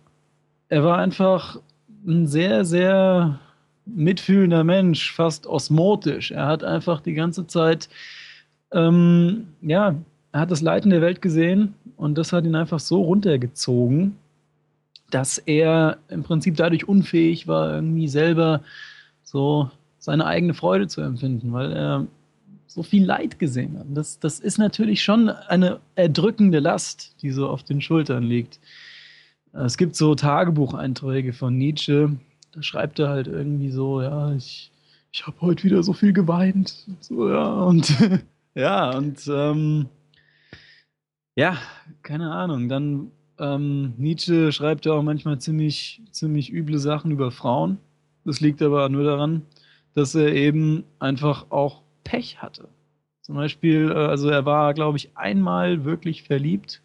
er war einfach ein sehr, sehr mitfühlender Mensch, fast osmotisch. Er hat einfach die ganze Zeit, ähm, ja, er hat das Leiden der Welt gesehen und das hat ihn einfach so runtergezogen, dass er im Prinzip dadurch unfähig war, irgendwie selber so seine eigene Freude zu empfinden, weil er so viel Leid gesehen hat. Das, das ist natürlich schon eine erdrückende Last, die so auf den Schultern liegt. Es gibt so Tagebucheinträge von Nietzsche, da schreibt er halt irgendwie so, ja, ich, ich habe heute wieder so viel geweint. So, ja, und ja, und ähm, ja, keine Ahnung. Dann ähm, Nietzsche schreibt ja auch manchmal ziemlich, ziemlich üble Sachen über Frauen. Das liegt aber nur daran, dass er eben einfach auch Pech hatte. Zum Beispiel, äh, also er war, glaube ich, einmal wirklich verliebt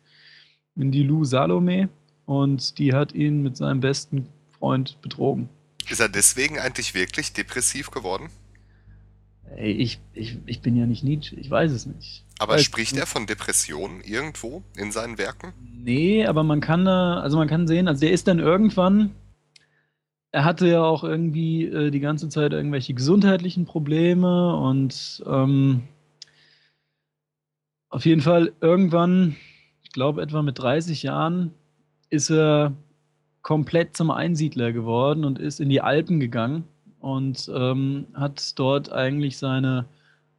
in die Lou Salome und die hat ihn mit seinem besten Freund betrogen. Ist er deswegen eigentlich wirklich depressiv geworden? Ey, ich, ich, ich bin ja nicht Nietzsche, ich weiß es nicht. Aber weiß spricht er von Depressionen irgendwo in seinen Werken? Nee, aber man kann da, also man kann sehen, also der ist dann irgendwann, er hatte ja auch irgendwie äh, die ganze Zeit irgendwelche gesundheitlichen Probleme und ähm, auf jeden Fall irgendwann, ich glaube etwa mit 30 Jahren, ist er komplett zum Einsiedler geworden und ist in die Alpen gegangen und ähm, hat dort eigentlich seine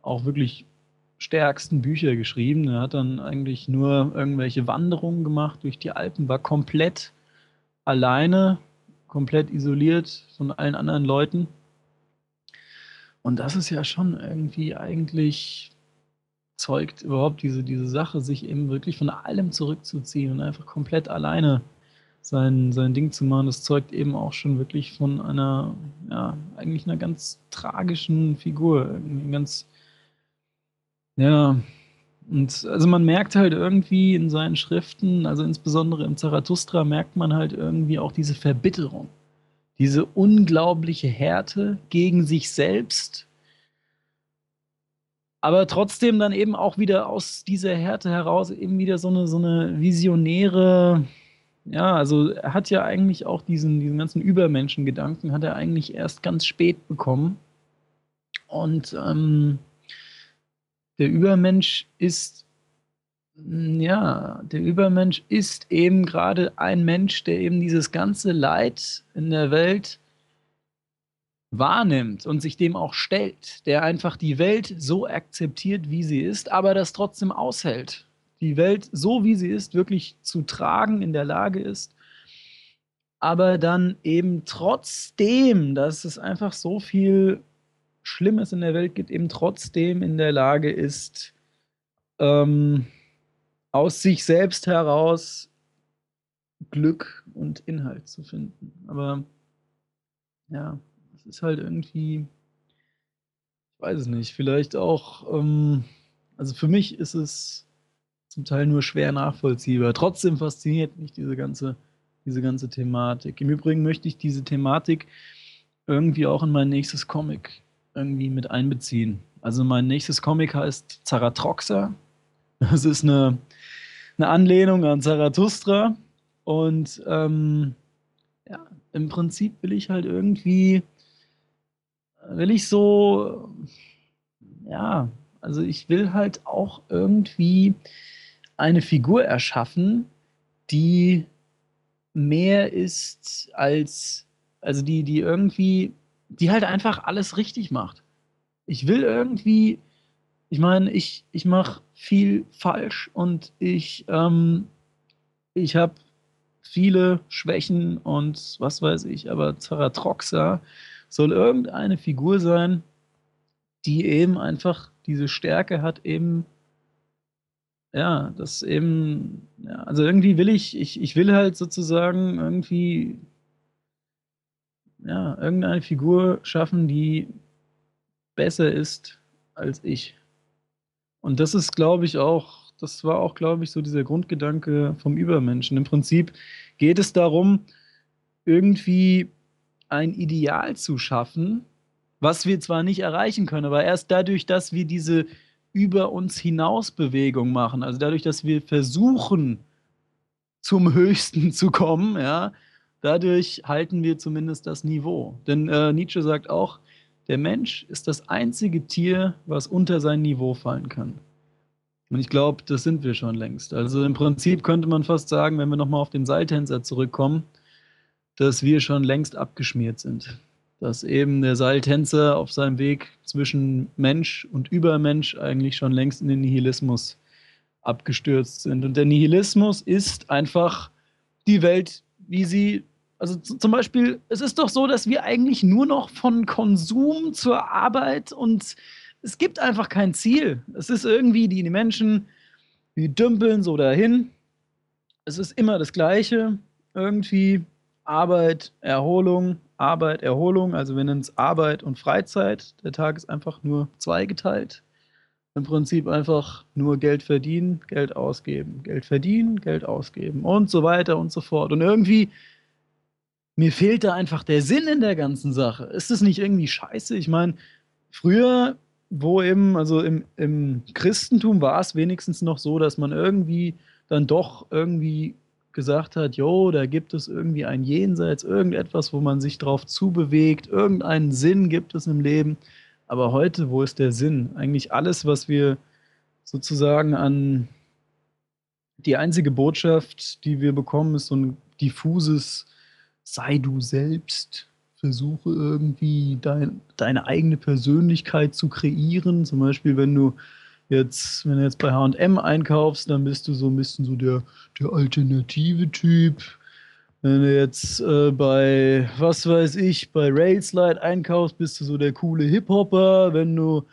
auch wirklich stärksten Bücher geschrieben. Er hat dann eigentlich nur irgendwelche Wanderungen gemacht durch die Alpen, war komplett alleine, komplett isoliert von allen anderen Leuten. Und das ist ja schon irgendwie eigentlich zeugt überhaupt diese, diese Sache, sich eben wirklich von allem zurückzuziehen und einfach komplett alleine sein, sein Ding zu machen, das zeugt eben auch schon wirklich von einer, ja, eigentlich einer ganz tragischen Figur. Ganz, ja, und also man merkt halt irgendwie in seinen Schriften, also insbesondere im Zarathustra, merkt man halt irgendwie auch diese Verbitterung, diese unglaubliche Härte gegen sich selbst, aber trotzdem dann eben auch wieder aus dieser Härte heraus eben wieder so eine, so eine visionäre, ja, also er hat ja eigentlich auch diesen, diesen ganzen Übermenschengedanken, hat er eigentlich erst ganz spät bekommen. Und ähm, der Übermensch ist, ja, der Übermensch ist eben gerade ein Mensch, der eben dieses ganze Leid in der Welt wahrnimmt und sich dem auch stellt, der einfach die Welt so akzeptiert, wie sie ist, aber das trotzdem aushält. Die Welt so, wie sie ist, wirklich zu tragen, in der Lage ist, aber dann eben trotzdem, dass es einfach so viel Schlimmes in der Welt gibt, eben trotzdem in der Lage ist, ähm, aus sich selbst heraus Glück und Inhalt zu finden. Aber ja, es ist halt irgendwie, ich weiß es nicht, vielleicht auch, ähm, also für mich ist es zum Teil nur schwer nachvollziehbar. Trotzdem fasziniert mich diese ganze, diese ganze Thematik. Im Übrigen möchte ich diese Thematik irgendwie auch in mein nächstes Comic irgendwie mit einbeziehen. Also mein nächstes Comic heißt Zaratroxa. Das ist eine, eine Anlehnung an Zarathustra. Und ähm, ja, im Prinzip will ich halt irgendwie will ich so, ja, also ich will halt auch irgendwie eine Figur erschaffen, die mehr ist als, also die, die irgendwie, die halt einfach alles richtig macht. Ich will irgendwie, ich meine, ich, ich mache viel falsch und ich, ähm, ich habe viele Schwächen und was weiß ich, aber Zaratroxa soll irgendeine Figur sein, die eben einfach diese Stärke hat, eben, ja, das eben, ja, also irgendwie will ich, ich, ich will halt sozusagen irgendwie, ja, irgendeine Figur schaffen, die besser ist als ich. Und das ist, glaube ich, auch, das war auch, glaube ich, so dieser Grundgedanke vom Übermenschen. Im Prinzip geht es darum, irgendwie ein Ideal zu schaffen, was wir zwar nicht erreichen können, aber erst dadurch, dass wir diese über uns hinaus Bewegung machen, also dadurch, dass wir versuchen, zum Höchsten zu kommen, ja, dadurch halten wir zumindest das Niveau. Denn äh, Nietzsche sagt auch, der Mensch ist das einzige Tier, was unter sein Niveau fallen kann. Und ich glaube, das sind wir schon längst. Also im Prinzip könnte man fast sagen, wenn wir nochmal auf den Seiltänzer zurückkommen, dass wir schon längst abgeschmiert sind. Dass eben der Seiltänzer auf seinem Weg zwischen Mensch und Übermensch eigentlich schon längst in den Nihilismus abgestürzt sind. Und der Nihilismus ist einfach die Welt, wie sie, also zum Beispiel, es ist doch so, dass wir eigentlich nur noch von Konsum zur Arbeit und es gibt einfach kein Ziel. Es ist irgendwie, die Menschen, die dümpeln so dahin. Es ist immer das Gleiche. Irgendwie Arbeit, Erholung, Arbeit, Erholung. Also wir nennen es Arbeit und Freizeit. Der Tag ist einfach nur zweigeteilt. Im Prinzip einfach nur Geld verdienen, Geld ausgeben, Geld verdienen, Geld ausgeben und so weiter und so fort. Und irgendwie, mir fehlt da einfach der Sinn in der ganzen Sache. Ist das nicht irgendwie scheiße? Ich meine, früher, wo eben, also im, im Christentum war es wenigstens noch so, dass man irgendwie dann doch irgendwie gesagt hat, jo, da gibt es irgendwie ein Jenseits, irgendetwas, wo man sich drauf zubewegt, irgendeinen Sinn gibt es im Leben. Aber heute, wo ist der Sinn? Eigentlich alles, was wir sozusagen an die einzige Botschaft, die wir bekommen, ist so ein diffuses Sei du selbst, versuche irgendwie dein, deine eigene Persönlichkeit zu kreieren. Zum Beispiel, wenn du Jetzt, wenn du jetzt bei HM einkaufst, dann bist du so ein bisschen so der, der alternative Typ. Wenn du jetzt äh, bei, was weiß ich, bei Railslide einkaufst, bist du so der coole Hip-Hopper. Wenn du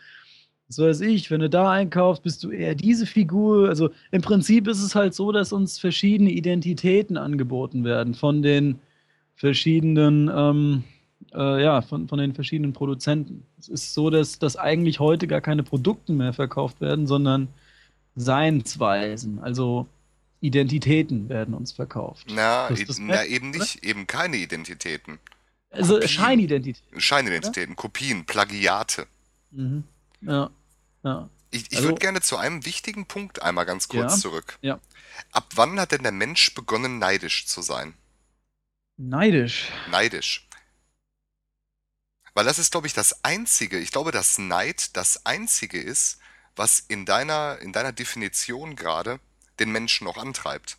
was weiß ich, wenn du da einkaufst, bist du eher diese Figur. Also im Prinzip ist es halt so, dass uns verschiedene Identitäten angeboten werden von den verschiedenen, ähm, äh, ja, von, von den verschiedenen Produzenten. Es ist so, dass, dass eigentlich heute gar keine Produkte mehr verkauft werden, sondern Seinsweisen, also Identitäten werden uns verkauft. Na, na eben nicht, oder? eben keine Identitäten. Also Scheinidentitäten. Scheinidentitäten, Kopien, Plagiate. Mhm. Ja. Ja. Ich, ich also, würde gerne zu einem wichtigen Punkt einmal ganz kurz ja, zurück. Ja. Ab wann hat denn der Mensch begonnen, neidisch zu sein? Neidisch. Neidisch. Weil das ist, glaube ich, das Einzige, ich glaube, dass Neid das Einzige ist, was in deiner, in deiner Definition gerade den Menschen noch antreibt.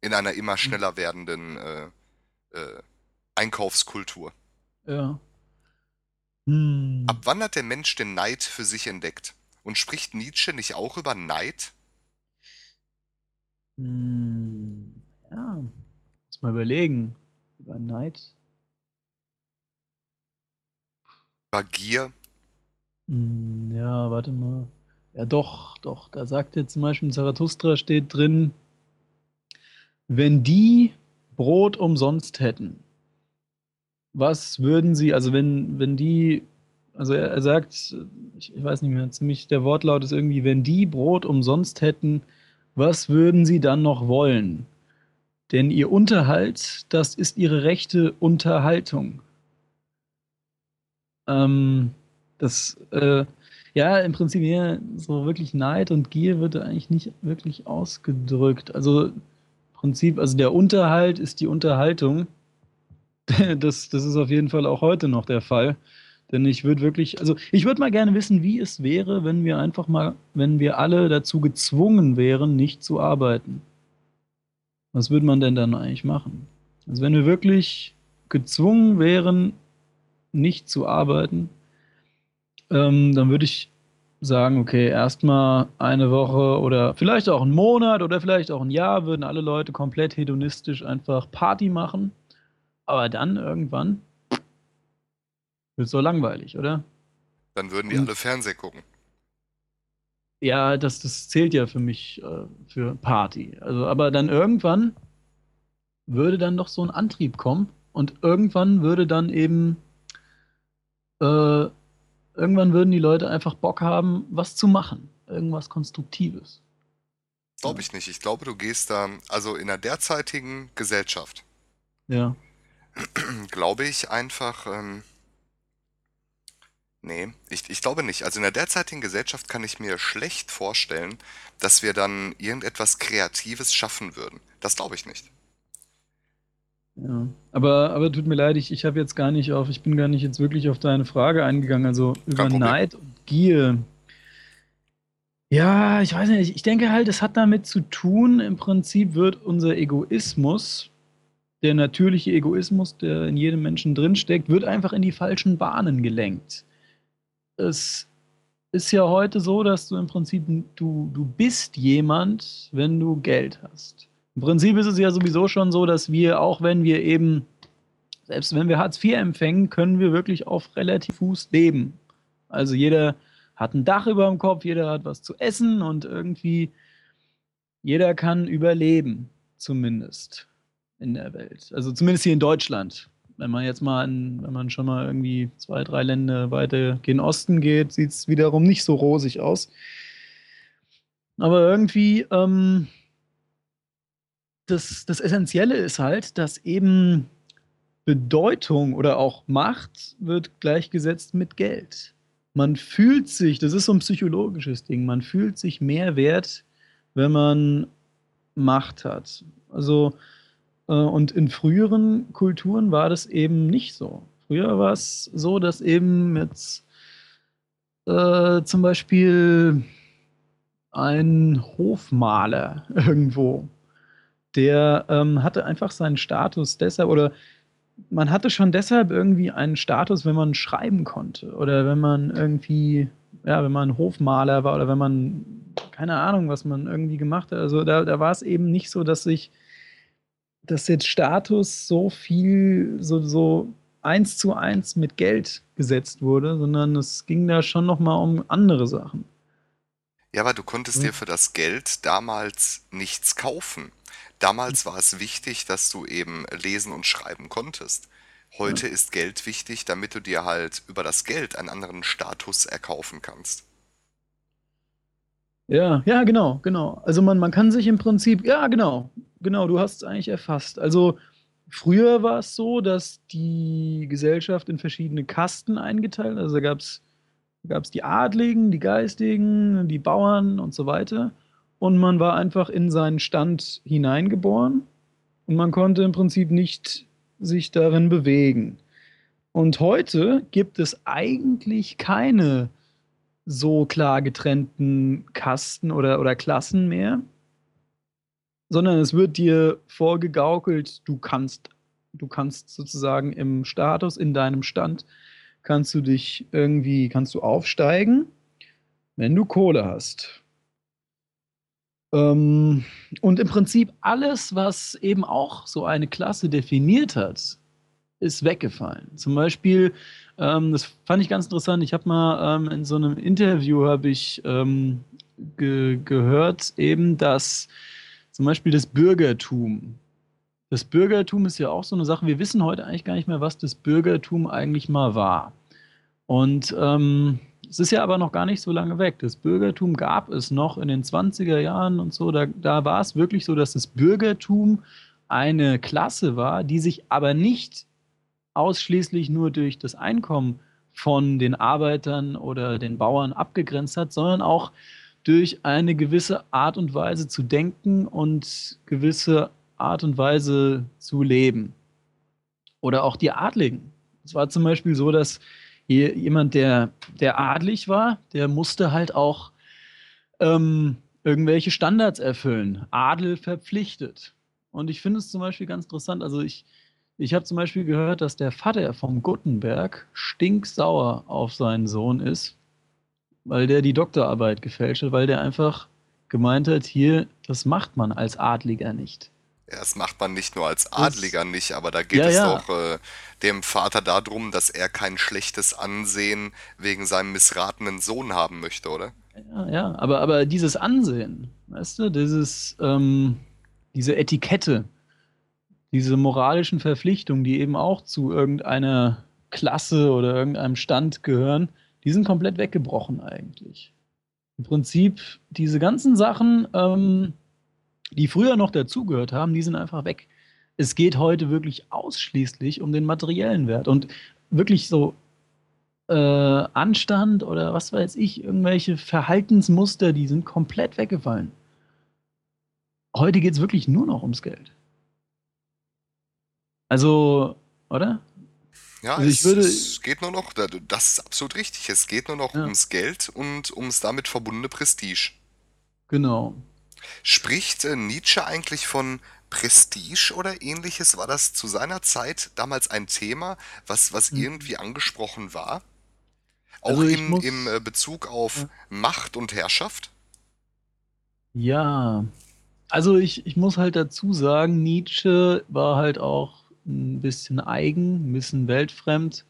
In einer immer hm. schneller werdenden äh, äh, Einkaufskultur. Ja. Hm. Ab wann hat der Mensch den Neid für sich entdeckt? Und spricht Nietzsche nicht auch über Neid? Hm, ja, muss mal überlegen. Über Neid. Über Gier? Hm, ja, warte mal. Ja, doch, doch. Da sagt er zum Beispiel Zarathustra steht drin, wenn die Brot umsonst hätten, was würden sie, also wenn, wenn die also er, er sagt, ich, ich, weiß nicht mehr, ziemlich der Wortlaut ist irgendwie, wenn die Brot umsonst hätten, was würden sie dann noch wollen? Denn ihr Unterhalt, das ist ihre rechte Unterhaltung. Ähm, das, äh, ja, im Prinzip ja, so wirklich Neid und Gier wird eigentlich nicht wirklich ausgedrückt. Also Prinzip, also der Unterhalt ist die Unterhaltung. Das, das ist auf jeden Fall auch heute noch der Fall. Denn ich würde wirklich, also ich würde mal gerne wissen, wie es wäre, wenn wir einfach mal, wenn wir alle dazu gezwungen wären, nicht zu arbeiten. Was würde man denn dann eigentlich machen? Also wenn wir wirklich gezwungen wären, nicht zu arbeiten, ähm, dann würde ich sagen, okay, erstmal eine Woche oder vielleicht auch einen Monat oder vielleicht auch ein Jahr würden alle Leute komplett hedonistisch einfach Party machen. Aber dann irgendwann wird so langweilig, oder? Dann würden die Und, alle Fernseh gucken. Ja, das, das zählt ja für mich äh, für Party. Also, aber dann irgendwann würde dann doch so ein Antrieb kommen und irgendwann würde dann eben äh, irgendwann würden die Leute einfach Bock haben, was zu machen, irgendwas Konstruktives. Glaube ich nicht. Ich glaube, du gehst da, also in der derzeitigen Gesellschaft. Ja. glaube ich einfach, ähm, Nee, ich, ich glaube nicht. Also in der derzeitigen Gesellschaft kann ich mir schlecht vorstellen, dass wir dann irgendetwas Kreatives schaffen würden. Das glaube ich nicht. Ja, aber, aber tut mir leid, ich, ich habe jetzt gar nicht auf, ich bin gar nicht jetzt wirklich auf deine Frage eingegangen, also über Neid und Gier. Ja, ich weiß nicht, ich denke halt, es hat damit zu tun, im Prinzip wird unser Egoismus, der natürliche Egoismus, der in jedem Menschen drinsteckt, wird einfach in die falschen Bahnen gelenkt es ist ja heute so, dass du im Prinzip, du, du bist jemand, wenn du Geld hast. Im Prinzip ist es ja sowieso schon so, dass wir, auch wenn wir eben, selbst wenn wir Hartz IV empfängen, können wir wirklich auf relativ Fuß leben. Also jeder hat ein Dach über dem Kopf, jeder hat was zu essen und irgendwie jeder kann überleben, zumindest in der Welt. Also zumindest hier in Deutschland wenn man jetzt mal, in, wenn man schon mal irgendwie zwei, drei Länder weiter gen Osten geht, sieht es wiederum nicht so rosig aus. Aber irgendwie, ähm, das, das Essentielle ist halt, dass eben Bedeutung oder auch Macht wird gleichgesetzt mit Geld. Man fühlt sich, das ist so ein psychologisches Ding, man fühlt sich mehr wert, wenn man Macht hat. Also äh, und in früheren Kulturen war das eben nicht so. Früher war es so, dass eben jetzt äh, zum Beispiel ein Hofmaler irgendwo, der ähm, hatte einfach seinen Status deshalb, oder man hatte schon deshalb irgendwie einen Status, wenn man schreiben konnte oder wenn man irgendwie, ja, wenn man Hofmaler war oder wenn man, keine Ahnung, was man irgendwie gemacht hat. Also da, da war es eben nicht so, dass sich dass jetzt Status so viel, so, so eins zu eins mit Geld gesetzt wurde, sondern es ging da schon noch mal um andere Sachen. Ja, aber du konntest dir für das Geld damals nichts kaufen. Damals war es wichtig, dass du eben lesen und schreiben konntest. Heute ist Geld wichtig, damit du dir halt über das Geld einen anderen Status erkaufen kannst. Ja, ja, genau, genau. Also man, man kann sich im Prinzip, ja, genau, genau, du hast es eigentlich erfasst. Also früher war es so, dass die Gesellschaft in verschiedene Kasten eingeteilt, also da gab es die Adligen, die Geistigen, die Bauern und so weiter. Und man war einfach in seinen Stand hineingeboren und man konnte im Prinzip nicht sich darin bewegen. Und heute gibt es eigentlich keine so klar getrennten Kasten oder, oder Klassen mehr, sondern es wird dir vorgegaukelt, du kannst, du kannst sozusagen im Status, in deinem Stand, kannst du dich irgendwie, kannst du aufsteigen, wenn du Kohle hast. Ähm, und im Prinzip alles, was eben auch so eine Klasse definiert hat, ist weggefallen. Zum Beispiel ähm, das fand ich ganz interessant. Ich habe mal ähm, in so einem Interview habe ich ähm, ge gehört, eben, dass zum Beispiel das Bürgertum. Das Bürgertum ist ja auch so eine Sache. Wir wissen heute eigentlich gar nicht mehr, was das Bürgertum eigentlich mal war. Und ähm, es ist ja aber noch gar nicht so lange weg. Das Bürgertum gab es noch in den 20er Jahren und so. Da, da war es wirklich so, dass das Bürgertum eine Klasse war, die sich aber nicht ausschließlich nur durch das Einkommen von den Arbeitern oder den Bauern abgegrenzt hat, sondern auch durch eine gewisse Art und Weise zu denken und gewisse Art und Weise zu leben. Oder auch die Adligen. Es war zum Beispiel so, dass jemand, der, der adlig war, der musste halt auch ähm, irgendwelche Standards erfüllen. Adel verpflichtet. Und ich finde es zum Beispiel ganz interessant. Also ich, ich habe zum Beispiel gehört, dass der Vater vom Guttenberg stinksauer auf seinen Sohn ist, weil der die Doktorarbeit gefälscht hat, weil der einfach gemeint hat, hier, das macht man als Adliger nicht. Ja, das macht man nicht nur als Adliger das, nicht, aber da geht ja, es ja. doch äh, dem Vater darum, dass er kein schlechtes Ansehen wegen seinem missratenen Sohn haben möchte, oder? Ja, ja, aber, aber dieses Ansehen, weißt du, dieses, ähm, diese Etikette, diese moralischen Verpflichtungen, die eben auch zu irgendeiner Klasse oder irgendeinem Stand gehören, die sind komplett weggebrochen eigentlich. Im Prinzip, diese ganzen Sachen, ähm, die früher noch dazugehört haben, die sind einfach weg. Es geht heute wirklich ausschließlich um den materiellen Wert und wirklich so äh, Anstand oder was weiß ich, irgendwelche Verhaltensmuster, die sind komplett weggefallen. Heute geht es wirklich nur noch ums Geld. Also, oder? Ja, also es, würde, es, geht nur noch, das ist absolut richtig, es geht nur noch ja. ums Geld und ums damit verbundene Prestige. Genau. Spricht äh, Nietzsche eigentlich von Prestige oder ähnliches? War das zu seiner Zeit damals ein Thema, was, was hm. irgendwie angesprochen war? Auch also im, muss, im äh, Bezug auf ja. Macht und Herrschaft? Ja, also ich, ich muss halt dazu sagen, Nietzsche war halt auch ein bisschen eigen, ein bisschen weltfremd,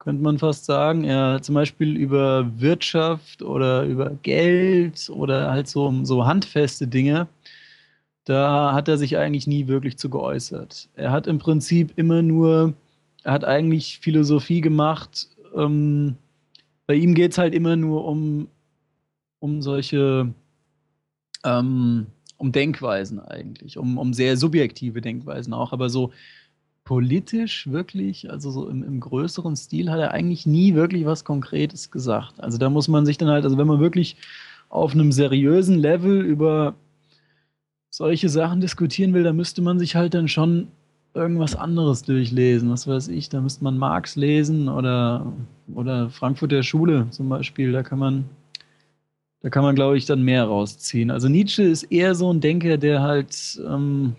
könnte man fast sagen. Hat zum Beispiel über Wirtschaft oder über Geld oder halt so, so handfeste Dinge, da hat er sich eigentlich nie wirklich zu geäußert. Er hat im Prinzip immer nur, er hat eigentlich Philosophie gemacht. Ähm, bei ihm geht es halt immer nur um, um solche ähm, um Denkweisen eigentlich, um, um sehr subjektive Denkweisen auch, aber so politisch wirklich, also so im, im, größeren Stil, hat er eigentlich nie wirklich was Konkretes gesagt. Also da muss man sich dann halt, also wenn man wirklich auf einem seriösen Level über solche Sachen diskutieren will, da müsste man sich halt dann schon irgendwas anderes durchlesen. Was weiß ich, da müsste man Marx lesen oder, oder Frankfurter Schule zum Beispiel. Da kann man, da kann man, glaube ich, dann mehr rausziehen. Also Nietzsche ist eher so ein Denker, der halt ähm,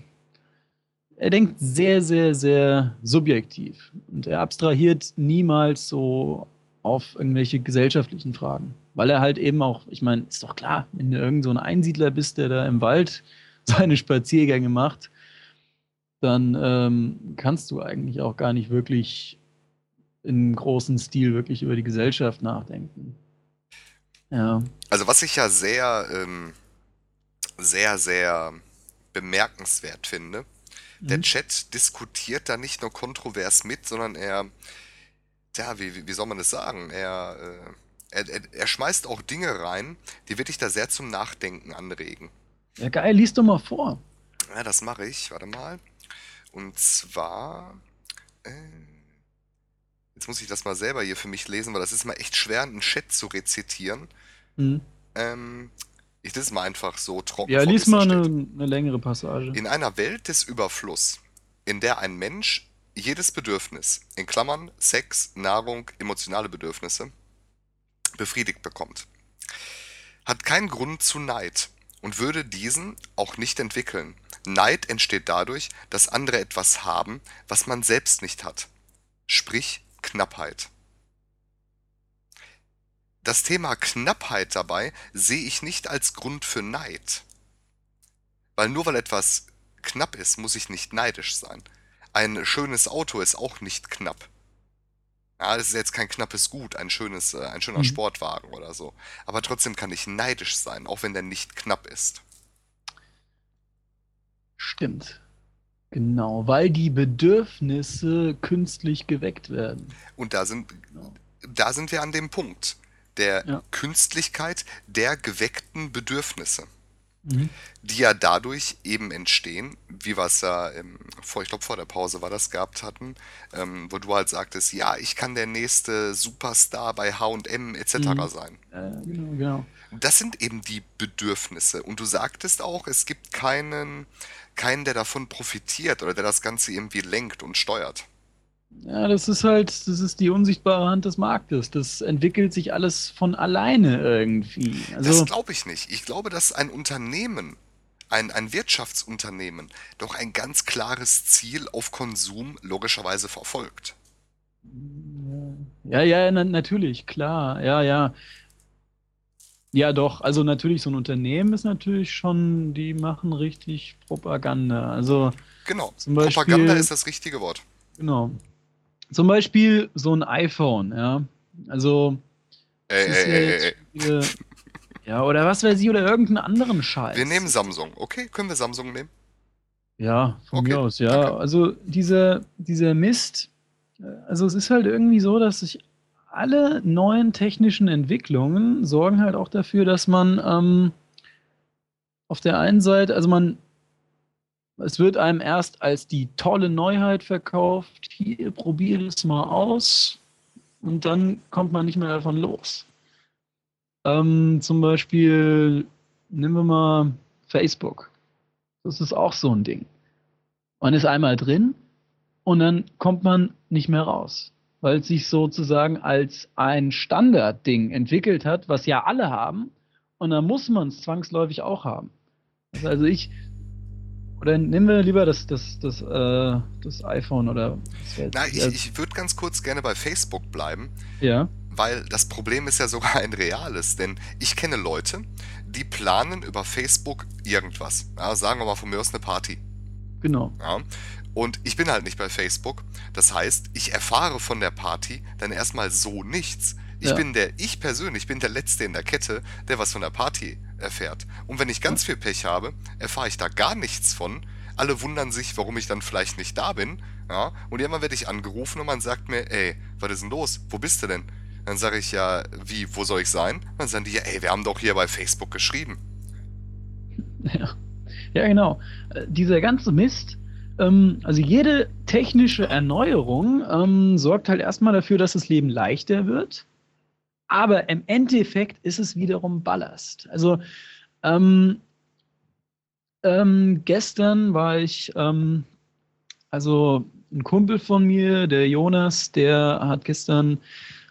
er denkt sehr, sehr, sehr subjektiv und er abstrahiert niemals so auf irgendwelche gesellschaftlichen Fragen. Weil er halt eben auch, ich meine, ist doch klar, wenn du irgend so ein Einsiedler bist, der da im Wald seine Spaziergänge macht, dann ähm, kannst du eigentlich auch gar nicht wirklich im großen Stil wirklich über die Gesellschaft nachdenken. Ja. Also was ich ja sehr, ähm, sehr, sehr bemerkenswert finde, der Mhm. Chat diskutiert da nicht nur kontrovers mit, sondern er, ja, wie, wie soll man das sagen? Er, äh, er, er, er schmeißt auch Dinge rein, die wirklich da sehr zum Nachdenken anregen. Ja, geil, lies doch mal vor. Ja, das mache ich. Warte mal. Und zwar. Äh, jetzt muss ich das mal selber hier für mich lesen, weil das ist mal echt schwer, einen Chat zu rezitieren. Mhm. Ähm, ich das mal einfach so trocken Ja, lies mal eine, eine längere Passage. In einer Welt des Überfluss, in der ein Mensch jedes Bedürfnis, in Klammern Sex, Nahrung, emotionale Bedürfnisse, befriedigt bekommt, hat keinen Grund zu Neid und würde diesen auch nicht entwickeln. Neid entsteht dadurch, dass andere etwas haben, was man selbst nicht hat. Sprich Knappheit. Das Thema Knappheit dabei sehe ich nicht als Grund für Neid. Weil nur weil etwas knapp ist, muss ich nicht neidisch sein. Ein schönes Auto ist auch nicht knapp. Ja, das ist jetzt kein knappes Gut, ein schönes, äh, ein schöner Mhm. Sportwagen oder so. Aber trotzdem kann ich neidisch sein, auch wenn der nicht knapp ist. Stimmt. Genau, weil die Bedürfnisse künstlich geweckt werden. Und da sind, Genau. da sind wir an dem Punkt der Ja. Künstlichkeit der geweckten Bedürfnisse, Mhm. die ja dadurch eben entstehen, wie wir es ja im, vor, ich glaube vor der Pause war das gehabt hatten, ähm, wo du halt sagtest, ja, ich kann der nächste Superstar bei H&M etc. Mhm. sein. Äh, genau, genau. Das sind eben die Bedürfnisse. Und du sagtest auch, es gibt keinen, keinen, der davon profitiert oder der das Ganze irgendwie lenkt und steuert. Ja, das ist halt, das ist die unsichtbare Hand des Marktes. Das entwickelt sich alles von alleine irgendwie. Das Also, glaube ich nicht. Ich glaube, dass ein Unternehmen, ein, ein Wirtschaftsunternehmen, doch ein ganz klares Ziel auf Konsum logischerweise verfolgt. ja, ja, na, natürlich, klar, ja, ja. Ja, doch, also natürlich, so ein Unternehmen ist natürlich schon, die machen richtig Propaganda. Also, Genau. Beispiel- Propaganda ist das richtige Wort. genau. Zum Beispiel so ein iPhone, ja. Also, Ey, ey, ja ey, ey. viele- ja, oder was weiß ich, oder irgendeinen anderen Scheiß. Wir nehmen Samsung. Okay, können wir Samsung nehmen? Ja, von Okay, mir aus, ja. danke. Also dieser, dieser Mist, äh, also es ist halt irgendwie so, dass sich alle neuen technischen Entwicklungen sorgen halt auch dafür, dass man ähm, auf der einen Seite, also man, es wird einem erst als die tolle Neuheit verkauft, hier, probier es mal aus und dann kommt man nicht mehr davon los. Ähm, zum Beispiel, nehmen wir mal Facebook. Das ist auch so ein Ding. Man ist einmal drin und dann kommt man nicht mehr raus, weil es sich sozusagen als ein Standardding entwickelt hat, was ja alle haben und dann muss man es zwangsläufig auch haben. Also ich, oder nehmen wir lieber das, das, das, äh, das iPhone oder jetzt- Na, ich, ich würde ganz kurz gerne bei Facebook bleiben, ja, weil das Problem ist ja sogar ein reales, denn ich kenne Leute, die planen über Facebook irgendwas. Ja, sagen wir mal von mir aus eine Party. genau. Ja? Und ich bin halt nicht bei Facebook. Das heißt, ich erfahre von der Party dann erstmal so nichts. Ich Ja. bin der, ich persönlich bin der Letzte in der Kette, der was von der Party erfährt. Und wenn ich ganz viel Pech habe, erfahre ich da gar nichts von. Alle wundern sich, warum ich dann vielleicht nicht da bin. Ja? Und irgendwann werde ich angerufen und man sagt mir, ey, was ist denn los? Wo bist du denn? Dann sage ich ja, wie, wo soll ich sein? Dann sagen die, ja, ey, wir haben doch hier bei Facebook geschrieben. Ja, ja genau. Äh, dieser ganze Mist, ähm, also jede technische Erneuerung ähm, sorgt halt erstmal dafür, dass das Leben leichter wird. Aber im Endeffekt ist es wiederum Ballast. Also ähm, ähm, gestern war ich, ähm, also ein Kumpel von mir, der Jonas, der hat gestern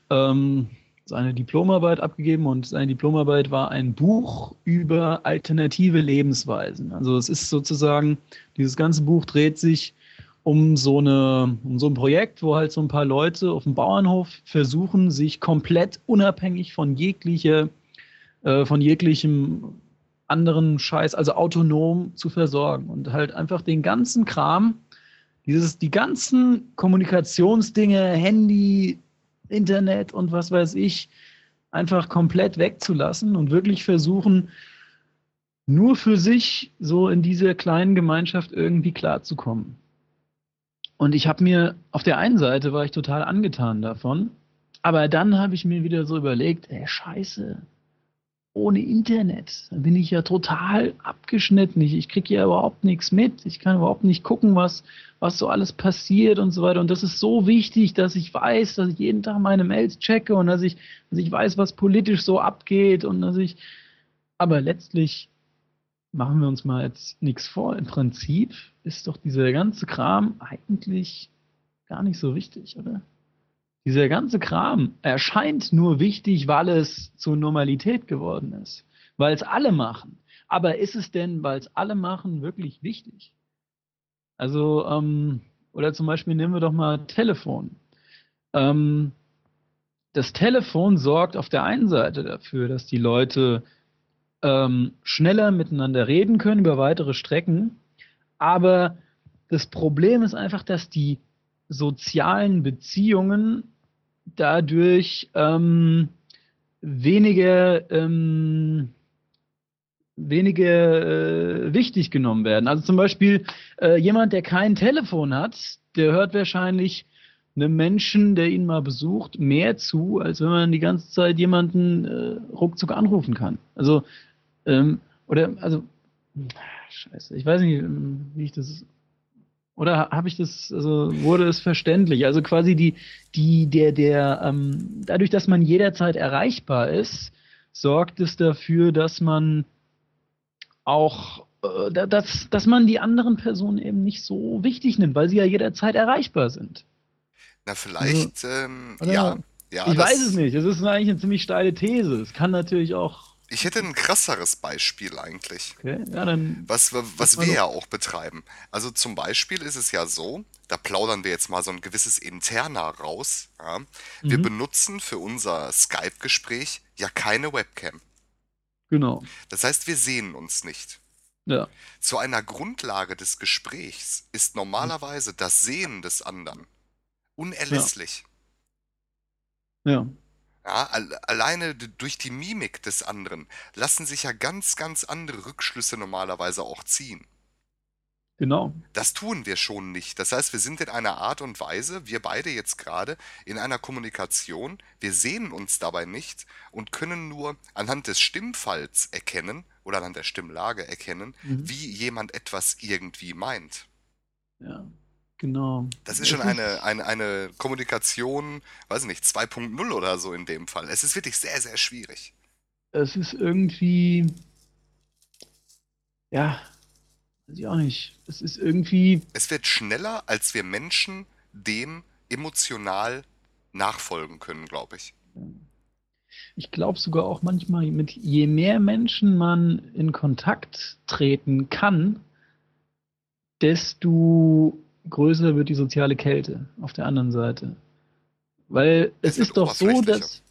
ähm, seine Diplomarbeit abgegeben und seine Diplomarbeit war ein Buch über alternative Lebensweisen. Also es ist sozusagen, dieses ganze Buch dreht sich um so, eine, um so ein Projekt, wo halt so ein paar Leute auf dem Bauernhof versuchen, sich komplett unabhängig von jeglicher, äh, von jeglichem anderen Scheiß, also autonom zu versorgen und halt einfach den ganzen Kram, Dieses, die ganzen Kommunikationsdinge, Handy, Internet und was weiß ich, einfach komplett wegzulassen und wirklich versuchen, nur für sich so in dieser kleinen Gemeinschaft irgendwie klarzukommen. Und ich habe mir, auf der einen Seite war ich total angetan davon, aber dann habe ich mir wieder so überlegt, ey, scheiße, ohne Internet, bin ich ja total abgeschnitten. Ich, ich kriege ja überhaupt nichts mit. Ich kann überhaupt nicht gucken, was, was so alles passiert und so weiter. Und das ist so wichtig, dass ich weiß, dass ich jeden Tag meine Mails checke und dass ich, dass ich weiß, was politisch so abgeht und dass ich. Aber letztlich machen wir uns mal jetzt nichts vor. Im Prinzip ist doch dieser ganze Kram eigentlich gar nicht so wichtig, oder? Dieser ganze Kram erscheint nur wichtig, weil es zur Normalität geworden ist, weil es alle machen. Aber ist es denn, weil es alle machen, wirklich wichtig? Also, ähm, oder zum Beispiel nehmen wir doch mal Telefon. Ähm, das Telefon sorgt auf der einen Seite dafür, dass die Leute ähm, schneller miteinander reden können über weitere Strecken. Aber das Problem ist einfach, dass die sozialen Beziehungen dadurch ähm, weniger, ähm, weniger äh, wichtig genommen werden. Also zum Beispiel äh, jemand, der kein Telefon hat, der hört wahrscheinlich einem Menschen, der ihn mal besucht, mehr zu, als wenn man die ganze Zeit jemanden äh, ruckzuck anrufen kann. Also ähm, oder, also, scheiße, ich weiß nicht, wie ich das. Oder habe ich das, also wurde es verständlich? Also quasi die, die, der, der, ähm, dadurch, dass man jederzeit erreichbar ist, sorgt es dafür, dass man auch, äh, dass, dass man die anderen Personen eben nicht so wichtig nimmt, weil sie ja jederzeit erreichbar sind. Na, vielleicht, also, ähm, ja. ja. Ich weiß es nicht. Es ist eigentlich eine ziemlich steile These. Es kann natürlich auch ich hätte ein krasseres Beispiel eigentlich. Okay, ja, dann. Was, was wir ja auch betreiben. Also zum Beispiel ist es ja so, da plaudern wir jetzt mal so ein gewisses Interna raus. Ja. Wir mhm. benutzen für unser Skype-Gespräch ja keine Webcam. Genau. Das heißt, wir sehen uns nicht. Ja. Zu einer Grundlage des Gesprächs ist normalerweise das Sehen des anderen unerlässlich. Ja. ja. Ja, alleine durch die Mimik des anderen lassen sich ja ganz, ganz andere Rückschlüsse normalerweise auch ziehen. Genau. Das tun wir schon nicht. Das heißt, wir sind in einer Art und Weise, wir beide jetzt gerade, in einer Kommunikation, wir sehen uns dabei nicht und können nur anhand des Stimmfalls erkennen oder anhand der Stimmlage erkennen, mhm. wie jemand etwas irgendwie meint. Ja. Genau. Das ist schon eine, eine, eine Kommunikation, weiß ich nicht, 2.0 oder so in dem Fall. Es ist wirklich sehr, sehr schwierig. Es ist irgendwie, ja, weiß ich auch nicht. Es ist irgendwie. Es wird schneller, als wir Menschen dem emotional nachfolgen können, glaube ich. Ich glaube sogar auch manchmal, mit je mehr Menschen man in Kontakt treten kann, desto größer wird die soziale Kälte auf der anderen Seite. Weil es, es ist doch so, dass.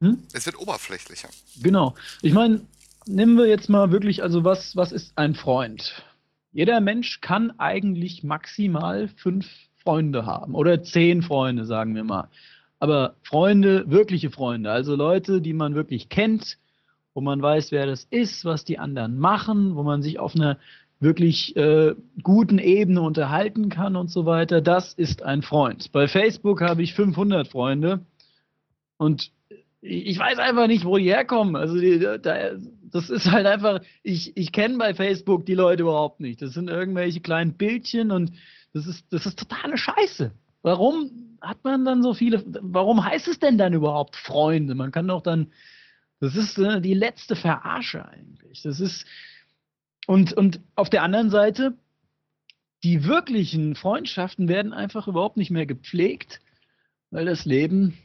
Hm? Es wird oberflächlicher. Genau. Ich meine, nehmen wir jetzt mal wirklich, also was, was ist ein Freund? Jeder Mensch kann eigentlich maximal fünf Freunde haben oder zehn Freunde, sagen wir mal. Aber Freunde, wirkliche Freunde, also Leute, die man wirklich kennt, wo man weiß, wer das ist, was die anderen machen, wo man sich auf einer wirklich äh, guten Ebene unterhalten kann und so weiter, das ist ein Freund. Bei Facebook habe ich 500 Freunde und ich weiß einfach nicht, wo die herkommen. Also die, da, das ist halt einfach, ich, ich kenne bei Facebook die Leute überhaupt nicht. Das sind irgendwelche kleinen Bildchen und das ist, das ist totale Scheiße. Warum hat man dann so viele, warum heißt es denn dann überhaupt Freunde? Man kann doch dann, das ist äh, die letzte Verarsche eigentlich. Das ist, und, und auf der anderen Seite, die wirklichen Freundschaften werden einfach überhaupt nicht mehr gepflegt, weil das Leben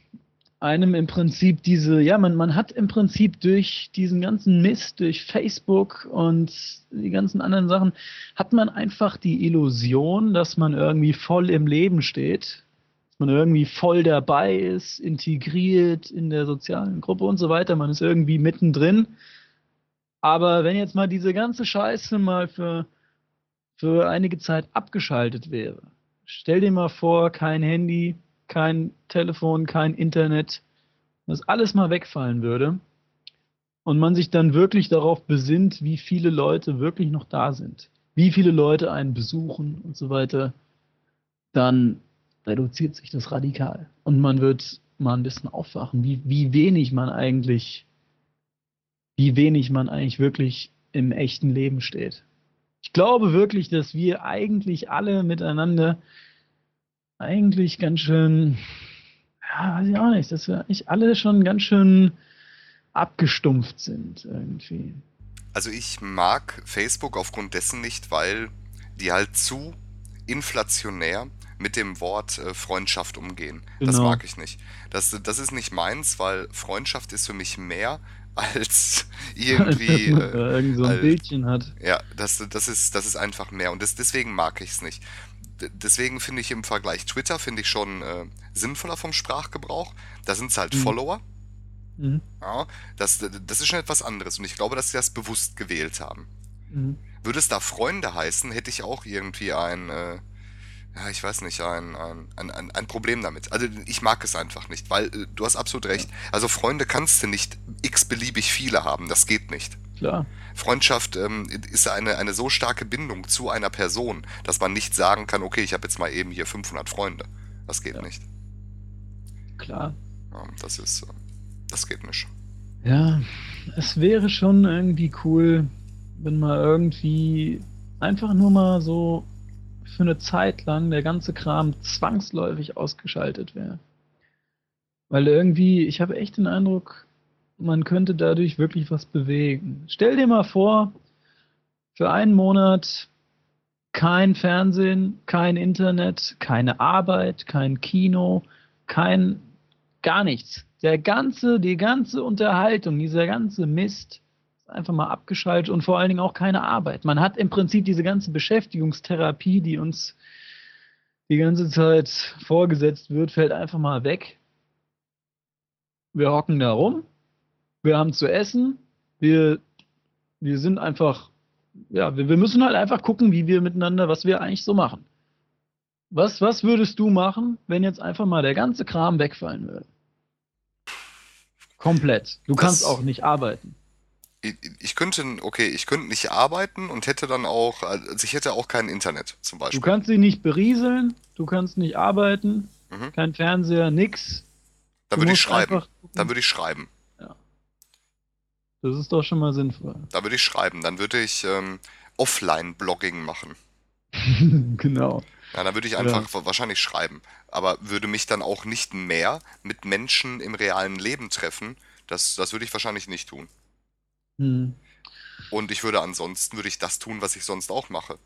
einem im Prinzip diese, ja, man, man hat im Prinzip durch diesen ganzen Mist, durch Facebook und die ganzen anderen Sachen, hat man einfach die Illusion, dass man irgendwie voll im Leben steht, dass man irgendwie voll dabei ist, integriert in der sozialen Gruppe und so weiter, man ist irgendwie mittendrin aber wenn jetzt mal diese ganze Scheiße mal für, für einige Zeit abgeschaltet wäre, stell dir mal vor, kein Handy, kein Telefon, kein Internet, dass alles mal wegfallen würde und man sich dann wirklich darauf besinnt, wie viele Leute wirklich noch da sind, wie viele Leute einen besuchen und so weiter, dann reduziert sich das radikal. Und man wird mal ein bisschen aufwachen, wie, wie wenig man eigentlich, wie wenig man eigentlich wirklich im echten Leben steht. Ich glaube wirklich, dass wir eigentlich alle miteinander eigentlich ganz schön, ja, weiß ich auch nicht, dass wir eigentlich alle schon ganz schön abgestumpft sind irgendwie. Also ich mag Facebook aufgrund dessen nicht, weil die halt zu inflationär mit dem Wort äh, Freundschaft umgehen. Genau. Das mag ich nicht. Das, das ist nicht meins, weil Freundschaft ist für mich mehr als irgendwie. Äh, irgend so ein als, Bildchen hat. Ja, das, das, ist, das ist einfach mehr. Und das, deswegen mag ich es nicht. D deswegen finde ich im Vergleich Twitter finde ich schon äh, sinnvoller vom Sprachgebrauch. Da sind es halt mhm. Follower. Mhm. Ja, das, das ist schon etwas anderes. Und ich glaube, dass sie das bewusst gewählt haben. Mhm. Würde es da Freunde heißen, hätte ich auch irgendwie ein. Äh, ja, ich weiß nicht, ein, ein, ein, ein Problem damit. Also ich mag es einfach nicht, weil äh, du hast absolut recht. Also Freunde kannst du nicht x-beliebig viele haben, das geht nicht. Klar. Freundschaft ähm, ist eine, eine so starke Bindung zu einer Person, dass man nicht sagen kann, okay, ich habe jetzt mal eben hier 500 Freunde. Das geht ja. nicht. Klar. Ja, das ist, äh, das geht nicht. Ja, es wäre schon irgendwie cool, wenn mal irgendwie einfach nur mal so für eine Zeit lang der ganze Kram zwangsläufig ausgeschaltet wäre. Weil irgendwie, ich habe echt den Eindruck, man könnte dadurch wirklich was bewegen. Stell dir mal vor, für einen Monat kein Fernsehen, kein Internet, keine Arbeit, kein Kino, kein gar nichts. Der ganze, die ganze Unterhaltung, dieser ganze Mist einfach mal abgeschaltet und vor allen Dingen auch keine Arbeit. Man hat im Prinzip diese ganze Beschäftigungstherapie, die uns die ganze Zeit vorgesetzt wird, fällt einfach mal weg. Wir hocken da rum, wir haben zu essen, wir, wir sind einfach, ja, wir, wir müssen halt einfach gucken, wie wir miteinander, was wir eigentlich so machen. Was, was würdest du machen, wenn jetzt einfach mal der ganze Kram wegfallen würde? Komplett. Du das kannst auch nicht arbeiten ich könnte, okay, ich könnte nicht arbeiten und hätte dann auch, also ich hätte auch kein Internet zum Beispiel. Du kannst sie nicht berieseln, du kannst nicht arbeiten, mhm. kein Fernseher, nix. Dann würde ich schreiben. Dann würde ich schreiben. Ja. Das ist doch schon mal sinnvoll. Da würde ich schreiben. Dann würde ich ähm, Offline-Blogging machen. genau. Ja, dann würde ich einfach ja. wahrscheinlich schreiben. Aber würde mich dann auch nicht mehr mit Menschen im realen Leben treffen. Das, das würde ich wahrscheinlich nicht tun. Hm. Und ich würde ansonsten, würde ich das tun, was ich sonst auch mache.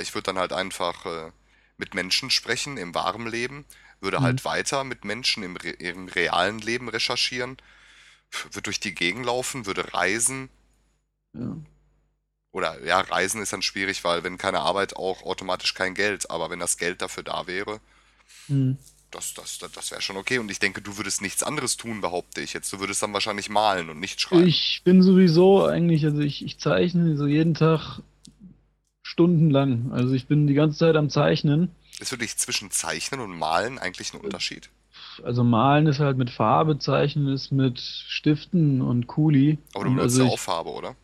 Ich würde dann halt einfach äh, mit Menschen sprechen im wahren Leben, würde halt hm. weiter mit Menschen im, re im realen Leben recherchieren, würde durch die Gegend laufen, würde reisen. Ja. Oder ja, Reisen ist dann schwierig, weil wenn keine Arbeit auch automatisch kein Geld, aber wenn das Geld dafür da wäre, hm das, das, das, das wäre schon okay. Und ich denke, du würdest nichts anderes tun, behaupte ich jetzt. Du würdest dann wahrscheinlich malen und nicht schreiben. Ich bin sowieso eigentlich, also ich, ich zeichne so jeden Tag stundenlang. Also ich bin die ganze Zeit am Zeichnen. Ist für dich zwischen Zeichnen und Malen eigentlich ein Unterschied? Also Malen ist halt mit Farbe, Zeichnen ist mit Stiften und Kuli. Aber du benutzt also ja auch Farbe, oder?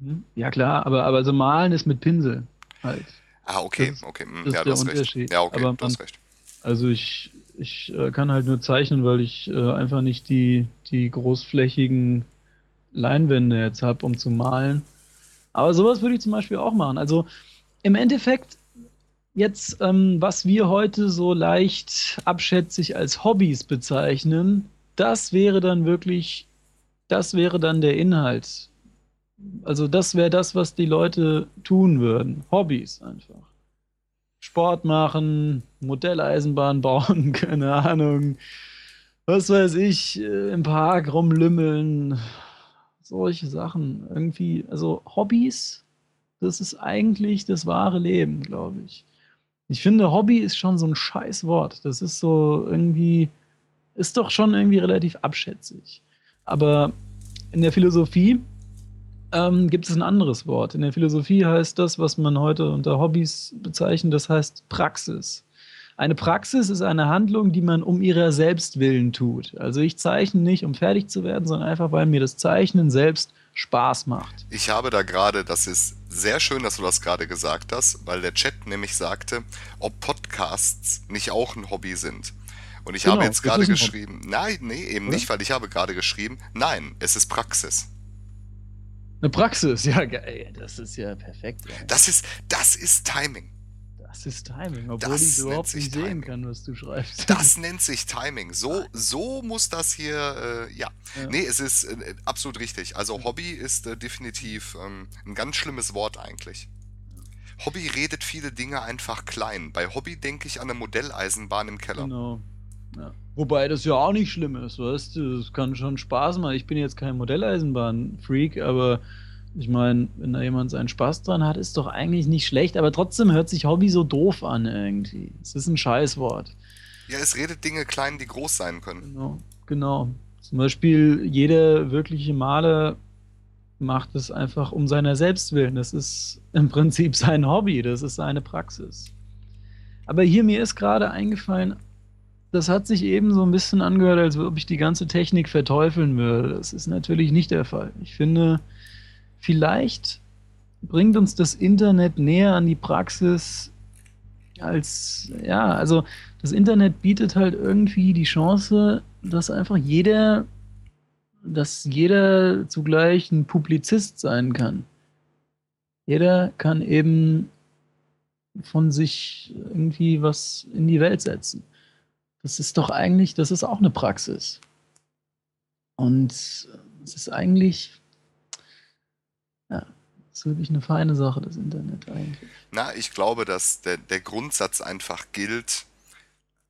Hm? Ja klar, aber, aber also Malen ist mit Pinsel halt. Ah, okay, das, okay. Das ja, du hast recht. Ja, okay, aber du hast recht. Also ich, ich äh, kann halt nur zeichnen, weil ich äh, einfach nicht die, die großflächigen Leinwände jetzt habe, um zu malen. Aber sowas würde ich zum Beispiel auch machen. Also im Endeffekt jetzt, ähm, was wir heute so leicht abschätzig als Hobbys bezeichnen, das wäre dann wirklich, das wäre dann der Inhalt. Also das wäre das, was die Leute tun würden. Hobbys einfach. Sport machen, Modelleisenbahn bauen, keine Ahnung, was weiß ich, äh, im Park rumlümmeln, solche Sachen. Irgendwie, also Hobbys, das ist eigentlich das wahre Leben, glaube ich. Ich finde, Hobby ist schon so ein scheiß Wort. Das ist so irgendwie, ist doch schon irgendwie relativ abschätzig. Aber in der Philosophie ähm, gibt es ein anderes Wort. In der Philosophie heißt das, was man heute unter Hobbys bezeichnet, das heißt Praxis. Eine Praxis ist eine Handlung, die man um ihrer selbst willen tut. Also ich zeichne nicht, um fertig zu werden, sondern einfach, weil mir das Zeichnen selbst Spaß macht. Ich habe da gerade, das ist sehr schön, dass du das gerade gesagt hast, weil der Chat nämlich sagte, ob Podcasts nicht auch ein Hobby sind. Und ich genau, habe jetzt gerade geschrieben, nein, nee, eben Oder? nicht, weil ich habe gerade geschrieben, nein, es ist Praxis. Eine Praxis, ja, geil. Das ist ja perfekt. Ey. Das ist, das ist Timing. Das ist Timing, obwohl das ich überhaupt nicht Timing. sehen kann, was du schreibst. Das nennt sich Timing. So, so muss das hier, äh, ja. ja. Nee, es ist äh, absolut richtig. Also Hobby ist äh, definitiv ähm, ein ganz schlimmes Wort eigentlich. Hobby redet viele Dinge einfach klein. Bei Hobby denke ich an eine Modelleisenbahn im Keller. Genau. Ja. Wobei das ja auch nicht schlimm ist, weißt du? Das kann schon Spaß machen. Ich bin jetzt kein Modelleisenbahn-Freak, aber ich meine, wenn da jemand seinen Spaß dran hat, ist doch eigentlich nicht schlecht, aber trotzdem hört sich Hobby so doof an irgendwie. Es ist ein Scheißwort. Ja, es redet Dinge klein, die groß sein können. Genau, genau. Zum Beispiel jeder wirkliche Maler macht es einfach um seiner selbst willen. Das ist im Prinzip sein Hobby, das ist seine Praxis. Aber hier mir ist gerade eingefallen, das hat sich eben so ein bisschen angehört, als ob ich die ganze Technik verteufeln würde. Das ist natürlich nicht der Fall. Ich finde, vielleicht bringt uns das Internet näher an die Praxis als, ja, also das Internet bietet halt irgendwie die Chance, dass einfach jeder, dass jeder zugleich ein Publizist sein kann. Jeder kann eben von sich irgendwie was in die Welt setzen. Das ist doch eigentlich, das ist auch eine Praxis. Und es ist eigentlich ja, ist wirklich eine feine Sache, das Internet eigentlich. Na, ich glaube, dass der, der Grundsatz einfach gilt,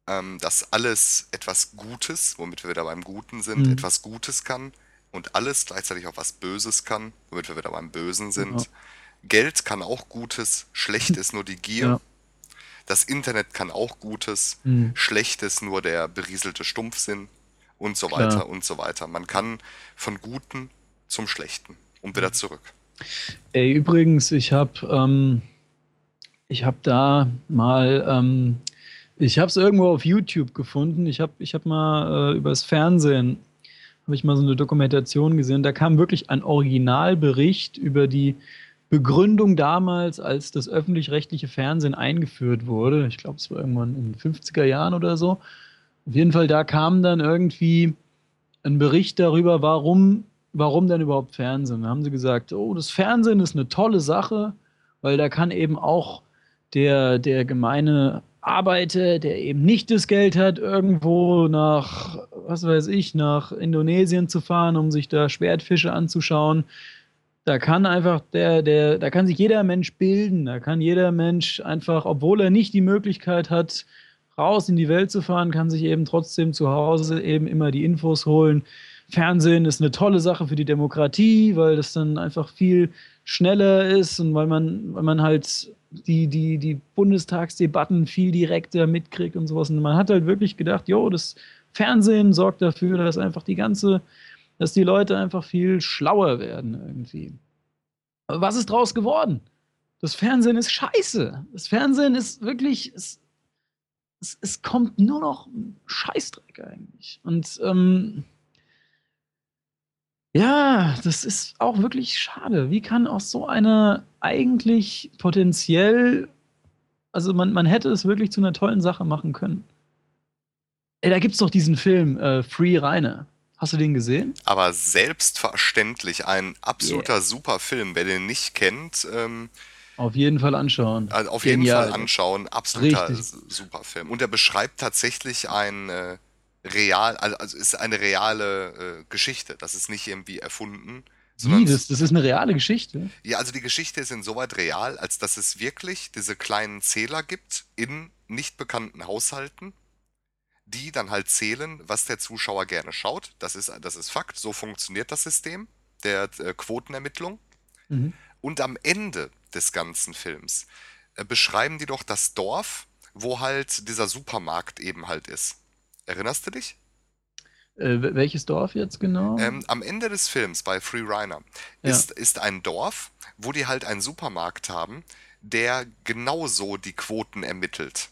ähm, dass alles etwas Gutes, womit wir wieder beim Guten sind, mhm. etwas Gutes kann und alles gleichzeitig auch was Böses kann, womit wir wieder beim Bösen sind. Ja. Geld kann auch Gutes, schlecht ist nur die Gier. Ja. Das Internet kann auch Gutes, mhm. schlecht ist nur der berieselte Stumpfsinn und so Klar. weiter und so weiter. Man kann von Guten zum Schlechten und wieder zurück. Ey, übrigens, ich habe ähm, ich habe da mal, ähm, ich habe es irgendwo auf YouTube gefunden. Ich habe ich hab mal äh, übers Fernsehen habe ich mal so eine Dokumentation gesehen. Da kam wirklich ein Originalbericht über die Begründung damals, als das öffentlich-rechtliche Fernsehen eingeführt wurde. Ich glaube, es war irgendwann in den 50er Jahren oder so. Auf jeden Fall, da kam dann irgendwie ein Bericht darüber, warum warum denn überhaupt Fernsehen? Da haben sie gesagt, oh, das Fernsehen ist eine tolle Sache, weil da kann eben auch der, der gemeine Arbeiter, der eben nicht das Geld hat, irgendwo nach, was weiß ich, nach Indonesien zu fahren, um sich da Schwertfische anzuschauen. Da kann einfach der, der, da kann sich jeder Mensch bilden, da kann jeder Mensch einfach, obwohl er nicht die Möglichkeit hat, raus in die Welt zu fahren, kann sich eben trotzdem zu Hause eben immer die Infos holen Fernsehen ist eine tolle Sache für die Demokratie, weil das dann einfach viel schneller ist und weil man, weil man halt die, die, die Bundestagsdebatten viel direkter mitkriegt und sowas. Und man hat halt wirklich gedacht, jo, das Fernsehen sorgt dafür, dass einfach die ganze, dass die Leute einfach viel schlauer werden irgendwie. Aber was ist draus geworden? Das Fernsehen ist scheiße. Das Fernsehen ist wirklich, es, es, es kommt nur noch Scheißdreck eigentlich. Und ähm, ja, das ist auch wirklich schade. Wie kann auch so eine eigentlich potenziell, also man, man hätte es wirklich zu einer tollen Sache machen können. Ey, da gibt's doch diesen Film äh, Free Reine. Hast du den gesehen? Aber selbstverständlich ein absoluter yeah. super Film. Wer den nicht kennt, ähm, auf jeden Fall anschauen. Also auf Genial. jeden Fall anschauen. Absoluter Richtig. super Film. Und er beschreibt tatsächlich ein äh, real, also, also ist eine reale äh, Geschichte. Das ist nicht irgendwie erfunden. Wie, das, das ist eine reale Geschichte? Ja, also die Geschichte ist insoweit real, als dass es wirklich diese kleinen Zähler gibt in nicht bekannten Haushalten, die dann halt zählen, was der Zuschauer gerne schaut. Das ist, das ist Fakt, so funktioniert das System der äh, Quotenermittlung. Mhm. Und am Ende des ganzen Films äh, beschreiben die doch das Dorf, wo halt dieser Supermarkt eben halt ist. Erinnerst du dich? Äh, welches Dorf jetzt genau? Ähm, am Ende des Films bei Free Reiner ist, ja. ist ein Dorf, wo die halt einen Supermarkt haben, der genauso die Quoten ermittelt.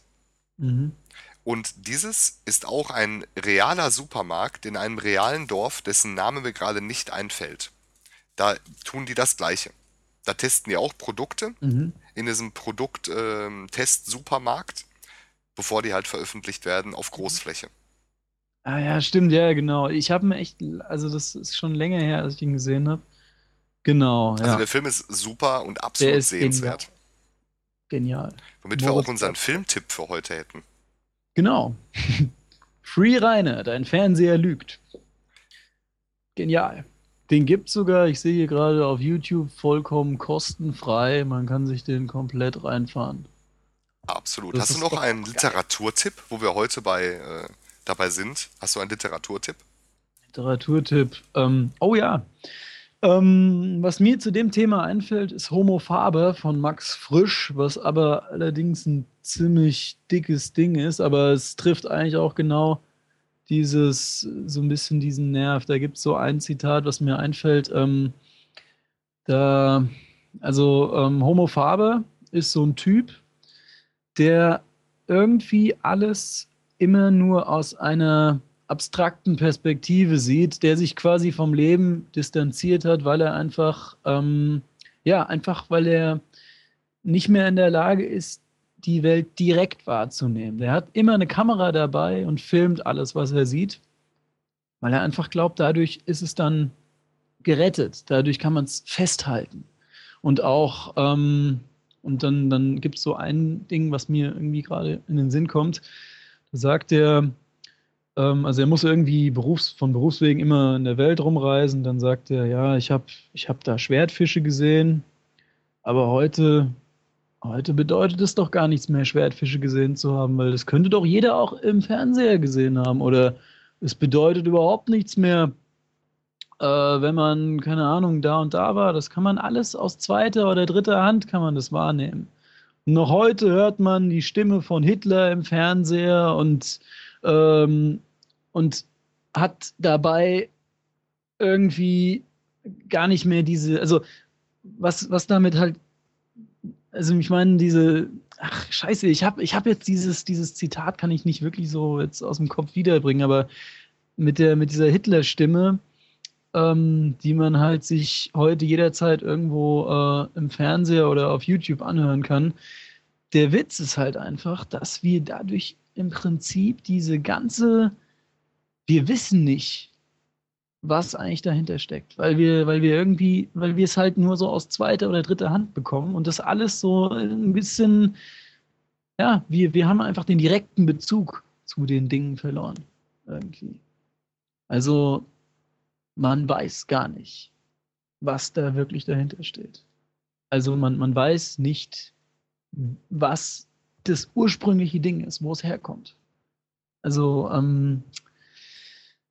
Mhm. Und dieses ist auch ein realer Supermarkt in einem realen Dorf, dessen Name mir gerade nicht einfällt. Da tun die das Gleiche. Da testen die auch Produkte mhm. in diesem Produkt-Test-Supermarkt, ähm, bevor die halt veröffentlicht werden auf Großfläche. Ah ja, stimmt, ja, genau. Ich habe mir echt, also das ist schon länger her, als ich ihn gesehen habe. Genau, Also der Film ist super und absolut sehenswert. Genial. Womit wir auch unseren Filmtipp für heute hätten. Genau. Free Rainer, dein Fernseher lügt. Genial. Den gibt es sogar, ich sehe hier gerade auf YouTube vollkommen kostenfrei. Man kann sich den komplett reinfahren. Absolut. Das Hast du noch einen geil. Literaturtipp, wo wir heute bei, äh, dabei sind? Hast du einen Literaturtipp? Literaturtipp. Ähm, oh ja. Ähm, was mir zu dem Thema einfällt, ist Homo Faber von Max Frisch, was aber allerdings ein ziemlich dickes Ding ist, aber es trifft eigentlich auch genau dieses, so ein bisschen diesen Nerv. Da gibt es so ein Zitat, was mir einfällt. Ähm, da, also ähm, Homo Faber ist so ein Typ, der irgendwie alles immer nur aus einer abstrakten Perspektive sieht, der sich quasi vom Leben distanziert hat, weil er einfach, ähm, ja, einfach weil er nicht mehr in der Lage ist, die Welt direkt wahrzunehmen. Der hat immer eine Kamera dabei und filmt alles, was er sieht, weil er einfach glaubt, dadurch ist es dann gerettet, dadurch kann man es festhalten. Und auch, ähm, und dann, dann gibt es so ein Ding, was mir irgendwie gerade in den Sinn kommt. Da sagt er, ähm, also er muss irgendwie Berufs-, von Berufswegen immer in der Welt rumreisen. Dann sagt er, ja, ich habe ich hab da Schwertfische gesehen, aber heute, heute bedeutet es doch gar nichts mehr, Schwertfische gesehen zu haben, weil das könnte doch jeder auch im Fernseher gesehen haben. Oder es bedeutet überhaupt nichts mehr, äh, wenn man, keine Ahnung, da und da war. Das kann man alles aus zweiter oder dritter Hand kann man das wahrnehmen. Und noch heute hört man die Stimme von Hitler im Fernseher und ähm, und hat dabei irgendwie gar nicht mehr diese, also was, was damit halt, also ich meine, diese, ach scheiße, ich habe ich hab jetzt dieses, dieses Zitat, kann ich nicht wirklich so jetzt aus dem Kopf wiederbringen, aber mit, der, mit dieser Hitler-Stimme, ähm, die man halt sich heute jederzeit irgendwo äh, im Fernseher oder auf YouTube anhören kann. Der Witz ist halt einfach, dass wir dadurch im Prinzip diese ganze, wir wissen nicht, was eigentlich dahinter steckt, weil wir, weil wir irgendwie, weil wir es halt nur so aus zweiter oder dritter Hand bekommen und das alles so ein bisschen, ja, wir, wir haben einfach den direkten Bezug zu den Dingen verloren. Irgendwie. Also man weiß gar nicht, was da wirklich dahinter steht. Also man, man weiß nicht, was das ursprüngliche Ding ist, wo es herkommt. Also, ähm,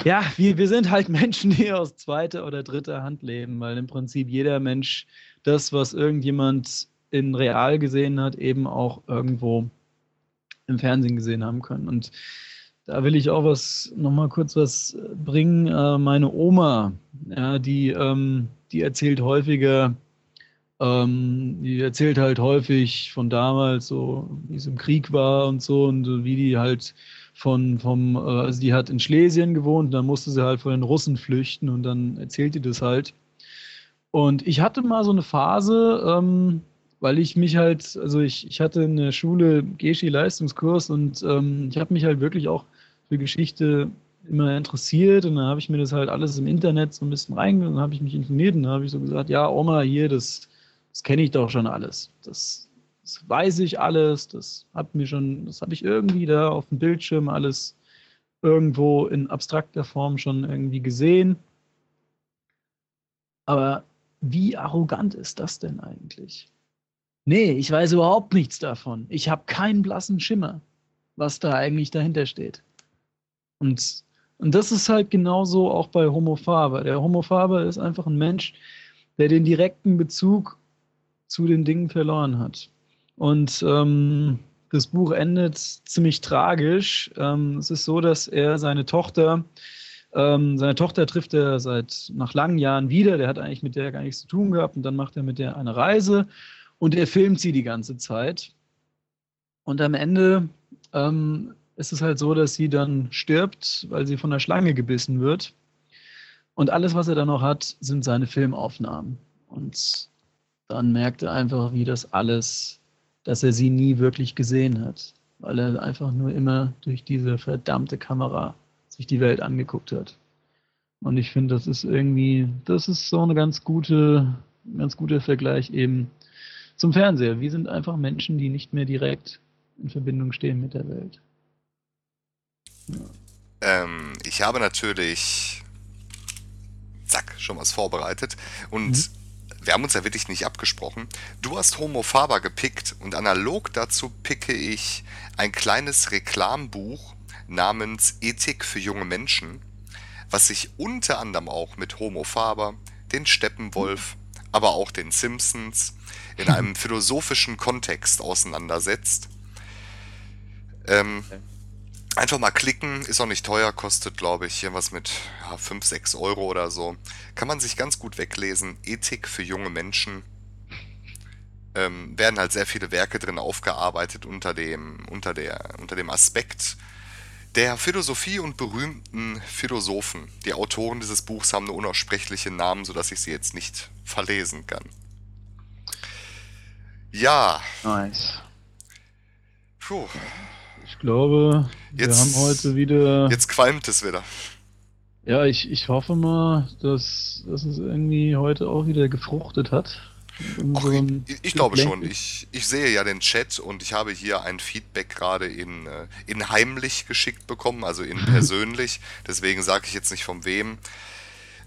ja, wir, wir sind halt Menschen, die aus zweiter oder dritter Hand leben, weil im Prinzip jeder Mensch das, was irgendjemand in real gesehen hat, eben auch irgendwo im Fernsehen gesehen haben können. Und da will ich auch was, nochmal kurz was bringen. Äh, meine Oma, ja, die, ähm, die erzählt häufiger, ähm, die erzählt halt häufig von damals, so wie es im Krieg war und so und wie die halt von vom, äh, also die hat in Schlesien gewohnt, dann musste sie halt vor den Russen flüchten und dann erzählt die das halt. Und ich hatte mal so eine Phase, ähm, weil ich mich halt, also ich, ich hatte in der Schule Geschi-Leistungskurs und ähm, ich habe mich halt wirklich auch für Geschichte immer interessiert und dann habe ich mir das halt alles im Internet so ein bisschen reingegangen, dann habe ich mich informiert und habe ich so gesagt, ja, Oma, hier, das das kenne ich doch schon alles. Das, das, weiß ich alles. Das hat mir schon, das habe ich irgendwie da auf dem Bildschirm alles irgendwo in abstrakter Form schon irgendwie gesehen. Aber wie arrogant ist das denn eigentlich? Nee, ich weiß überhaupt nichts davon. Ich habe keinen blassen Schimmer, was da eigentlich dahinter steht. Und, und das ist halt genauso auch bei Homo Faber. Der Homo Faber ist einfach ein Mensch, der den direkten Bezug zu den Dingen verloren hat. Und ähm, das Buch endet ziemlich tragisch. Ähm, es ist so, dass er seine Tochter, ähm, seine Tochter trifft er seit nach langen Jahren wieder. Der hat eigentlich mit der gar nichts zu tun gehabt und dann macht er mit der eine Reise und er filmt sie die ganze Zeit. Und am Ende ähm, ist es halt so, dass sie dann stirbt, weil sie von der Schlange gebissen wird. Und alles, was er dann noch hat, sind seine Filmaufnahmen. Und dann merkt er einfach, wie das alles, dass er sie nie wirklich gesehen hat, weil er einfach nur immer durch diese verdammte Kamera sich die Welt angeguckt hat. Und ich finde, das ist irgendwie, das ist so eine ganz gute, ganz guter Vergleich eben zum Fernseher. Wir sind einfach Menschen, die nicht mehr direkt in Verbindung stehen mit der Welt. Ja. Ähm, ich habe natürlich, zack, schon was vorbereitet. Und mhm. Wir haben uns ja wirklich nicht abgesprochen. Du hast Homo Faber gepickt und analog dazu picke ich ein kleines Reklambuch namens Ethik für junge Menschen, was sich unter anderem auch mit Homo Faber, den Steppenwolf, aber auch den Simpsons in einem philosophischen Kontext auseinandersetzt. Ähm, einfach mal klicken, ist auch nicht teuer, kostet glaube ich irgendwas mit ja, 5, 6 Euro oder so. Kann man sich ganz gut weglesen. Ethik für junge Menschen. Ähm, werden halt sehr viele Werke drin aufgearbeitet unter dem, unter der, unter dem Aspekt der Philosophie und berühmten Philosophen. Die Autoren dieses Buchs haben eine unaussprechliche Namen, sodass ich sie jetzt nicht verlesen kann. Ja. Nice. Puh. Ich glaube, jetzt, wir haben heute wieder. Jetzt qualmt es wieder. Ja, ich, ich hoffe mal, dass, dass es irgendwie heute auch wieder gefruchtet hat. Ach, ich, ich glaube schon. Ich, ich sehe ja den Chat und ich habe hier ein Feedback gerade in, äh, in heimlich geschickt bekommen, also in persönlich. Deswegen sage ich jetzt nicht von wem.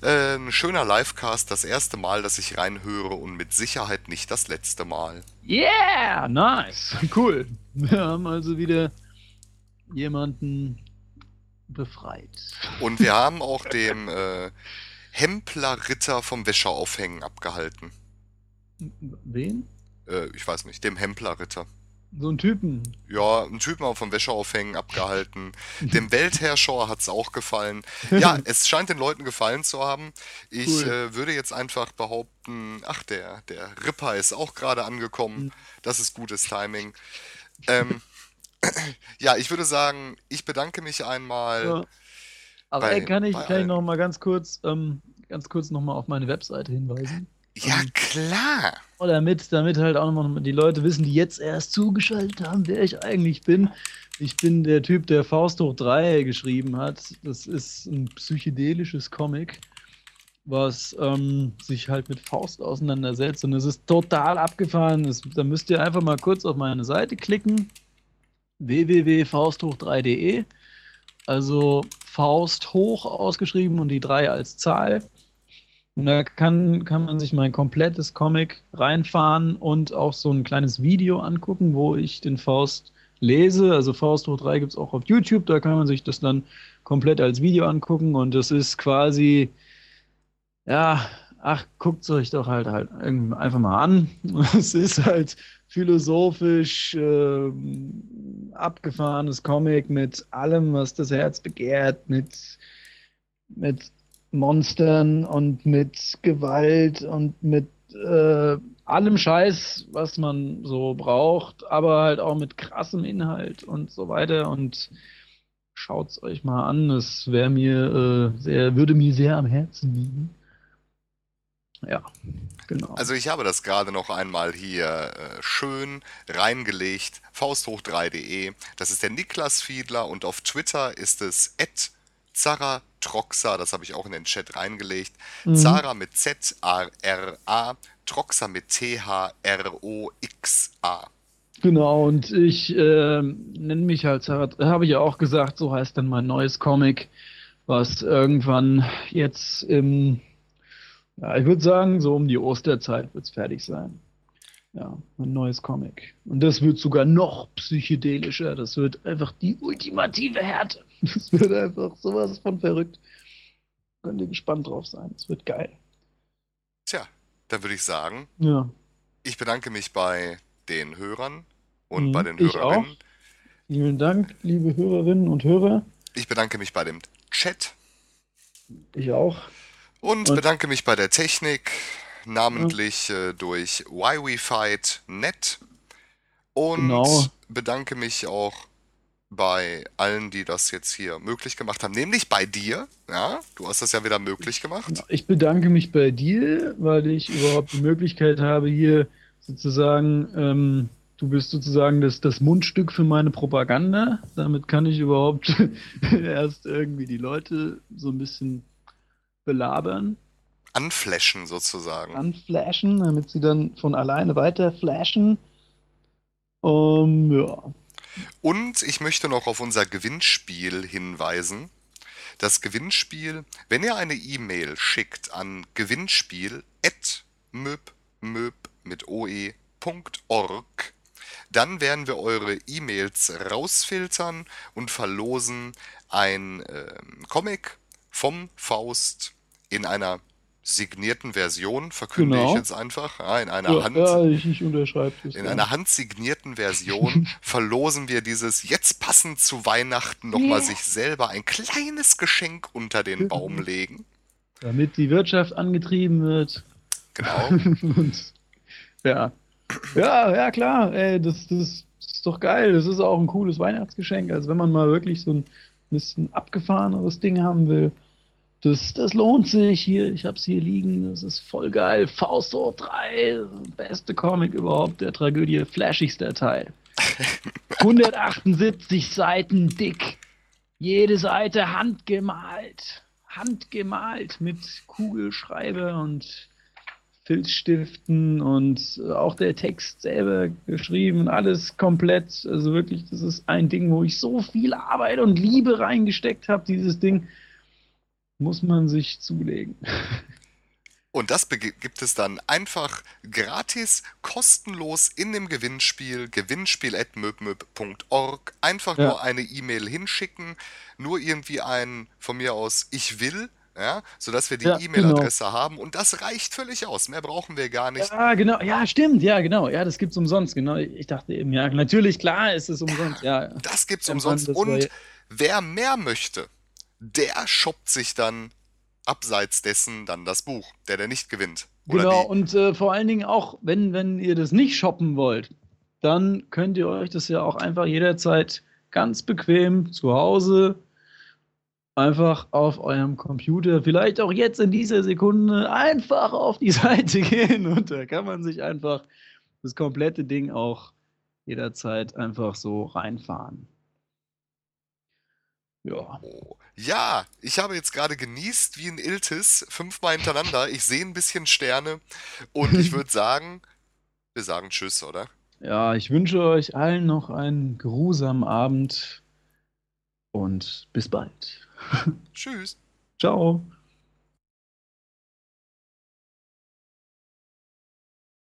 Äh, ein schöner Livecast, das erste Mal, dass ich reinhöre und mit Sicherheit nicht das letzte Mal. Yeah, nice, cool. Wir haben also wieder jemanden befreit. Und wir haben auch dem äh, Hempler-Ritter vom Wäscheaufhängen abgehalten. Wen? Äh, ich weiß nicht, dem Hempler-Ritter. So ein Typen. Ja, einen Typen auch vom Wäscheaufhängen abgehalten. Dem Weltherrscher hat es auch gefallen. Ja, es scheint den Leuten gefallen zu haben. Ich cool. äh, würde jetzt einfach behaupten, ach, der, der Ripper ist auch gerade angekommen. Mhm. Das ist gutes Timing. Ähm, ja, ich würde sagen, ich bedanke mich einmal. Ja. Aber bei, kann ich, kann ich noch mal ganz kurz, ähm, ganz kurz noch mal auf meine Webseite hinweisen? Ja, ähm, klar. Oder damit, damit halt auch nochmal die Leute wissen, die jetzt erst zugeschaltet haben, wer ich eigentlich bin. Ich bin der Typ, der Faust hoch 3 geschrieben hat. Das ist ein psychedelisches Comic, was ähm, sich halt mit Faust auseinandersetzt. Und es ist total abgefahren. Das, da müsst ihr einfach mal kurz auf meine Seite klicken. www.fausthoch3.de Also Faust hoch ausgeschrieben und die 3 als Zahl. Und da kann, kann man sich mein komplettes Comic reinfahren und auch so ein kleines Video angucken, wo ich den Faust lese. Also Faust hoch 3 gibt es auch auf YouTube, da kann man sich das dann komplett als Video angucken und das ist quasi, ja, ach, guckt es euch doch halt, halt einfach mal an. Es ist halt philosophisch äh, abgefahrenes Comic mit allem, was das Herz begehrt, mit, mit Monstern und mit Gewalt und mit äh, allem Scheiß, was man so braucht, aber halt auch mit krassem Inhalt und so weiter. Und schaut's euch mal an. Es wäre mir äh, sehr, würde mir sehr am Herzen liegen. Ja, genau. Also ich habe das gerade noch einmal hier äh, schön reingelegt. Fausthoch3.de. Das ist der Niklas Fiedler und auf Twitter ist es Zara Troxa, das habe ich auch in den Chat reingelegt. Mhm. Zara mit Z-A-R-A, Troxa mit T-H-R-O-X-A. Genau, und ich äh, nenne mich halt Zara, habe ich ja auch gesagt, so heißt dann mein neues Comic, was irgendwann jetzt im, ja, ich würde sagen, so um die Osterzeit wird es fertig sein. Ja, ein neues Comic. Und das wird sogar noch psychedelischer. Das wird einfach die ultimative Härte. Das wird einfach sowas von verrückt. Könnt ihr gespannt drauf sein. Es wird geil. Tja, dann würde ich sagen, ja. ich bedanke mich bei den Hörern und mhm, bei den Hörerinnen. Auch. Vielen Dank, liebe Hörerinnen und Hörer. Ich bedanke mich bei dem Chat. Ich auch. Und, und bedanke mich bei der Technik, namentlich ja. äh, durch WhyWeFight.net. Und genau. bedanke mich auch bei allen, die das jetzt hier möglich gemacht haben, nämlich bei dir. Ja, du hast das ja wieder möglich gemacht. Ich bedanke mich bei dir, weil ich überhaupt die Möglichkeit habe, hier sozusagen, ähm, du bist sozusagen das, das Mundstück für meine Propaganda. Damit kann ich überhaupt erst irgendwie die Leute so ein bisschen belabern. Anflashen sozusagen. Anflashen, damit sie dann von alleine weiter flashen. Um, ja. Und ich möchte noch auf unser Gewinnspiel hinweisen. Das Gewinnspiel, wenn ihr eine E-Mail schickt an gewinnspiel.möb mit oe.org, dann werden wir eure E-Mails rausfiltern und verlosen ein äh, Comic vom Faust in einer signierten Version, verkünde genau. ich jetzt einfach, ja, in einer ja, Hand, ja, ich, ich unterschreibe das, in einer handsignierten Version verlosen wir dieses jetzt passend zu Weihnachten nochmal yeah. sich selber ein kleines Geschenk unter den Baum legen. Damit die Wirtschaft angetrieben wird. Genau. Und, ja. Ja, ja, klar, ey, das, das ist doch geil. Das ist auch ein cooles Weihnachtsgeschenk. Also wenn man mal wirklich so ein bisschen abgefahreneres Ding haben will, das, das lohnt sich hier. Ich hab's hier liegen. Das ist voll geil. Fausto 3, beste Comic überhaupt der Tragödie, flashigster Teil. 178 Seiten dick. Jede Seite handgemalt. Handgemalt mit Kugelschreiber und Filzstiften und auch der Text selber geschrieben. Alles komplett. Also wirklich, das ist ein Ding, wo ich so viel Arbeit und Liebe reingesteckt habe, dieses Ding muss man sich zulegen. Und das gibt es dann einfach gratis, kostenlos in dem Gewinnspiel, gewinnspiel.möbmöb.org. Einfach ja. nur eine E-Mail hinschicken, nur irgendwie ein von mir aus Ich will, ja, sodass wir die ja, E-Mail-Adresse genau. haben und das reicht völlig aus. Mehr brauchen wir gar nicht. Ja, genau, ja, stimmt, ja, genau. Ja, das gibt's umsonst, genau. Ich dachte eben, ja, natürlich, klar ist es umsonst, ja. ja. Das gibt's umsonst. Und wer mehr möchte, der shoppt sich dann abseits dessen dann das Buch, der der nicht gewinnt. genau, und äh, vor allen Dingen auch, wenn, wenn ihr das nicht shoppen wollt, dann könnt ihr euch das ja auch einfach jederzeit ganz bequem zu Hause einfach auf eurem Computer, vielleicht auch jetzt in dieser Sekunde, einfach auf die Seite gehen und da kann man sich einfach das komplette Ding auch jederzeit einfach so reinfahren. Ja. Oh. Ja, ich habe jetzt gerade genießt wie ein Iltis, fünfmal hintereinander. Ich sehe ein bisschen Sterne und ich würde sagen, wir sagen Tschüss, oder? Ja, ich wünsche euch allen noch einen geruhsamen Abend und bis bald. Tschüss. Ciao.